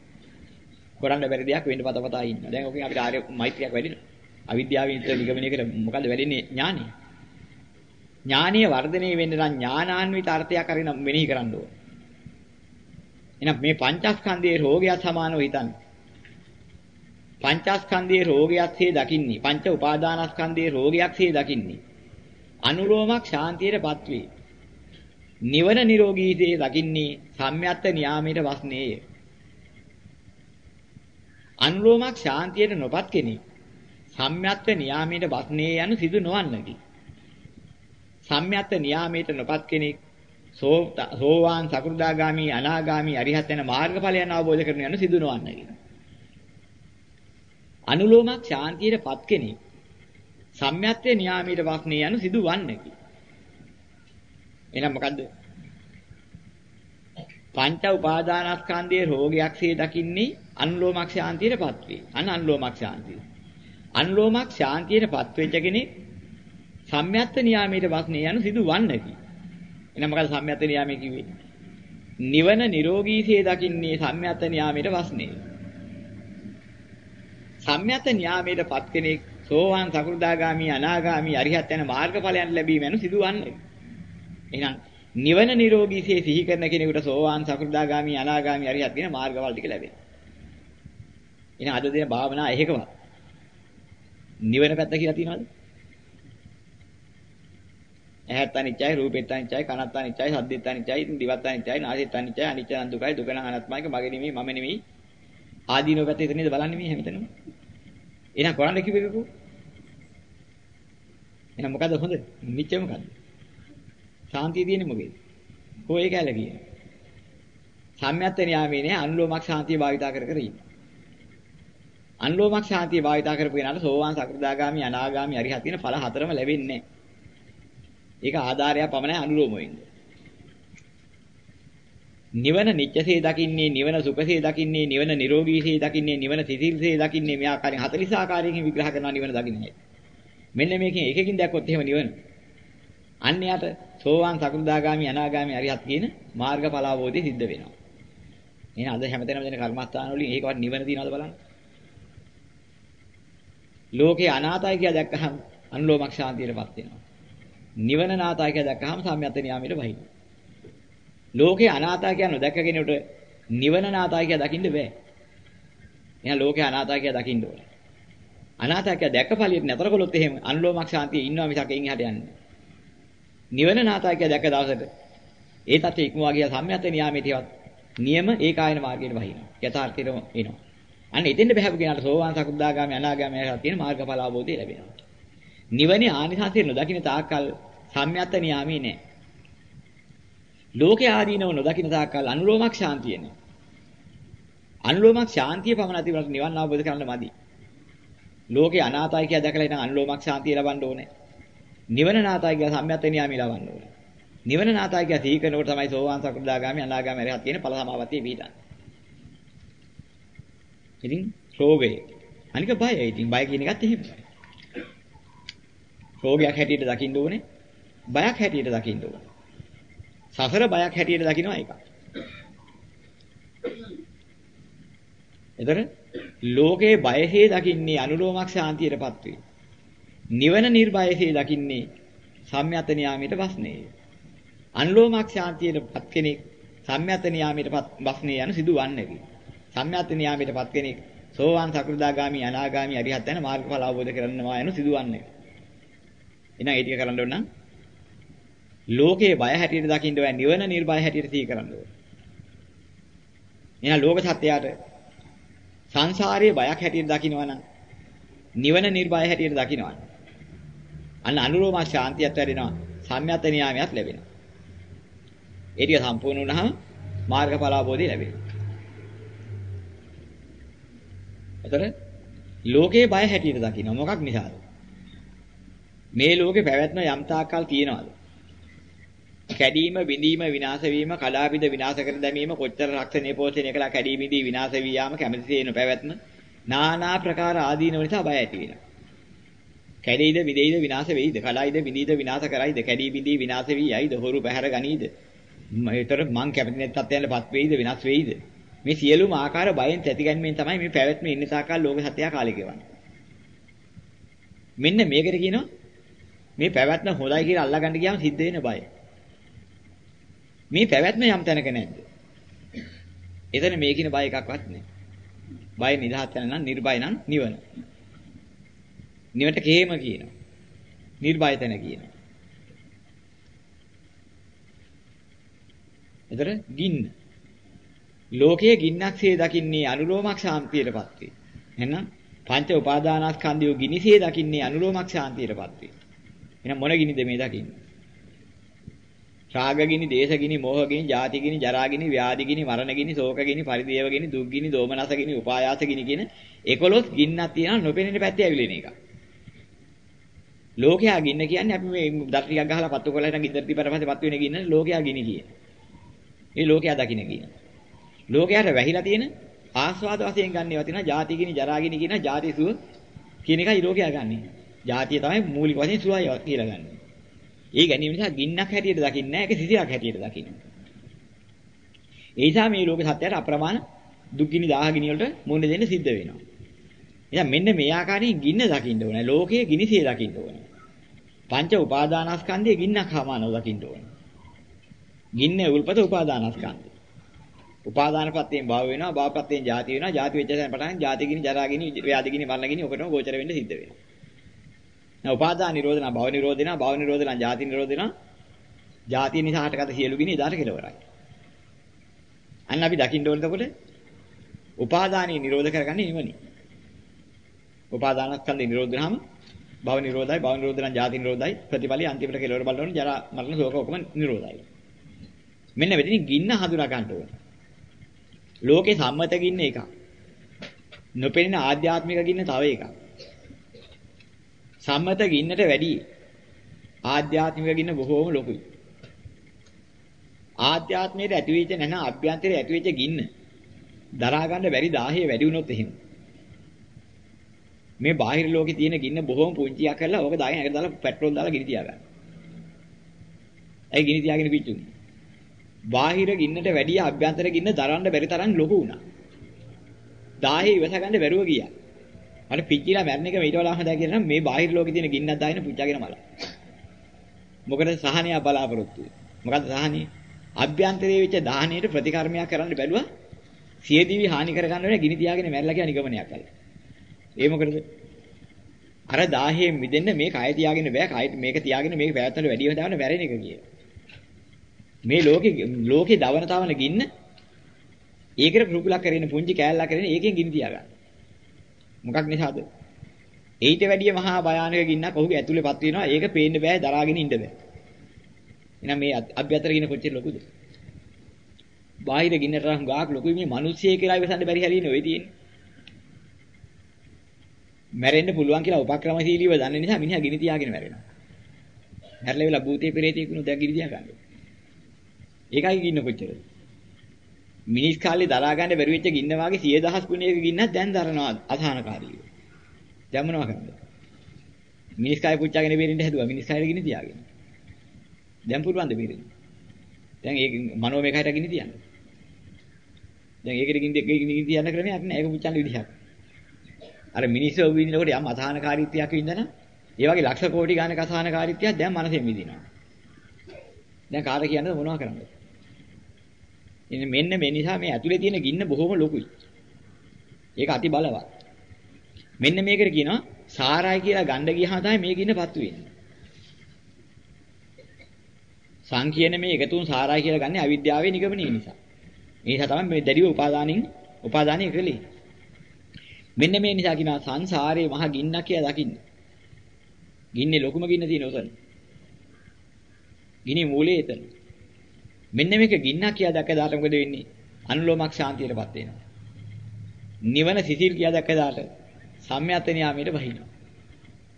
කරන්න බැරි දෙයක් වෙන්න පතපතා ඉන්න. දැන් ඔකෙන් අපිට ආර්ය මෛත්‍රියක් වැඩිනවා. අවිද්‍යාවෙන් ඉතර නිගමනය කර මොකද්ද වැඩින්නේ ඥානෙ. ඥානීය වර්ධනය වෙන්න නම් ඥානාන්විත අර්ථයක් අරින මෙනෙහි කරන්න ඕන. එහෙනම් මේ පංචස්කන්ධයේ රෝගයක් සමානව හිතන්න. පංචස්කන්ධයේ රෝගයක්සේ දකින්නේ. පංච උපාදානස්කන්ධයේ රෝගයක්සේ දකින්නේ. අනුලෝමක් ශාන්තියටපත් වේ. නිවන නිරෝගීතේ දකින්නේ සම්්‍යත්ත න්යාමයට වස්නේය. අනුලෝමක් ශාන්තියට නොපත් කෙනෙක් සම්්‍යත්ත න්යාමයට වස්නේ යන සිදු නොවන්නකි. සම්්‍යත්ත න්යාමයට නොපත් කෙනෙක් සෝවාන් සකෘදාගාමි අනාගාමි අරිහත් යන මාර්ගඵලයන් අවබෝධ කරගෙන යන සිදු නොවන්නකි. අනුලෝමක් ශාන්තියටපත් කෙනෙක් සම්්‍යත්ත න්යාමයට වස්නේ යන සිදු වන්නකි. එහෙනම් මොකද්ද? පංච උපාදානස්කන්ධයේ රෝගයක්සේ දකින්නේ අනුලෝමක් ශාන්තියටපත් වේ. අන අනුලෝමක් ශාන්තිය. අනුලෝමක් ශාන්තියටපත් වෙච්ච කෙනෙක් සම්්‍යත්ත නියාමයට වස්නේ යන සිදු වන්නකි. එහෙනම් මොකද සම්්‍යත්ත නියාමයේ කිව්වේ? නිවන නිරෝගීසේ දකින්නේ සම්්‍යත්ත නියාමයට වස්නේ. සම්්‍යත්ත නියාමයටපත් කෙනෙක් සෝවාන් සකෘදාගාමි අනාගාමි අරිහත් යන මාර්ගඵලයන් ලැබීම යන සිදු වන්නකි. එහෙනම් නිවන නිරෝගීසේ සිහි කරන කෙනෙකුට සෝවාන් සකෘදාගාමි අනාගාමි අරිහත් කියන මාර්ගවල ටික ලැබෙනවා. එහෙනම් අද දින භාවනා එහෙකවත් නිවන පැත්ත කියලා තියනවද? ඇහත් අනිච්චයි, රූපෙත් අනිච්චයි, කනත් අනිච්චයි, සද්දෙත් අනිච්චයි, දිවත් අනිච්චයි, නාසෙත් අනිච්චයි, අනිච්ච නම් දුකයි, දුක නම් අනාත්මයි, මගේ නෙමෙයි, මම නෙමෙයි. ආදීනෝ පැත්ත එතනද බලන්නේ මේ හැමතැනම. එහෙනම් කරන්න කිව්වෙකෝ. එහෙනම් මොකද හොඳ? මිච්ච මොකද්ද? ශාන්තිය තියෙන්නේ මොකේද? කොහේ කැල කියන්නේ? සම්යත්ත න්යාමයේ නේ අනුලෝමක් ශාන්තිය භාවිතා කර කර ඉන්නේ. අනුලෝමක් ශාන්තිය භාවිතා කරපු කෙනාට සෝවාන් සකෘදාගාමි අනාගාමි අරිහත් කියන ඵල හතරම ලැබෙන්නේ ඒක ආධාරයක් පමණයි අනුලෝම වෙන්නේ. නිවන නිත්‍යසේ දකින්නේ නිවන සුඛසේ දකින්නේ නිවන නිරෝගීසේ දකින්නේ නිවන සිතිල්සේ දකින්නේ මේ ආකාරයෙන් 40 ආකාරයකින් විග්‍රහ කරනවා නිවන දකින්නේ. මෙන්න මේකෙන් එකකින් දැක්කොත් එහෙම නිවන. අන්න යට සෝවාන් සකෘදාගාමි අනාගාමි අරිහත් කියන මාර්ගඵල අවබෝධය සිද්ධ වෙනවා. එහෙනම් අද හැමතැනම දෙන කර්මස්ථාන වලින් ඒකවත් නිවන තියනවද බලන්න. ලෝකේ අනාතයි කියලා දැක්කහම අනුලෝමක් ශාන්තියටපත් වෙනවා. නිවන නාතයි කියලා දැක්කහම සම්යත් නියාමයට වහිනවා. ලෝකේ අනාතයි කියන නොදැක්ක කෙනෙකුට නිවන නාතයි කියලා දකින්න බෑ. එහෙනම් ලෝකේ අනාතයි කියලා දකින්න ඕනේ. අනාතයි කියලා දැක්ක ඵලියට නතර කළොත් එහෙම අනුලෝමක් ශාන්තිය ඉන්නවා මිසක් එයින් එහාට යන්නේ නිවන නාතයි කියලා දැක්ක දවසට ඒ තත්ත්වෙ ඉක්මවා ගියා සම්යත් නියාමයේවත් නියම ඒකායන මාර්ගයට වහිනවා. යථාර්ථයටම එනවා. අන්න එතෙන්ද බහැපු කෙනාට සෝවාන් සකුද්දාගාමී අනාගාමී යහලා තියෙන මාර්ගඵල අවබෝධය ලැබෙනවා. නිවනේ ආනිසංසය නොදකින්න තාක්කල් සම්යත්ත නියාමී නෑ. ලෝකේ ආදීනව නොදකින්න තාක්කල් අනුලෝමක් ශාන්තිය නෑ. අනුලෝමක් ශාන්තිය පමණ ඇතිවට නිවන් අවබෝධ කරන්න මදි. ලෝකේ අනාතයි කියලා දැකලා ඉතින් අනුලෝමක් ශාන්තිය ලබන්න ඕනේ. නිවන නාතයි කියලා සම්යත්ත නියාමී ලබන්න ඕනේ. නිවන නාතයි කියලා තීකනකොට තමයි සෝවාන් සකුද්දාගාමී අනාගාමී අරහත් කියන ඵල සමාපත්තිය පිහිටන්නේ. ඉතින් රෝගය. අනික බයයි. ඉතින් බය කියන එකත් එහෙමයි. රෝගයක් හැටියට දකින්න ඕනේ. බයක් හැටියට දකින්න ඕනේ. සසර බයක් හැටියට දකින්නවා ඒක. එතන ලෝකේ බයසේ දකින්නේ අනුලෝමක් ශාන්තියටපත් වේ. නිවන නිර්භයසේ දකින්නේ සම්යත නියාමයට වස්නේ. අනුලෝමක් ශාන්තියටපත් කෙනෙක් සම්යත නියාමයටපත් වස්නේ යන සිදු වන්නේ. සම්්‍යත් න්යාමයටපත් කෙනෙක් සෝවාන් සකෘදාගාමි අනාගාමි අරිහත් යන මාර්ගඵල අවබෝධ කරගන්නවා යන සිදුවන්නේ. එහෙනම් ඒ ටික කරන්න ඕන නම් ලෝකේ බය හැටියට දකින්න ඕන නිවන නිර්භය හැටියට තී කරන්න ඕන. එහෙනම් ලෝක සත්‍යයට සංසාරයේ බයක් හැටියට දකින්නවා නම් නිවන නිර්භය හැටියට දකින්නවා. අන්න අනුරෝම ශාන්තියත් වැඩෙනවා. සම්්‍යත් න්යාමයක් ලැබෙනවා. ඒ ටික සම්පූර්ණ වුණාම මාර්ගඵල අවබෝධය ලැබෙනවා. එතකොට ලෝකේ බය හැටියට දකින්න මොකක් නිසාද? මේ ලෝකේ පැවැත්ම යම් තාක්කල් තියනවාද? කැඩීම, බිඳීම, විනාශ වීම, කඩාපිට විනාශ කර දැමීම කොච්චර රක්ෂණය පෝෂණය කළා කැඩී බිඳී විනාශ වී යාම කැමැතිසේන පැවැත්ම නානා ප්‍රකාර ආදීනව නිසා බය ඇති වෙනවා. කැඩෙයිද, බිඳෙයිද, විනාශ වෙයිද, කඩයිද, බිඳීද, විනාශ කරයිද, කැඩී බිඳී විනාශ වී යයිද, හොරු පැහැර ගනීද? මේතර මං කැමති නැත් තත්යන්ටපත් වෙයිද, විනාශ වෙයිද? මේ සියලුම ආකාර බයෙන් තැතිගැන්මෙන් තමයි මේ පැවැත්ම ඉන්න තාකල් ලෝක සත්‍යය කාලේ ගෙවන්නේ. මෙන්න මේකට කියනවා මේ පැවැත්ම හොඳයි කියලා අල්ලගන්න ගියාම සිද්ධ වෙන බය. මේ පැවැත්ම යම් තැනක නැද්ද? එතන මේ කින බය එකක්වත් නැහැ. බය නිදහස් වෙන නම් නිර්භය නම් නිවන. නිවට කේම කියනවා. නිර්භය තැන කියනවා. එතර ගින්න. ලෝකයේ ගින්නක්සේ දකින්නේ අනුලෝමක් ශාන්තියටපත් වේ. එහෙනම් පංච උපාදානස්කන්ධය ගිනිසේ දකින්නේ අනුලෝමක් ශාන්තියටපත් වේ. එහෙනම් මොන ගිනිද මේ දකින්නේ? රාගගිනි, දේශගිනි, මෝහගිනි, ජාතිගිනි, ජරාගිනි, ව්‍යාධිගිනි, මරණගිනි, ශෝකගිනි, පරිදේවගිනි, දුක්ගිනි, දෝමනසගිනි, උපායාසගිනි කියන 11 ගින්නක් තියෙනවා නොපෙනෙන පැත්තේ ඇවිලෙන එක. ලෝකයා ගින්න කියන්නේ අපි මේ දත් ටිකක් ගහලා පත්තු කරලා ඉතින් ඉදිරි පිටපස්සේ පත්තු වෙන ගින්න ලෝකයා ගිනි කියන්නේ. ඒ ලෝකයා දකින්න කියන. ලෝකයාට වැහිලා තියෙන ආස්වාද වශයෙන් ගන්නේවා තියෙනවා ජාතිගිනි, ජරාගිනි කියන ජාති සුව කියන එකයි ලෝකයා ගන්නෙ. ජාතිය තමයි මූලික වශයෙන් සුවය කියලා ගන්නෙ. ඒ ගැනීම නිසා ගින්නක් හැටියට දකින්නේ නැහැ ඒක සිසිලක් හැටියට දකින්න. ඒ නිසා මේ ලෝක සත්‍යයට අප්‍රමාණ දුක්ගිනි දාහගිනි වලට මුහුණ දෙන්න සිද්ධ වෙනවා. එහෙනම් මෙන්න මේ ආකාරයෙන් ගින්න දකින්න ඕනේ. ලෝකයේ ගිනිසිය දකින්න ඕනේ. පංච උපාදානස්කන්ධයේ ගින්නක් හමානව දකින්න ඕනේ. ගින්න උල්පත උපාදානස්කන්ධය. උපාදානපත්යෙන් භව වෙනවා, භවපත්යෙන් ජාති වෙනවා, ජාති වෙච්ච තැන පටන් ජාතිගිනි, ජරාගිනි, ව්‍යාධිගිනි, මරණගිනි ඔකටම ගෝචර වෙන්න සිද්ධ වෙනවා. නැ උපාදාන නිරෝධන භව නිරෝධන භව නිරෝධන ජාති නිරෝධන ජාති නිසා හටගත සියලු ගිනි ඉදාට කෙලවරයි. අන්න අපි දකින්න ඕනේ එතකොට උපාදානී නිරෝධ කරගන්නේ නිවනි. උපාදානස්කන්ධේ නිරෝධ වෙනහම භව නිරෝධයි භව නිරෝධන ජාති නිරෝධයි ප්‍රතිපලී අන්තිමට කෙලවර බලනෝනේ ජරා මරණ ශෝක ඔකම නිරෝධයි. මෙන්න මෙතනින් ගින්න හඳුනා ගන්න ඕනේ. ලෝකේ සම්මත ගින්න එකක්. නොපෙනෙන ආධ්‍යාත්මික ගින්න තව එකක්. සම්මත ගින්නට වැඩි ආධ්‍යාත්මික ගින්න බොහෝම ලොකුයි. ආධ්‍යාත්මයේ ඇතිවෙච්ච නැන අභ්‍යන්තරයේ ඇතිවෙච්ච ගින්න දරා ගන්න බැරි 1000 වැඩි වුණොත් එහෙම. මේ බාහිර ලෝකේ තියෙන ගින්න බොහෝම පුංචියක් කරලා ඕක දාගෙන එකට දාලා පෙට්‍රෝල් දාලා ගිනි තියා ගන්න. ඒ ගිනි තියාගෙන පිච්චුනේ. බාහිර ගින්නට වැඩිය අභ්‍යන්තර ගින්න දරන්න බැරි තරම් ලොකු වුණා. 1000 ඉවස ගන්න බැරුව ගියා. මට පිච්චිලා මැරෙන එක ඊට වඩා හොඳයි කියලා නම් මේ බාහිර ලෝකේ තියෙන ගින්නක් දාගෙන පුච්චාගෙන මල. මොකද සහනය බලාපොරොත්තු මොකද සහනය? අභ්‍යන්තරයේ වෙච්ච දාහණයට ප්‍රතිකර්මයක් කරන්න බැලුවා. සියදිවි හානි කරගන්න වෙන ගිනි තියාගෙන මැරලා කියන නිගමනයක් කළා. ඒ මොකටද? අර 1000 මිදෙන්න මේ කය තියාගෙන බෑ. කය මේක තියාගෙන මේක පැවැත්මට වැඩි වෙනදාන මැරෙන එක කිය. මේ ලෝකේ ලෝකේ දවන තවන ගින්න ඒකට රුකුලක් කරගෙන පුංචි කෑල්ලක් කරගෙන ඒකෙන් ගිනි තියාගන්න. මොකක් නිසාද? ඊට වැඩිය මහා භයානක ගින්නක් ඔහුගේ ඇතුලේපත් වෙනවා. ඒක පේන්න බෑ, දරාගෙන ඉන්න බෑ. එහෙනම් මේ අභ්‍යතර ගින්න කොච්චර ලොකුද? බාහිර ගින්නට නම් ගාක් ලොකුයි මේ මිනිස්සෙ කියලා ඉවසන්න බැරි හැලිනේ ඔය තියෙන්නේ. මැරෙන්න පුළුවන් කියලා උපක්‍රමශීලීව දන්න නිසා මිනිහා ගිනි තියාගෙන මැරෙනවා. මැරලා වෙලා භූතේ පෙරේතේ කිනු දැන් ගිනි තියා ගන්නවා. ඒකයි ගින්න කොච්චරද? මිනිස් කාලේ දරා ගන්න බැරි වෙච්ච ගින්න වාගේ 10000 ගුණයක ගින්නක් දැන් දරනවා අසහනකාරීව. දැන් මොනවා කරන්නද? මිනිස් කාලේ පුච්චාගෙන බේරෙන්න හැදුවා මිනිස් කාලේ ගිනි තියාගෙන. දැන් පුරුවන්ද බේරෙන්න? දැන් ඒක මනෝ මේකයට ගිනි තියන්න. දැන් ඒකට ගිනි දෙක ගිනි තියන්න ක්‍රමයක් නෑ ඒක පුච්චන්න විදිහක්. අර මිනිස්සු විඳිනකොට යම් අසහනකාරීත්වයක් විඳිනා ඒ වගේ ලක්ෂ කෝටි ගානක අසහනකාරීත්වයක් දැන් මනසෙන් විඳිනවා. දැන් කාට කියන්නද මොනවා කරන්නද? ඉතින් මෙන්න මේ නිසා මේ ඇතුලේ තියෙන ගින්න බොහොම ලොකුයි. ඒක අති බලවත්. මෙන්න මේකට කියනවා සාරයි කියලා ගන්න ගියාම තමයි මේ ගින්න පත්තු වෙන්නේ. සං කියන මේ එකතුන් සාරයි කියලා ගන්නේ අවිද්‍යාවේ නිගමනයේ නිසා. ඒ නිසා තමයි මේ දැඩිව උපාදානින් උපාදානිය කළේ. මෙන්න මේ නිසා කියනවා සංසාරේ මහ ගින්නක් කියලා දකින්න. ගින්නේ ලොකුම ගින්න තියෙන උතන. ගිනි මූලයේ එතන. මෙන්න මේක ගින්නක් කියලා දැක්කදාට මොකද වෙන්නේ? අනුලෝමක් ශාන්තියටපත් වෙනවා. නිවන සිසිල් කියලා දැක්කදාට සම්්‍යත් නියාමයට වහිනවා.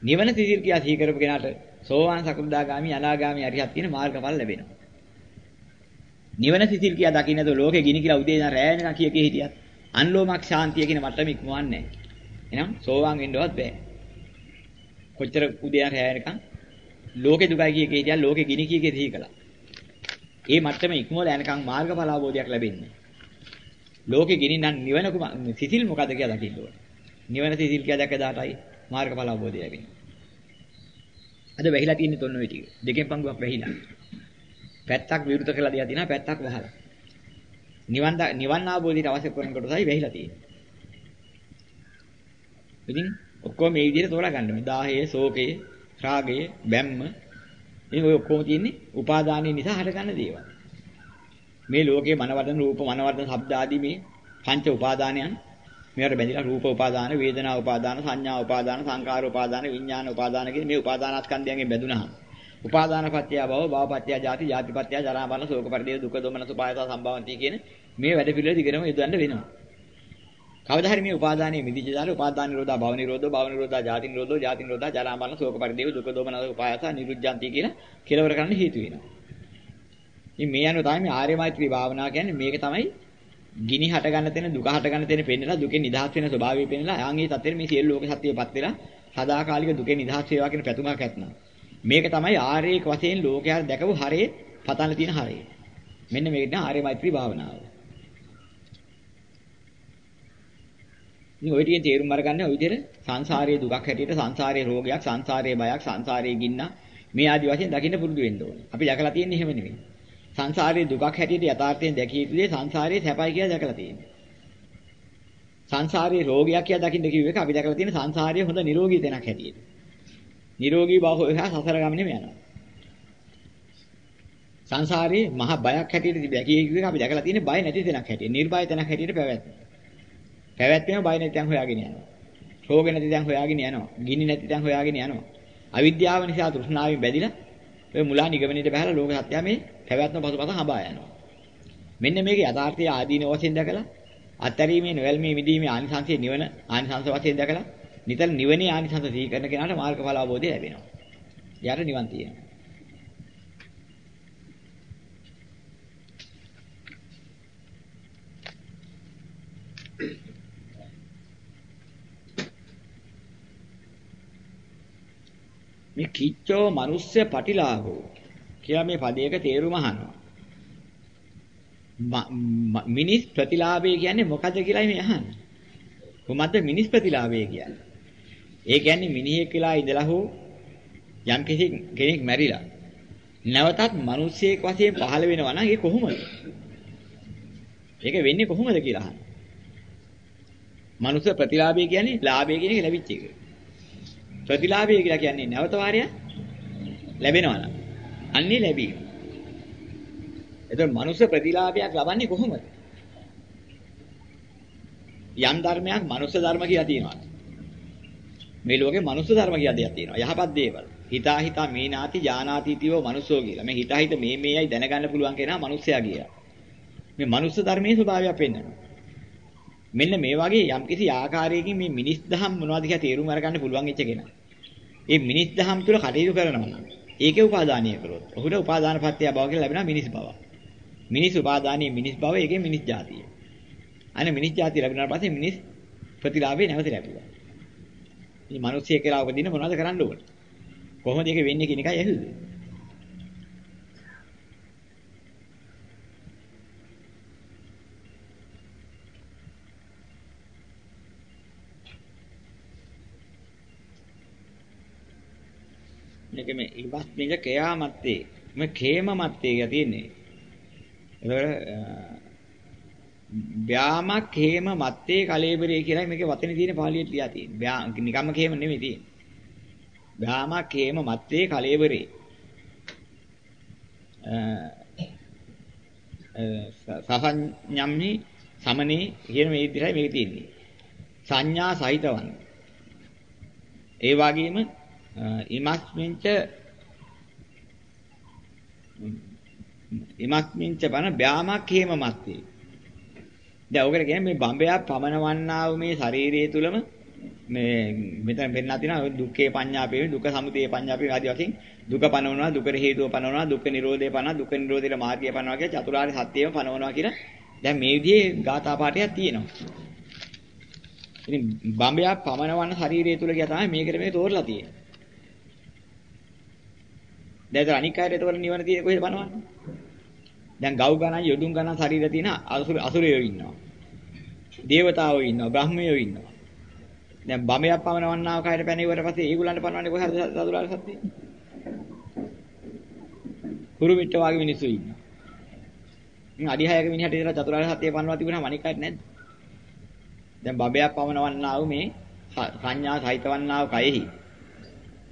නිවන සිසිල් කියලා සිහි කරපු කෙනාට සෝවාන් සකෘදාගාමි අනාගාමි අරිහත් කියන මාර්ගඵල ලැබෙනවා. නිවන සිසිල් කියලා දකින්නද ලෝකේ ගිනි කියලා උදේ ඉඳන් රැය වෙනකන් කිය කී හිටියත් අන්ලෝමක් ශාන්තිය කියන මට්ටම ඉක්මවන්නේ නැහැ. එහෙනම් සෝවාන් වෙන්නවත් බෑ. කොච්චර උදේ රැය වෙනකන් ලෝකේ දුකයි කිය කී හිටියත් ලෝකේ ගිනි කිය කී සිහි කළා. ඒ මට්ටම ඉක්මවලා යනකම් මාර්ගඵල අවබෝධයක් ලැබෙන්නේ. ලෝකෙ ගිනින්න නිවන සිසිල් මොකද කියලා දකින්න ඕනේ. නිවන සිසිල් කියලා දැක දාටයි මාර්ගඵල අවබෝධය ලැබෙන්නේ. අද වැහිලා තියෙන තොන්න ඔය ටික. දෙකෙන් පංගුවක් වැහිලා. පැත්තක් විරුද්ධ කරලා දියා තියෙනවා පැත්තක් වහලා. නිවන් නිවන් අවබෝධයට අවශ්‍ය කරන කොටසයි වැහිලා තියෙන්නේ. ඉතින් ඔක්කොම මේ විදිහට තෝරා ගන්න ඕනේ. දාහය, සෝකය, රාගය, බැම්ම. ඉතින් ඔය ඔක්කොම තියෙන්නේ උපාදානයේ නිසා හටගන්න දේවල්. මේ ලෝකේ මනවර්ධන රූප මනවර්ධන ශබ්ද ආදී මේ පංච උපාදානයන් මේවට බැඳිලා රූප උපාදාන, වේදනා උපාදාන, සංඥා උපාදාන, සංකාර උපාදාන, විඥාන උපාදාන කියන මේ උපාදානස්කන්ධයන්ගෙන් බැඳුනහම උපාදානපත්‍ය භව, භවපත්‍ය ජාති, ජාතිපත්‍ය ජරා මරණ ශෝක පරිදේව දුක දොමන සුපායත සම්භවಂತಿ කියන මේ වැඩ පිළිවෙල දිගටම යොදන්න වෙනවා. කවදා හරි මේ උපාදානයේ මිදිච්ච දාලා උපාදාන නිරෝධා භව නිරෝධෝ භව නිරෝධා ජාති නිරෝධෝ ජාති නිරෝධා ජරා මරණ ශෝක පරිදේව දුක දොමන උපායත නිරුද්ධಂತಿ කියන කෙලවර කරන්න හේතු වෙනවා. ඉතින් මේ අනුව තමයි මේ ආර්ය මෛත්‍රී භාවනාව කියන්නේ මේක තමයි ගිනි හට ගන්න තැන දුක හට ගන්න තැන පෙන්නලා දුකෙන් නිදහස් වෙන ස්වභාවය පෙන්නලා ආන්ගේ තත්ත්වෙට මේ සියලු ලෝක සත්‍යයපත් වෙලා සදාකාලික දුකෙන් නිදහස් වේවා කියන පැතුමක් ඇත්නම් මේක තමයි ආර්යේක වශයෙන් ලෝකයා දැකපු හරේ පතන්න තියෙන හරේ මෙන්න මේක තමයි ආර්ය මෛත්‍රී භාවනාව ඉතින් ඔය ටිකෙන් තේරුම් අරගන්න ඔය විදිහට සංසාරයේ දුකක් හැටියට සංසාරයේ රෝගයක් සංසාරයේ බයක් සංසාරයේ ගින්න මේ ආදි වශයෙන් දකින්න පුරුදු වෙන්න ඕනේ අපි දැකලා තියෙන්නේ එහෙම නෙමෙයි සංසාරයේ දුකක් හැටියට යථාර්ථයෙන් දැකිය යුතුදී සංසාරයේ සැපයි කියලා දැකලා තියෙනවා. සංසාරයේ රෝගයක් කියලා දකින්න කිව්ව එක අපි දැකලා තියෙන සංසාරයේ හොඳ නිරෝගී තැනක් හැටියට. නිරෝගී බව හොයලා සසර ගමනේම යනවා. සංසාරයේ මහ බයක් හැටියට දැකිය යුතු එක අපි දැකලා තියෙන බය නැති තැනක් හැටියට. නිර්භය තැනක් හැටියට පැවැත්ම. පැවැත්මේම බය නැති තැන් හොයාගෙන යනවා. රෝග නැති තැන් හොයාගෙන යනවා. ගිනි නැති තැන් හොයාගෙන යනවා. අවිද්‍යාව නිසා තෘෂ්ණාවෙන් බැඳිලා ඔය මුලා නිගමනයේ බහැලා ලෝක සත්‍යය මේ පැවැත්ම පසුපස හඹා යනවා. මෙන්න මේක යථාර්ථය ආදීන වශයෙන් දැකලා අත්තරීමේ නොවැල්මේ මිදීමේ ආනිසංසයේ නිවන ආනිසංස වශයෙන් දැකලා නිතර නිවනේ ආනිසංස සිහි කරන කෙනාට මාර්ගඵල අවබෝධය ලැබෙනවා. යාට නිවන් තියෙනවා. මේ කිච්චෝ මනුස්ස පටිලාභෝ කියලා මේ පදයක තේරුම අහනවා. මිනිස් ප්‍රතිලාභය කියන්නේ මොකද්ද කියලායි මේ අහන්නේ. කොහොමද මිනිස් ප්‍රතිලාභය කියන්නේ? ඒ කියන්නේ මිනිහෙක් කියලා ඉඳලා හෝ යම් කෙනෙක් මැරිලා නැවතත් මිනිස්සෙක් වශයෙන් පහළ වෙනවා නම් ඒ කොහොමද? ඒක වෙන්නේ කොහොමද කියලා අහනවා. මනුස්ස ප්‍රතිලාභය කියන්නේ ලාභය කියන එක ලැබිච්ච එක. ප්‍රතිලාභය කියලා කියන්නේ නැවත වාරයක් ලැබෙනවා නම් අන්නේ ලැබීම. එතකොට මනුෂ්‍ය ප්‍රතිලාභයක් ලබන්නේ කොහොමද? යම් ධර්මයක් මනුෂ්‍ය ධර්ම කියලා තියෙනවා. මේ ලෝකේ මනුෂ්‍ය ධර්ම කියලා දෙයක් තියෙනවා. යහපත් දේවල්. හිතා හිතා මේනාති ජානාති තියෝ මනුස්සෝ කියලා. මේ හිතා හිත මේ මේයි දැනගන්න පුළුවන් කෙනා මනුස්සයා කියලා. මේ මනුෂ්‍ය ධර්මයේ ස්වභාවය පෙන්වනවා. මෙන්න මේ වගේ යම්කිසි ආකාරයකින් මේ මිනිස් දහම් මොනවද කියලා තේරුම් අරගන්න පුළුවන් වෙච්ච කෙනා. ඒ මිනිස් දහම් තුල කටයුතු කරනවා නම් ඒකේ උපාදානීය කරොත් ඔහුට උපාදාන පත්‍ය භව කියලා ලැබෙනවා මිනිස් බව. මිනිස් උපාදානීය මිනිස් භව ඒකේ මිනිස් જાතිය. අනේ මිනිස් જાතිය ලැබුණාට පස්සේ මිනිස් ප්‍රතිලාභේ නැවත ලැබුවා. ඉතින් මිනිස්සෙක් කියලා උපදින්න මොනවද කරන්න ඕනේ? කොහොමද ඒක වෙන්නේ කියන එකයි ඇහුවේ. මේක මේ ඉවත් මේක කයාමත්තේ මේ කේමමත්තේ කියලා තියෙන්නේ එතකොට ව්‍යාමක් හේම මත්තේ කලේබරේ කියලා මේකේ වචනේ තියෙන පාළියට ලියා තියෙන්නේ. නිකම්ම කේම නෙමෙයි තියෙන්නේ. ව්‍යාමක් හේම මත්තේ කලේබරේ. සසඤ්ඤම්නි සමනේ කියන මේ විදිහයි මේක තියෙන්නේ. සංඥා සහිතවන්. ඒ වගේම ඉමස්මින්ච ඉමස්මින්ච බන බ්‍යාමක් හේම මත්තේ. දැන් ඔකට කියන්නේ මේ බඹයක් පමනවන්නා වූ මේ ශරීරයේ තුලම මේ මෙතන පෙන්නලා තියෙනවා දුක්ඛේ පඤ්ඤාපේ දුක සමුදය පඤ්ඤාපේ ආදී වශයෙන් දුක පනවනවා දුකට හේතුව පනවනවා දුක්ඛ නිරෝධය පනවනවා දුක්ඛ නිරෝධයට මාර්ගය පනවනවා කියලා චතුරාර්ය සත්‍යයම පනවනවා කියලා දැන් මේ විදිහේ ගාථා පාඨයක් තියෙනවා. ඉතින් බඹයක් පමනවන්න ශරීරය තුල ගියා තමයි මේකට මේ තෝරලා තියෙන්නේ. දැන් ඒතර අනික් අයට ඒතකොට නිවන තියෙන්නේ කොහෙද පනවන්නේ? දැන් ගව් ගණන් යොදුන් ගණන් ශරීර තියෙන අසුරයෝ ඉන්නවා. දේවතාවෝ ඉන්නවා, බ්‍රහ්මයෝ ඉන්නවා. දැන් බඹයක් පමනවන්නාව කයට පැන ඉවර පස්සේ ඒගොල්ලන්ට පනවන්නේ කොහේද සතුරාල සත්‍යය? කුරු මිට්ට වාගේ මිනිස්සු ඉන්නවා. ඉතින් අඩි 6ක මිනිහට ඉතලා චතුරාර්ය සත්‍යය පනවලා තිබුණාම අනික් අයට නැද්ද? දැන් බබයක් පමනවන්නා වූ මේ සංඥා සහිතවන්නා වූ කයෙහි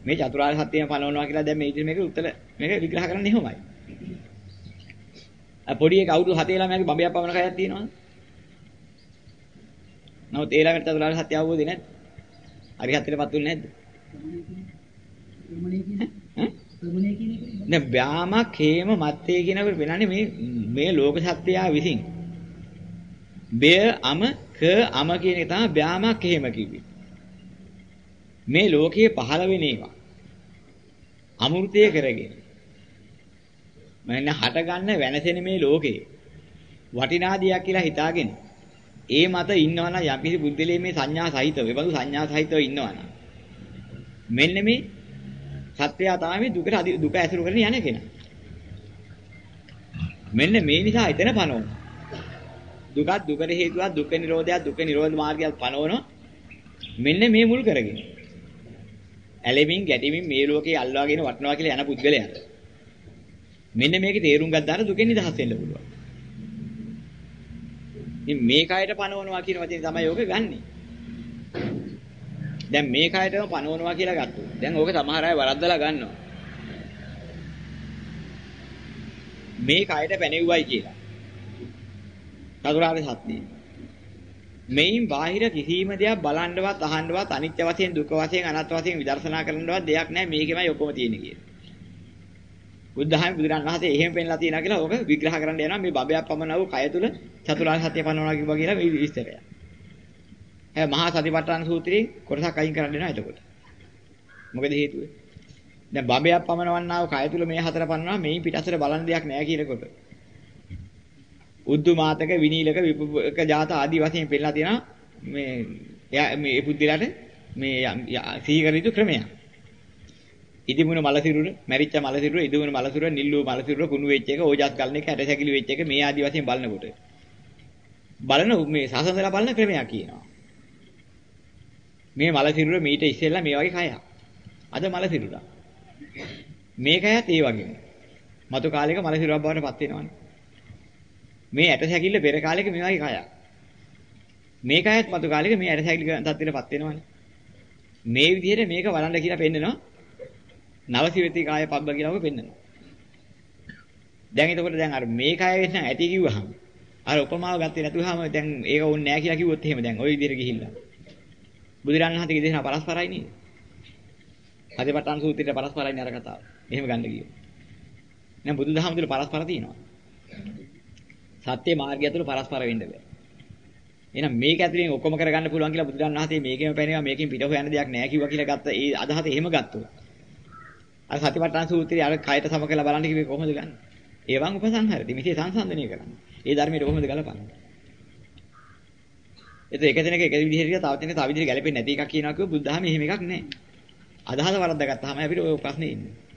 මේ චතුරාර්ය සත්‍යය පනවනවා කියලා දැන් මේ ඉතින් මේක උත්තර මේක විග්‍රහ කරන්නේ එහෙමයි. පොඩි එක අවුරුදු 7 ළමයාගේ බඹයක් පමණ කයක් තියෙනවා. නමුත් ඒ ළමයට චතුරාර්ය සත්‍ය අවබෝධය නැද්ද? හරි හතරටපත් වෙන්නේ නැද්ද? නෑ ව්‍යාමක් හේම මත්තේ කියනකොට වෙනන්නේ මේ මේ ලෝක සත්‍යය විසින් බය අම ක අම කියන එක තමයි ව්‍යාමක් හේම කිව්වේ. මේ ලෝකයේ පහළ වෙන ඒවා. අමෘතය කරගෙන. මම හට ගන්න වෙනසෙන මේ ලෝකේ. වටිනා දෙයක් කියලා හිතාගෙන ඒ මත ඉන්නවනම් යම්කිසි බුද්ධලේ මේ සංඥා සහිතව ඒ බඳු සංඥා සහිතව ඉන්නවනම් මෙන්න මේ සත්‍යය තමයි දුකට දුක ඇසුරු කරගෙන යන කෙනා. මෙන්න මේ නිසා එතන පනවන දුකත් දුකට හේතුවක් දුක්ඛ නිරෝධයක් දුක්ඛ නිරෝධ මාර්ගයක් පනවන මෙන්න මේ මුල් කරගෙන. ඇලෙමින් ගැටෙමින් මේ ලෝකේ අල්ලාගෙන වටනවා කියලා යන පුද්ගලයාට මෙන්න මේකේ තේරුම් ගත්තාට දුකෙන් නිදහස් වෙන්න පුළුවන්. ඉතින් මේ කයට පනවනවා කියන වචනේ තමයි ඕක ගන්නෙ. දැන් මේ කයටම පනවනවා කියලා ගත්තොත්. දැන් ඕක සමහර අය වරද්දලා ගන්නවා. මේ කයට පැනෙව්වයි කියලා. චතුරාර්ය සත්‍යය. මෙයින් බාහිර කිසිම දෙයක් බලන්නවත් අහන්නවත් අනිත්‍ය වශයෙන් දුක වශයෙන් අනාත්ම වශයෙන් විදර්ශනා කරන්නවත් දෙයක් නැහැ මේකෙමයි ඔක්කොම තියෙන්නේ කියලා. බුද්ධහම බුදුරන් වහන්සේ එහෙම පෙන්ලා තියෙනවා කියලා ඕක විග්‍රහ කරන්න යනවා මේ බබයක් පමණ වූ කය තුල චතුරාර්ය සත්‍ය පනවනවා කිව්වා කියලා මේ විස්තරය. හැ මහා සතිපට්ඨාන සූත්‍රයේ කොටසක් අයින් කරන්න වෙනවා එතකොට. මොකද හේතුව? දැන් බබයක් පමනවන්නා වූ කය තුල මේ හතර පනවනවා මේ පිටසට බලන්න දෙයක් නැහැ කියනකොට. උද්දු මාතක විනීලක විපක ජාත ආදී වශයෙන් පෙන්නලා තියෙනවා මේ මේ පුද්දලට මේ සීකරිතු ක්‍රමයක්. ඉදිමුණ මල සිරුර, මැරිච්ච මල සිරුර, ඉදිමුණ මල සිරුර, නිල්ලු මල සිරුර, කුණු වෙච්ච එක, ඕජස් ගලන එක, ඇට සැකිලි වෙච්ච එක මේ ආදී වශයෙන් බලනකොට බලන මේ සාසනදලා බලන ක්‍රමයක් කියනවා. මේ මල සිරුර මීට ඉස්සෙල්ලා මේ වගේ කයක්. අද මල සිරුර. මේකයත් ඒ වගේම. මතු කාලයක මල සිරුරක් බවට පත් වෙනවනේ. මේ ඇට සැකිල්ල පෙර කාලෙක මේ වගේ කයක්. මේ කයත් මතු කාලෙක මේ ඇට සැකිලි තත්ත්වයටපත් වෙනවනේ. මේ විදිහට මේක වළඳ කියලා පෙන්නනවා. නවසිවිති කාය පබ්බ කියලා ඔක පෙන්නනවා. දැන් එතකොට දැන් අර මේ කය වෙන්න ඇති කිව්වහම අර උපමාව ගත්තේ නැතුවම දැන් ඒක ඕනේ නැහැ කියලා කිව්වොත් එහෙම දැන් ওই විදිහට ගිහිල්ලා. බුදුරන් වහන්සේගේ දේශනා පරස්පරයි නේද? හදිපට්ටාන සූත්‍රයේ පරස්පරයිනේ අර කතාව. එහෙම ගන්න කිව්වෝ. දැන් බුදුදහම තුළ පරස්පර තියෙනවා. සත්‍ය මාර්ගය තුළ පරස්පර වෙන්න බෑ. එහෙනම් මේක ඇතුලෙන් ඔක්කොම කරගන්න පුළුවන් කියලා බුදුරන් වහන්සේ මේකෙම පැනේවා මේකෙන් පිට හොයන්න දෙයක් නැහැ කිව්වා කියලා ගත්ත ඒ අදහස එහෙම ගත්තොත්. අර සතිපට්ඨාන සූත්‍රයේ අර කයට සම කරලා බලන්න කිව්වේ කොහොමද ගන්න? ඒවන් උපසංහරති. මෙසේ සංසන්දනය කරන්නේ. ඒ ධර්මයේ කොහොමද ගලපන්නේ? ඒත් එක දිනක එක විදිහට තව දිනක තව විදිහට ගැලපෙන්නේ නැති එකක් කියනවා කිව්ව බුද්ධ ධර්මයේ එහෙම එකක් නැහැ. අදහස වරද්දාගත්තාම අපිට ওই ප්‍රශ්නේ ඉන්නේ.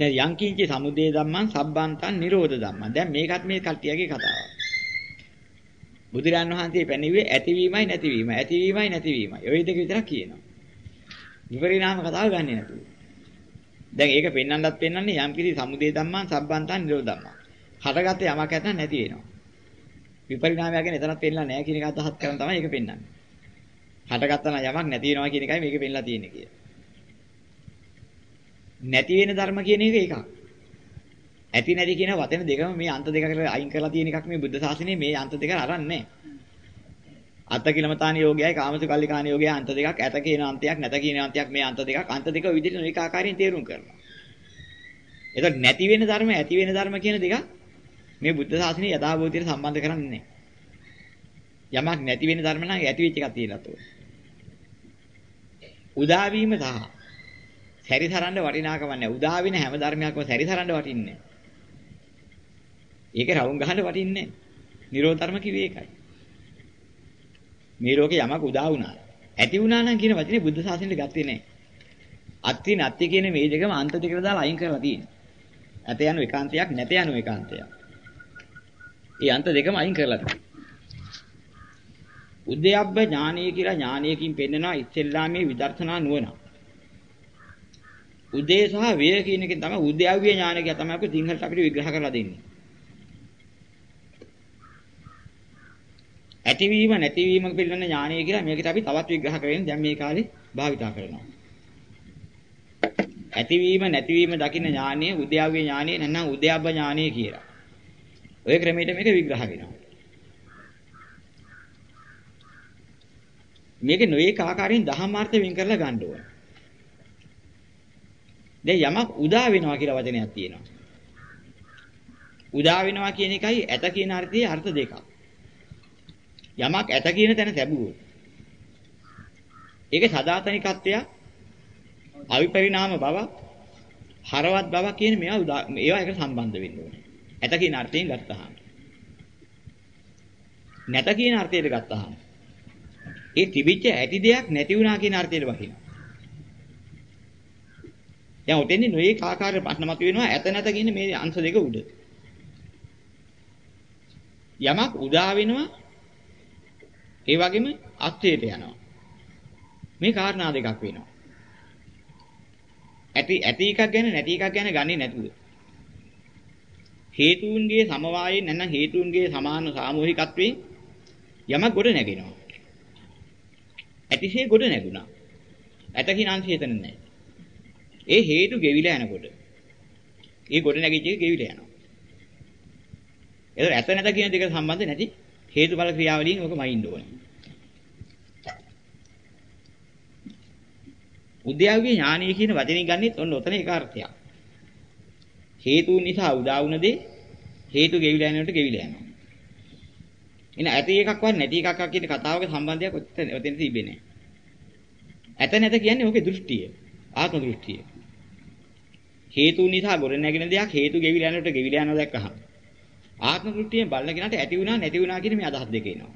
දැන් යංකින්චේ සමුදේ ධම්මං සබ්බන්තං නිරෝධ ධම්මං. දැන් මේකත් මේ කට්ටියගේ කතාවක්. බුදුරන් වහන්සේ පැනෙන්නේ ඇතිවීමයි නැතිවීමයි ඇතිවීමයි නැතිවීමයි. ওই දෙක විතරක් කියනවා. විපරිණාම කතාව ගන්නෙ නැතුව. දැන් ඒක පෙන්වන්නත් පෙන්වන්නේ යම්කිසි සමුදේ ධම්මං සබ්බන්තං නිරෝධ ධම්මං. හටගත්ත යමක් නැත්නම් නැති වෙනවා. විපරිණාමය ගැන එතනත් පෙන්නලා නැහැ කියන එක අදහස් කරන තමයි ඒක පෙන්වන්නේ. හටගත්තා නම් යමක් නැති වෙනවා කියන එකයි මේක පෙන්නලා තියෙන්නේ කියලා. නැති වෙන ධර්ම කියන එක එකක්. ඇති නැති කියන වචන දෙකම මේ අන්ත දෙක කරලා අයින් කරලා තියෙන එකක් මේ බුද්ධ ශාසනයේ මේ අන්ත දෙක අරන්නේ. අත්ත කිලමතාන යෝගයයි කාමසුකල්ලිකාන යෝගයයි අන්ත දෙකක් ඇත කියන අන්තයක් නැත කියන අන්තයක් මේ අන්ත දෙකක් අන්ත දෙක විදිහට මේක ආකාරයෙන් තේරුම් කරනවා. එතකොට නැති වෙන ධර්ම ඇති වෙන ධර්ම කියන දෙක මේ බුද්ධ ශාසනයේ යථාභූතයට සම්බන්ධ කරන්නේ යමක් නැති වෙන ධර්ම නම් ඇති වෙච්ච එකක් තියෙනවා තෝ. උදා වීම සහ සැරිසරන්න වටිනාකම නැහැ. උදා වෙන හැම ධර්මයක්ම සැරිසරන්න වටින්නේ නැහැ. ඒක රවුම් ගහන්න වටින්නේ නැහැ. නිරෝධ ධර්ම කිව්වේ ඒකයි. මේ ලෝකේ යමක් උදා වුණා. ඇති වුණා නම් කියන වචනේ බුද්ධ ශාසනයට ගත්තේ නැහැ. අත්ති නැත්ති කියන මේ දෙකම අන්ත දෙකට දාලා අයින් කරලා තියෙනවා. ඇත යනු ඒකාන්තයක් නැත යනු ඒකාන්තයක්. ඒ අන්ත දෙකම අයින් කරලා තියෙනවා. උද්‍යප්ප ඥානීය කියලා ඥානයකින් පෙන්නනවා ඉස්සෙල්ලාමේ විදර්ශනා නුවණ. උදේ සහ වේය කියන එකෙන් තමයි උද්‍යව්‍ය ඥානය කියලා තමයි අපි සිංහලට අපිට විග්‍රහ කරලා දෙන්නේ. ඇතිවීම නැතිවීම පිළිබඳ ඥානය කියලා මේකට අපි තවත් විග්‍රහ කරගෙන දැන් මේ කාලේ භාවිතා කරනවා. ඇතිවීම නැතිවීම දකින්න ඥානය උද්‍යාව්‍ය ඥානය නැත්නම් උද්‍යාබ්බ ඥානය කියලා. ඔය ක්‍රමයට මේක විග්‍රහ වෙනවා. මේක නොඒක ආකාරයෙන් දහම් අර්ථ වෙන් කරලා ගන්න ඕන. දැන් යමක් උදා වෙනවා කියලා වචනයක් තියෙනවා. උදා වෙනවා කියන එකයි ඇත කියන අර්ථයේ අර්ථ දෙකක්. යමක් ඇත කියන තැන ලැබුවොත් ඒක සදාතනිකත්වය අවිපරිණාම බව හරවත් බව කියන මේවා ඒවා එකට සම්බන්ධ වෙන්න ඕනේ. ඇත කියන අර්ථයෙන් ගත්තාම. නැත කියන අර්ථයට ගත්තාම ඒ තිබිච්ච ඇති දෙයක් නැති වුණා කියන අර්ථයට වහිනවා. දැන් ඔතෙන්දී නොයේ ආකාර ප්‍රශ්න මතුවෙනවා ඇත නැත කියන මේ අංශ දෙක උඩ. යමක් උදා වෙනවා ඒ වගේම අත්‍යයට යනවා. මේ කාරණා දෙකක් වෙනවා. ඇති ඇති එකක් ගැන නැති එකක් ගැන ගන්නේ නැතුව. හේතුන්ගේ සමவாயයෙන් නැත්නම් හේතුන්ගේ සමාන සාමූහිකත්වයෙන් යමක් ගොඩ නැගෙනවා. ඇතිසේ ගොඩ නැගුණා. ඇත කියන අංශය එතන නැහැ. ඒ හේතු ගෙවිලා යනකොට ඒ ගොඩ නැගිච්ච එක ගෙවිලා යනවා. ඒතර ඇත නැත කියන දෙක සම්බන්ධ නැති හේතුඵල ක්‍රියාවලියෙන් ඔක මයින්ඩ් ඕනේ. උද්‍යාවගේ ඥානීය කියන වචනේ ගන්නෙත් ඔන්න ඔතන එක අර්ථයක්. හේතුන් නිසා උදා වුණ දේ හේතු ගෙවිලා යනකොට ගෙවිලා යනවා. එන ඇති එකක්වත් නැති එකක් කියන කතාවක සම්බන්ධයක් ඔතෙන් තිබෙන්නේ නැහැ. ඇත නැත කියන්නේ ඔකේ දෘෂ්ටිය. ආත්ම දෘෂ්ටිය. හේතු නිසා ගොඩ නැගෙන දෙයක් හේතු ගෙවිලා යනකොට ගෙවිලා යනවා දැක්කහම. ආත්ම දෘෂ්ටියෙන් බලන කෙනාට ඇති වුණා නැති වුණා කියන මේ අදහස් දෙක එනවා.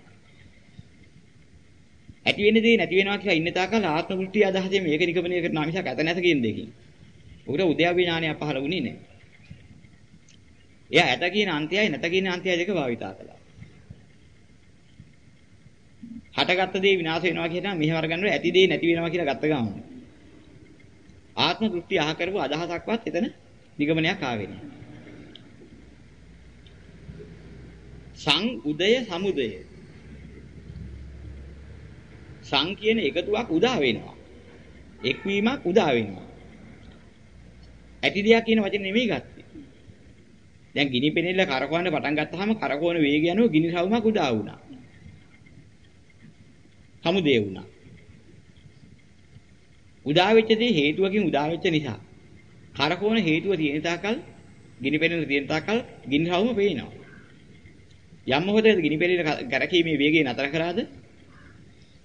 ඇති වෙන දේ නැති වෙනවා කියලා ඉන්න තාකල් ආත්ම දෘෂ්ටි අදහසෙන් මේක නිගමනය කරනවා මිසක් ඇත නැත කියන දෙකකින්. උකට උද්‍යාවේ ඥානය පහළ වුණේ නැහැ. එයා ඇත කියන අන්තයයි නැත කියන අන්තයයි දෙක භාවිතා කළා. හටගත්ත දේ විනාශ වෙනවා කියනවා මෙහෙවර ගන්නකොට ඇති දේ නැති වෙනවා කියලා ගත්ත ගමන්. ආත්ම දෘෂ්ටි අහ කරපු අදහසක්වත් එතන නිගමනයක් ආවේ නැහැ. සං උදය සමුදය සං කියන එකතුවක් උදා වෙනවා. එක්වීමක් උදා වෙනවා. ඇති දෙයක් කියන වචනේ නෙමෙයි ගත්තේ. දැන් ගිනි පෙනෙල්ල කරකවන්න පටන් ගත්තාම කරකවන වේගය අනුව ගිනි රවුමක් උදා වුණා. සමුදේ වුණා. උදා වෙච්ච දේ හේතුවකින් උදා වෙච්ච නිසා කරකවන හේතුව තියෙන තාකල් ගිනි පෙනෙන තියෙන තාකල් ගිනි රවුම පේනවා. යම් මොහොතේ ගිනි පෙනෙන කරකීමේ වේගය නතර කරාද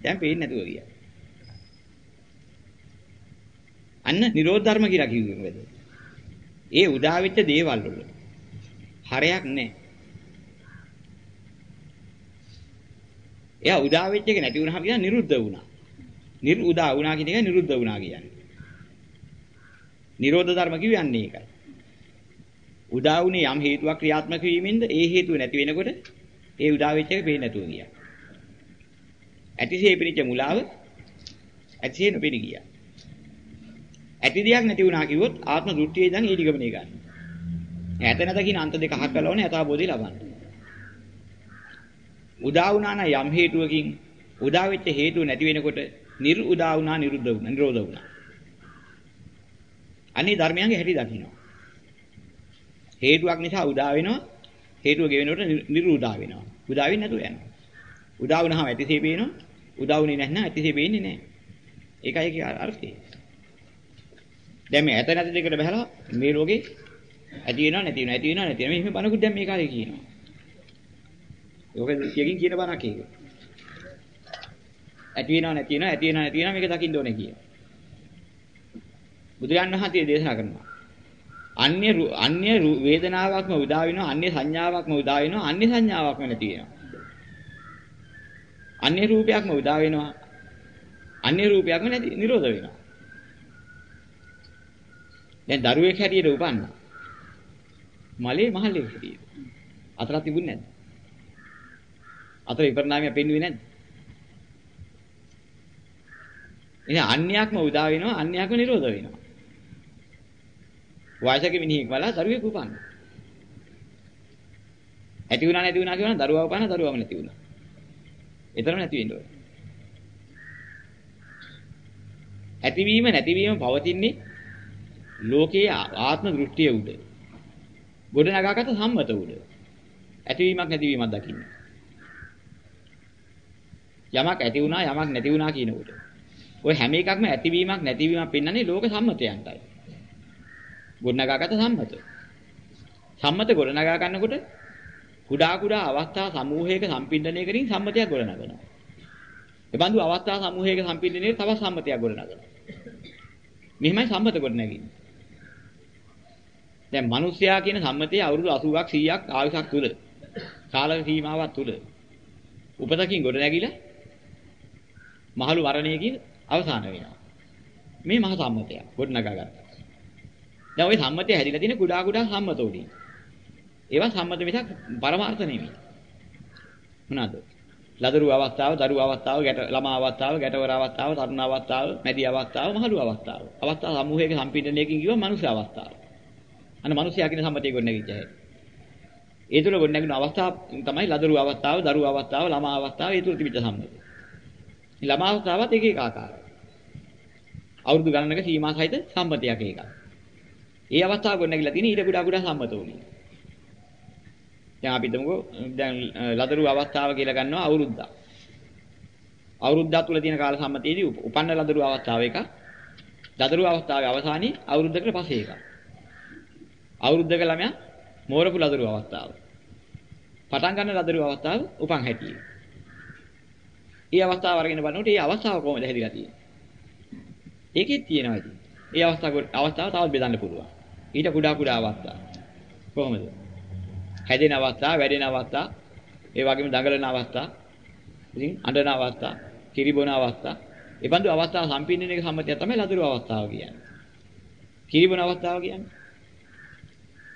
දැන් පේන්නේ නැතුව ගියා. අන්න නිරෝධ ධර්ම කියලා කිව්වේ මොකද? ඒ උදා වෙච්ච දේවල් වල හරයක් නැහැ. එයා උදා වෙච්ච එක නැති වුණාම කියන නිරුද්ධ වුණා. නිර් උදා වුණා කියන එක නිරුද්ධ වුණා කියන්නේ. නිරෝධ ධර්ම කියන්නේ ඒකයි. උදා වුණේ යම් හේතුවක් ක්‍රියාත්මක වීමෙන්ද ඒ හේතුව නැති වෙනකොට ඒ උදා වෙච්ච එක පේන්නේ නැතුව ගියා. ඇතිසේ පිනිච්ච මුලාව ඇතිසේ නොපෙනී ගියා. ඇති දෙයක් නැති වුණා කිව්වොත් ආත්ම දෘෂ්ටියේ දැන් ඊටිගමනේ ගන්න. ඇත නැත කියන අන්ත දෙක අහක් කළා ඕනේ යථාබෝධය ලබන්න. උදා වුණා නම් යම් හේතුවකින් උදා වෙච්ච හේතුව නැති වෙනකොට නිර් උදා වුණා නිරුද්ධ වුණා නිරෝධ වුණා. අනේ ධර්මයන්ගේ හැටි දකින්නවා. හේතුවක් නිසා උදා වෙනවා හේතුව ගෙවෙනකොට නිරුදා වෙනවා. උදා වෙන්නේ නැතුව යනවා. උදා වුණාම ඇතිසේ පේනවා. උදා වුණේ නැත්නම් ඇතිසේ පේන්නේ නැහැ. ඒකයි ඒකේ අර්ථය. දැන් මේ ඇත නැති දෙකට බහලා මේ රෝගේ ඇති වෙනව නැති වෙනව ඇති වෙනව නැති වෙනව මෙහෙම බනකුත් දැන් මේ කාලේ කියනවා. ඕක කියකින් කියන බණක් ඒක. ඇති වෙනව නැති වෙනව ඇති වෙනව නැති වෙනව මේක දකින්න ඕනේ කිය. බුදුරන් වහන්සේ දේශනා කරනවා. අන්‍ය අන්‍ය වේදනාවක්ම උදා වෙනවා අන්‍ය සංඥාවක්ම උදා වෙනවා අන්‍ය සංඥාවක්ම නැති වෙනවා. අන්‍ය රූපයක්ම උදා වෙනවා. අන්‍ය රූපයක්ම නැති නිරෝධ වෙනවා. දැන් දරුවෙක් හැටියට උපන්නා. මලේ මහල්ලේ හැටියට. අතරක් තිබුණේ නැද්ද? අතර විපරණාමය පෙන්වුවේ නැද්ද? එහෙනම් අන්‍යයක්ම උදා වෙනවා අන්‍යයක්ම නිරෝධ වෙනවා. වායසක මිනිහෙක් වලා දරුවෙක් උපන්නා. ඇති වුණා නැති වුණා කියනවා දරුවා උපන්නා දරුවාම නැති වුණා. ඒතරම නැති වෙන්න ඕනේ. ඇතිවීම නැතිවීම පවතින්නේ ලෝකයේ ආත්ම දෘෂ්ටිය උඩ. ගොඩ නගාගත සම්මත උඩ. ඇතිවීමක් නැතිවීමක් දකින්න. යමක් ඇති වුණා යමක් නැති වුණා කියනකොට. ඔය හැම එකක්ම ඇතිවීමක් නැතිවීමක් පෙන්වන්නේ ලෝක සම්මතයන්ටයි. ගොඩනගාගත සම්මත. සම්මත ගොඩනගා ගන්නකොට කුඩා කුඩා අවස්ථා සමූහයක සම්පින්දනය කරින් සම්මතයක් ගොඩනගනවා. එබඳු අවස්ථා සමූහයක සම්පින්දනයේ තව සම්මතයක් ගොඩනගනවා. මෙහිමයි සම්මත ගොඩනගන්නේ. දැන් මිනිස්යා කියන සම්මතයේ අවුරුදු 80ක් 100ක් ආයුෂක් තුල කාල සීමාවක් තුල උපතකින් ගොඩ නැගිලා මහලු මරණයකින් අවසාන වෙනවා. මේ මහ සම්මතය ගොඩ නගා ගන්න. දැන් ওই සම්මතය හැදිලා තියෙන කුඩා කුඩා සම්මත උඩින්. ඒවා සම්මත මිසක් පරමාර්ථ නෙමෙයි. මොනවාද? ලදරු අවස්ථාව, දරු අවස්ථාව, ගැට ළමා අවස්ථාව, ගැටවර අවස්ථාව, තරුණ අවස්ථාව, මැදි අවස්ථාව, මහලු අවස්ථාව. අවස්ථා සමූහයක සම්පීඩනයකින් කිව්ව මනුෂ්‍ය අවස්ථාව. අන්න මිනිසයා කියන සම්මතයේ ගොඩනැගිච්ච හැටි. ඒ තුල ගොඩනැගෙන අවස්ථාව තමයි ලදරු අවස්ථාව, දරු අවස්ථාව, ළමා අවස්ථාව ඒ තුල තිබිච්ච සම්මතය. මේ ළමා අවස්ථාවත් එක එක ආකාරයි. අවුරුදු ගණනක සීමා සහිත සම්මතයක් එකක්. ඒ අවස්ථාව ගොඩනැගිලා තියෙන ඊට ගොඩා ගොඩා සම්මත වුණේ. දැන් අපි හිතමුකෝ දැන් ලදරු අවස්ථාව කියලා ගන්නවා අවුරුද්දක්. අවුරුද්දක් තුල තියෙන කාල සම්මතයේදී උපන්න ලදරු අවස්ථාව එකක්. ලදරු අවස්ථාවේ අවසානයේ අවුරුද්දකට පස්සේ එකක්. අවුරුද්දක ළමයා මෝරපු ලදරු අවස්ථාව. පටන් ගන්න ලදරු අවස්ථාව උපන් හැටි. ඒ අවස්ථාව අරගෙන බලනකොට මේ අවස්ථාව කොහොමද හැදිලා තියෙන්නේ? ඒකෙත් තියෙනවා ඉතින්. ඒ අවස්ථාව අවස්ථාව තවත් බෙදන්න පුළුවන්. ඊට කුඩා කුඩා අවස්ථා. කොහොමද? හැදෙන අවස්ථා, වැඩෙන අවස්ථා, ඒ වගේම දඟලන අවස්ථා, ඉතින් අඬන අවස්ථා, කිරිබොන අවස්ථා. ඒ බඳු අවස්ථා සම්පින්නන එක සම්මතිය තමයි ලදරු අවස්ථාව කියන්නේ. කිරිබොන අවස්ථාව කියන්නේ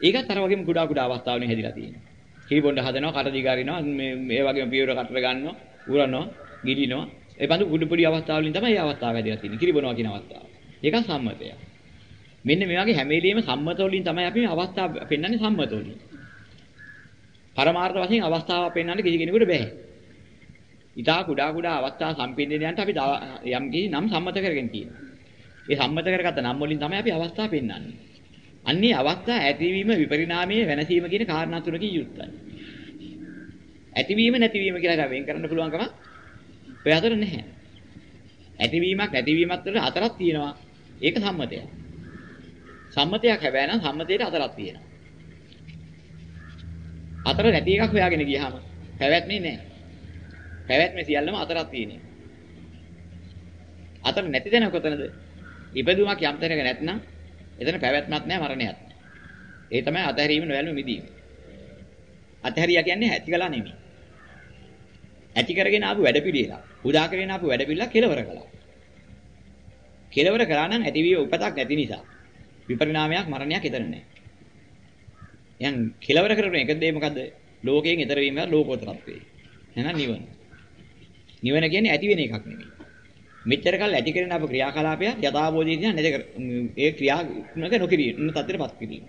ඒකත් අර වගේම කුඩා කුඩා අවස්ථාවලින් හැදිලා තියෙනවා. කිරිබොණ්ඩ හදනවා, කට දිගාරිනවා, මේ මේ වගේම පියවර කටට ගන්නවා, උරනවා, ගිලිනවා. ඒ බඳු කුඩු පොඩි අවස්ථාවලින් තමයි මේ අවස්ථාව හැදිලා තියෙන්නේ. කිරිබොනවා කියන අවස්ථාව. ඒක සම්මතය. මෙන්න මේ වගේ හැම වෙලෙම සම්මත වලින් තමයි අපි අවස්ථාව පෙන්වන්නේ සම්මත වලින්. පරමාර්ථ වශයෙන් අවස්ථාව පෙන්වන්න කිසි කෙනෙකුට බෑ. ඊටා කුඩා කුඩා අවස්ථා සම්පින්දනයන්ට අපි යම් කිසි නම් සම්මත කරගෙන තියෙනවා. ඒ සම්මත කරගත්ත නම් වලින් තමයි අපි අවස්ථාව පෙන්වන්නේ. අන්නේ අවස්ථා ඇතිවීම විපරිණාමයේ වෙනසීම කියන කාරණා තුනකින් යුක්තයි. ඇතිවීම නැතිවීම කියලා වෙන් කරන්න පුළුවන්කම ඔය අතර නැහැ. ඇතිවීමක් නැතිවීමක් අතර හතරක් තියෙනවා. ඒක සම්මතයක්. සම්මතයක් හැබැයි නම් සම්මතයට හතරක් තියෙනවා. අතර නැති එකක් හොයාගෙන ගියාම පැවැත්මේ නැහැ. පැවැත්මේ සියල්ලම අතරක් තියෙනවා. අතර නැති තැන කොතනද? ඉපදුමක් යම් තැනක නැත්නම් එතන පැවැත්මක් නැහැ මරණයක්. ඒ තමයි අතහැරීම නොයල්ම මිදීම. අතහැරියා කියන්නේ ඇති කළා නෙමෙයි. ඇති කරගෙන ආපු වැඩපිළිවෙල. උදා කරගෙන ආපු වැඩපිළිවෙල කෙලවර කළා. කෙලවර කරා නම් ඇතිවිය උපතක් නැති නිසා විපරිණාමයක් මරණයක් එතන නැහැ. යන් කෙලවර කරන එක දේ මොකද්ද? ලෝකයෙන් ඈතර වීම ලෝකෝත්තරත්වේ. එහෙනම් නිවන. නිවන කියන්නේ ඇති වෙන එකක් නෙමෙයි. මෙච්චර කල් ඇති කරන අප ක්‍රියාකලාපය යථාබෝධය කියන නැද ඒ ක්‍රියාත්මක නොකිරීම තත්ත්වයටපත් කිරීම.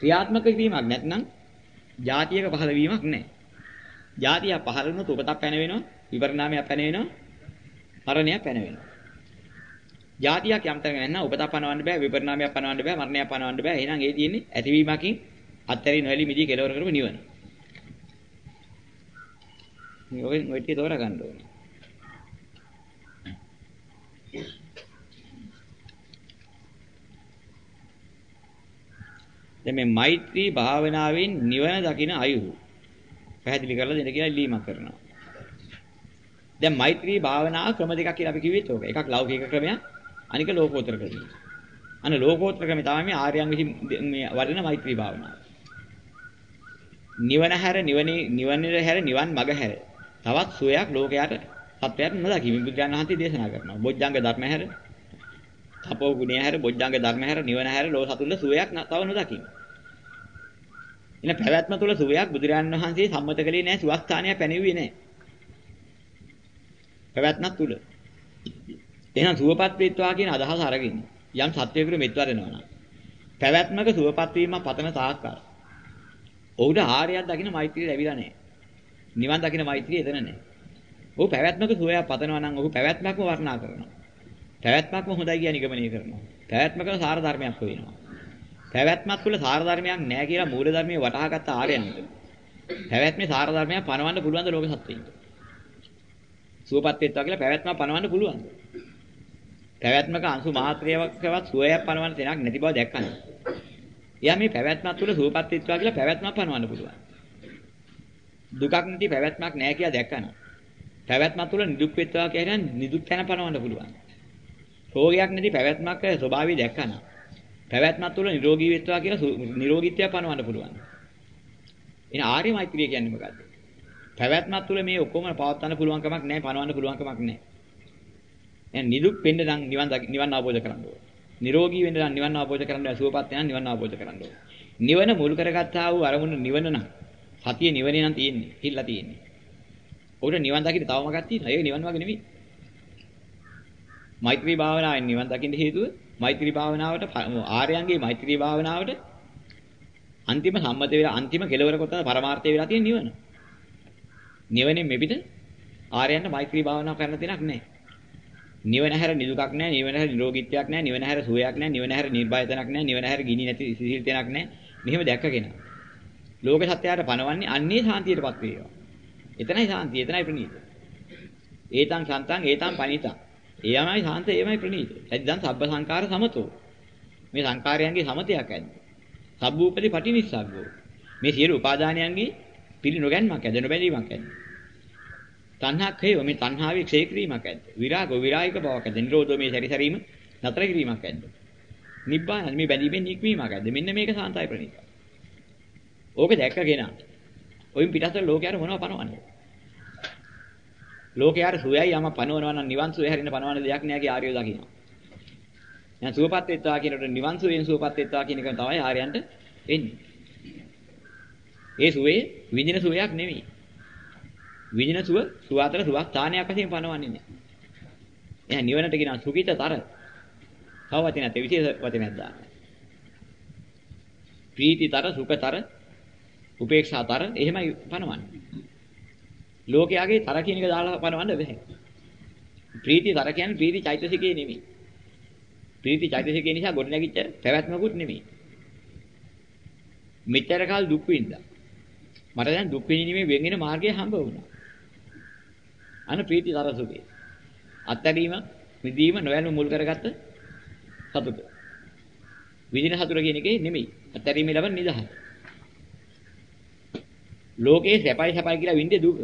ක්‍රියාත්මක කිරීමක් නැත්නම් ಜಾතියක පහළ වීමක් නැහැ. ಜಾතිය පහළ වුණොත් උපතක් පැන වෙනවා, විපරිණාමයක් පැන වෙනවා, මරණයක් පැන වෙනවා. ಜಾතියක් යම් තැනක නැත්නම් උපතක් පනවන්න බෑ, විපරිණාමයක් පනවන්න බෑ, මරණයක් පනවන්න බෑ. එහෙනම් ඒ තියෙන්නේ ඇතිවීමකින් අත්හැරි නොඇලි මිදී කෙලවර කරපු නිවන. ඔය ඔය ටික තෝරා ගන්න ඕනේ. දැන් මේ මෛත්‍රී භාවනාවෙන් නිවන දකින අයුරු පැහැදිලි කරලා දෙන්න කියලා ඉල්ලීමක් කරනවා. දැන් මෛත්‍රී භාවනාව ක්‍රම දෙකක් කියලා අපි කිව්වෙත් ඕක. එකක් ලෞකික ක්‍රමයක් අනික ලෝකෝත්තර ක්‍රමයක්. අන්න ලෝකෝත්තර ක්‍රමය තමයි මේ ආර්යයන් විසින් මේ වඩන මෛත්‍රී භාවනාව. නිවන හැර නිවනේ නිවනේ හැර නිවන් මඟ හැර තවත් සුවයක් ලෝකයට සත්‍යයට නොදකි. මේ බුද්ධයන් වහන්සේ දේශනා කරනවා. බොජ්ජංග ධර්ම හැර තපෝ ගුණය හැර බොජ්ජංග ධර්ම හැර නිවන හැර ලෝ සතුල්ල සුවයක් තව නොදකින්න. එන පැවැත්ම තුළ සුවයක් බුදුරජාන් වහන්සේ සම්මත කළේ නැහැ සුවස්ථානයක් පැනෙව්වේ නැහැ. පැවැත්මක් තුළ. එහෙනම් සුවපත් වේත්වා කියන අදහස අරගෙන යම් සත්‍යයකට මෙත් වරනවා නම් පැවැත්මක සුවපත් වීම පතන තාක්කල් ඔහුට ආර්යයක් දකින්න මෛත්‍රිය ලැබිලා නැහැ. නිවන් දකින්න මෛත්‍රිය එතන නැහැ. ඔහු පැවැත්මක සෝයක් පතනවා නම් ඔහු පැවැත්මක්ම වර්ණනා කරනවා. පැවැත්මක්ම හොඳයි කියන නිගමනය කරනවා. පැවැත්මක සාර ධර්මයක් හොයනවා. පැවැත්මක් තුළ සාර ධර්මයක් නැහැ කියලා මූල ධර්මයේ වටහාගත්ත ආර්යයන්ට. පැවැත්මේ සාර ධර්මයක් පනවන්න පුළුවන් ද ලෝක සත්‍යයට. සුවපත් වෙත්වා කියලා පැවැත්මක් පනවන්න පුළුවන්. පැවැත්මක අංශු මාත්‍රයකවත් සුවයක් පනවන්න තැනක් නැති බව දැක්කම. එයා මේ පැවැත්මක් තුළ සුවපත් වෙත්වා කියලා පැවැත්මක් පනවන්න පුළුවන්. දුකක් නැති පැවැත්මක් නැහැ කියලා දැක්කම. පැවැත්මක් තුළ නිදුක් වෙත්වා කියන නිදුක් තැන පනවන්න පුළුවන්. රෝගයක් නැති පැවැත්මක ස්වභාවය දැක්කම. පැවැත්මක් තුළ නිරෝගී වෙත්වා කියලා නිරෝගීත්වය පනවන්න පුළුවන්. එහෙනම් ආර්ය මෛත්‍රිය කියන්නේ මොකද්ද? පැවැත්මක් තුළ මේ ඔක්කොම පවත්වන්න පුළුවන් කමක් නැහැ, පනවන්න පුළුවන් කමක් නැහැ. එහෙනම් නිදුක් වෙන්න නම් නිවන් නිවන් අවබෝධ කරගන්න ඕනේ. නිරෝගී වෙන්න නම් නිවන් අවබෝධ කරගන්න ඕනේ, සුවපත් වෙන නිවන් අවබෝධ කරගන්න ඕනේ. නිවන මුල් කරගත්තා වූ අරමුණ නිවන නම් සතිය නිවනේ නම් තියෙන්නේ, හිල්ලා තියෙන්නේ. උඩ නිවන් දකින්න තව මොකක්ද තියෙනවා? ඒක නිවන් වගේ නෙමෙයි. මෛත්‍රී භාවනාවෙන් නිවන් දකින්න හේතුව මෛත්‍රී භාවනාවට ආර්යයන්ගේ මෛත්‍රී භාවනාවට අන්තිම සම්මත වෙලා අන්තිම කෙලවර කොට පරමාර්ථය වෙලා තියෙන නිවන. නිවනේ මෙපිට ආර්යයන්ට මෛත්‍රී භාවනාව කරන්න දෙයක් නැහැ. නිවන හැර නිදුකක් නැහැ, නිවන හැර නිරෝගීත්වයක් නැහැ, නිවන හැර සුවයක් නැහැ, නිවන හැර නිර්භයතනක් නැහැ, නිවන හැර ගිනි නැති සිසිල් තැනක් නැහැ. මෙහෙම දැක්කගෙන. ලෝක සත්‍යයට පනවන්නේ අන්නේ සාන්තියටපත් වේවා. එතනයි සාන්තිය, එතනයි ප්‍රණීත. ඒතං සන්තං ඒතං පනිතං. එයමයි සාන්ත, එයමයි ප්‍රණීත. එද්දන් සබ්බ සංකාර සමතෝ. මේ සංකාරයන්ගේ සමතයක් ඇද්ද. සබ්බූපදී පටිනිස්සග්ගෝ. මේ සියලු උපාදානයන්ගේ පිළි නොගැන්මක් ඇද නොබැඳීමක් ඇද. තණ්හා ක්ෂය මේ තණ්හාවේ ක්ෂය කිරීමක් ඇද. විරාගෝ විරායික බවක් ඇද. නිරෝධෝ මේ සැරිසරීම නතර කිරීමක් ඇද. නිබ්බාන මේ බැඳීමෙන් නික්මීමක් ඇද. මෙන්න මේක සාන්තයි ප්‍රණීත. ඕක දැක්කගෙන ඔයින් පිටස්තර ලෝකයට මොනව පනවන්නේ? ලෝකයට සුවයයි යම පනවනවා නම් නිවන් සුවය හැරින්න පනවන දෙයක් නෑ කිය ආර්යෝ දකින්න. දැන් සුවපත් වෙත්වා කියනකොට නිවන් සුවයෙන් සුවපත් වෙත්වා කියන එක තමයි ආර්යයන්ට එන්නේ. ඒ සුවේ විඳින සුවයක් නෙමෙයි. විඳින සුව සුව අතර සුවක් ස්ථානයක් වශයෙන් පනවන්නේ නෑ. එහෙනම් නිවනට කියන සුඛිතතර. තව වචනයක් විශේෂ වචනයක් දාන්න. ප්‍රීතිතර සුඛතර උපේක්ෂාතර එහෙමයි පනවන්නේ. ලෝකයාගේ තර කියන එක දාලා පනවන්න බැහැ. ප්‍රීති තර කියන්නේ ප්‍රීති චෛතසිකේ නෙමෙයි. ප්‍රීති චෛතසිකේ නිසා ගොඩනැගිච්ච පැවැත්මකුත් නෙමෙයි. මෙච්චර කාල දුක් විඳා. මට දැන් දුක් විඳීමේ වෙන් වෙන මාර්ගය හම්බ වුණා. අන ප්‍රීති තරසුකේ. අත්හැරීම, විදීම නොයල්ම මුල් කරගත්ත සතුට. විදින සතුට කියන එකේ නෙමෙයි. අත්හැරීම ලබන නිදහස. ලෝකේ සැපයි සැපයි කියලා විඳේ දුක.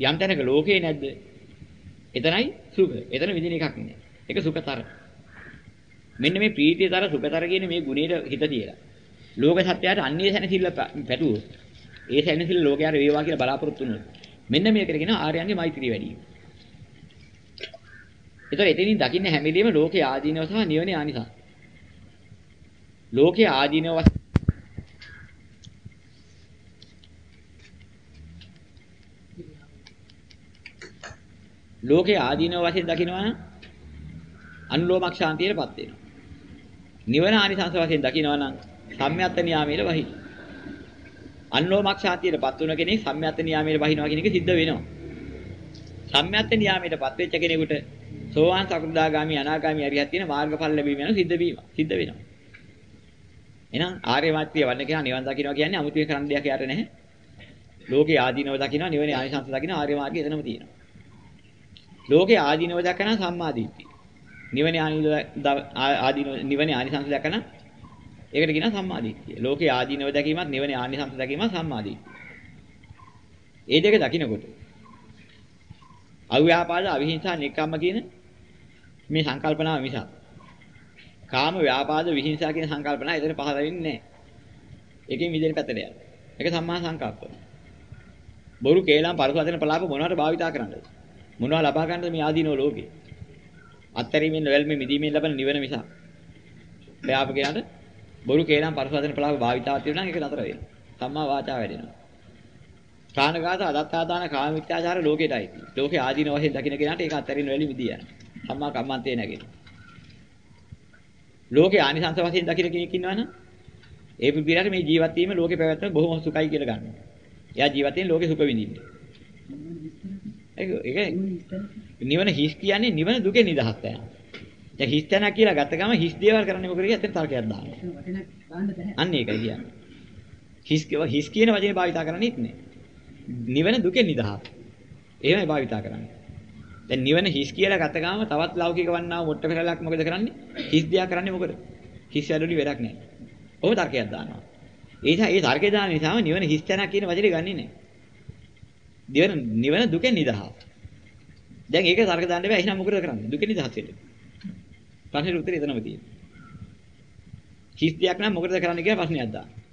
යම් තැනක ලෝකේ නැද්ද? එතනයි සුඛ. එතන විදින එකක් නෑ. ඒක සුඛතර. මෙන්න මේ ප්‍රීතියතර සුඛතර කියන මේ ගුණයට හිත තියලා. ලෝක සත්‍යයට අන්නේ සැනසෙල්ල පැටුවොත් ඒ සැනසෙල්ල ලෝකයට වේවා කියලා බලාපොරොත්තු වුණොත් මෙන්න මේකට කියනවා ආර්යයන්ගේ මෛත්‍රිය වැඩි වීම. ඒතර එතනින් දකින්න හැම වෙලෙම ලෝකේ ආදීනව සහ නිවනේ ආනිසංස. ලෝකේ ආදීනව ලෝකේ ආදීනව වශයෙන් දකිනවා නම් අනුලෝමක් ශාන්තියටපත් වෙනවා. නිවන ආනිසංස වශයෙන් දකිනවා නම් සම්්‍යත්ත නියාමයේ වහි. අනුලෝමක් ශාන්තියටපත් වුණ කෙනෙක් සම්්‍යත්ත නියාමයේ වහිනවා කියන එක සිද්ධ වෙනවා. සම්්‍යත්ත නියාමයටපත් වෙච්ච කෙනෙකුට සෝවාන් සකෘදාගාමි අනාගාමි අරියත් තියෙන මාර්ගඵල ලැබීම යන සිද්ධ වීම සිද්ධ වෙනවා. එහෙනම් ආර්ය මාත්‍රිය වන්න කෙනා නිවන් දකින්නවා කියන්නේ 아무තුවේ කරන්න දෙයක් යට නැහැ. ලෝකේ ආදීනව දකින්නවා නිවනේ ආනිසංස දකින්නවා ආර්ය මාර්ගය එතනම තියෙනවා. ලෝකේ ආදීනව දකන සම්මාදිට්ඨිය. නිවනේ ආදීනව නිවනේ ආනිසංස දකන ඒකට කියනවා සම්මාදිට්ඨිය. ලෝකේ ආදීනව දැකීමත් නිවනේ ආනිසංස දැකීමත් සම්මාදිට්ඨිය. ඒ දෙක දකිනකොට අව්‍යාපාද අවිහිංසා නික්කම්ම කියන මේ සංකල්පනාව මිසක් කාම ව්‍යාපාද විහිංසා කියන සංකල්පනා එතන පහළ වෙන්නේ නැහැ. ඒකෙන් විදිහට පැත්තට යනවා. ඒක සම්මා සංකල්ප. බොරු කේලම් පරිසවදන පලාප මොනවට භාවිතා කරන්නද? මොනවා ලබා ගන්නද මේ ආදීනෝ ලෝකේ? අත්තරීමෙන් වැල්මේ මිදීමෙන් ලබන නිවන මිසක්. බයාප කියනට බොරු කේලම් පරිසවදන පලාප භාවිතාව තියෙනවා නම් ඒක නතර වෙනවා. සම්මා වාචා වැඩෙනවා. ප්‍රාණඝාත අදත්තාදාන කාමීත්‍යාචාර ලෝකෙටයි. ලෝකේ ආදීන වශයෙන් දකින්න කෙනාට ඒක අත්තරින් වෙලි මිදී යනවා. සම්මා කම්මන්තේ නැගෙනවා. ලෝකේ ආනිසංස වශයෙන් දකින්න කෙනෙක් ඉන්නවනම් ඒ පුද්ගලයාට මේ ජීවත් වීම ලෝකේ පැවැත්ම බොහොම සුඛයි කියලා ගන්නවා. එයා ජීවිතේ ලෝකේ සුඛ විඳින්න. ඒක නිවන හිස් කියන්නේ නිවන දුකෙන් නිදහස් වෙනවා. දැන් හිස් තැන කියලා ගත්ත ගම හිස් දේවල් කරන්නේ මොකද කියලා එතන තර්කයක් දානවා. අන්න ඒකයි කියන්නේ. හිස් හිස් කියන වචනේ භාවිතා කරන්නේත් නෑ. නිවන දුකෙන් නිදහස්. එහෙමයි භාවිතා කරන්නේ. දැන් නිවන හිස් කියලා ගත ගාම තවත් ලෞකික වන්නා මොට්ට පෙරලක් මොකද කරන්නේ? හිස් දියා කරන්නේ මොකද? හිස් වැඩවලි වැඩක් නැහැ. ඔහොම තර්කයක් දානවා. ඒ නිසා ඒ තර්කය දාන නිසාම නිවන හිස් තැනක් කියන වචනේ ගන්නෙ නැහැ. නිවන නිවන දුකෙන් නිදහස්. දැන් ඒක තර්ක දාන්න බෑ. එහෙනම් මොකද කරන්නේ? දුකෙන් නිදහස් වෙන්න. ප්‍රශ්නෙට උත්තරේ එතනම තියෙනවා. හිස් දෙයක් නම් මොකටද කරන්න කියලා ප්‍රශ්නයක් දාන්න.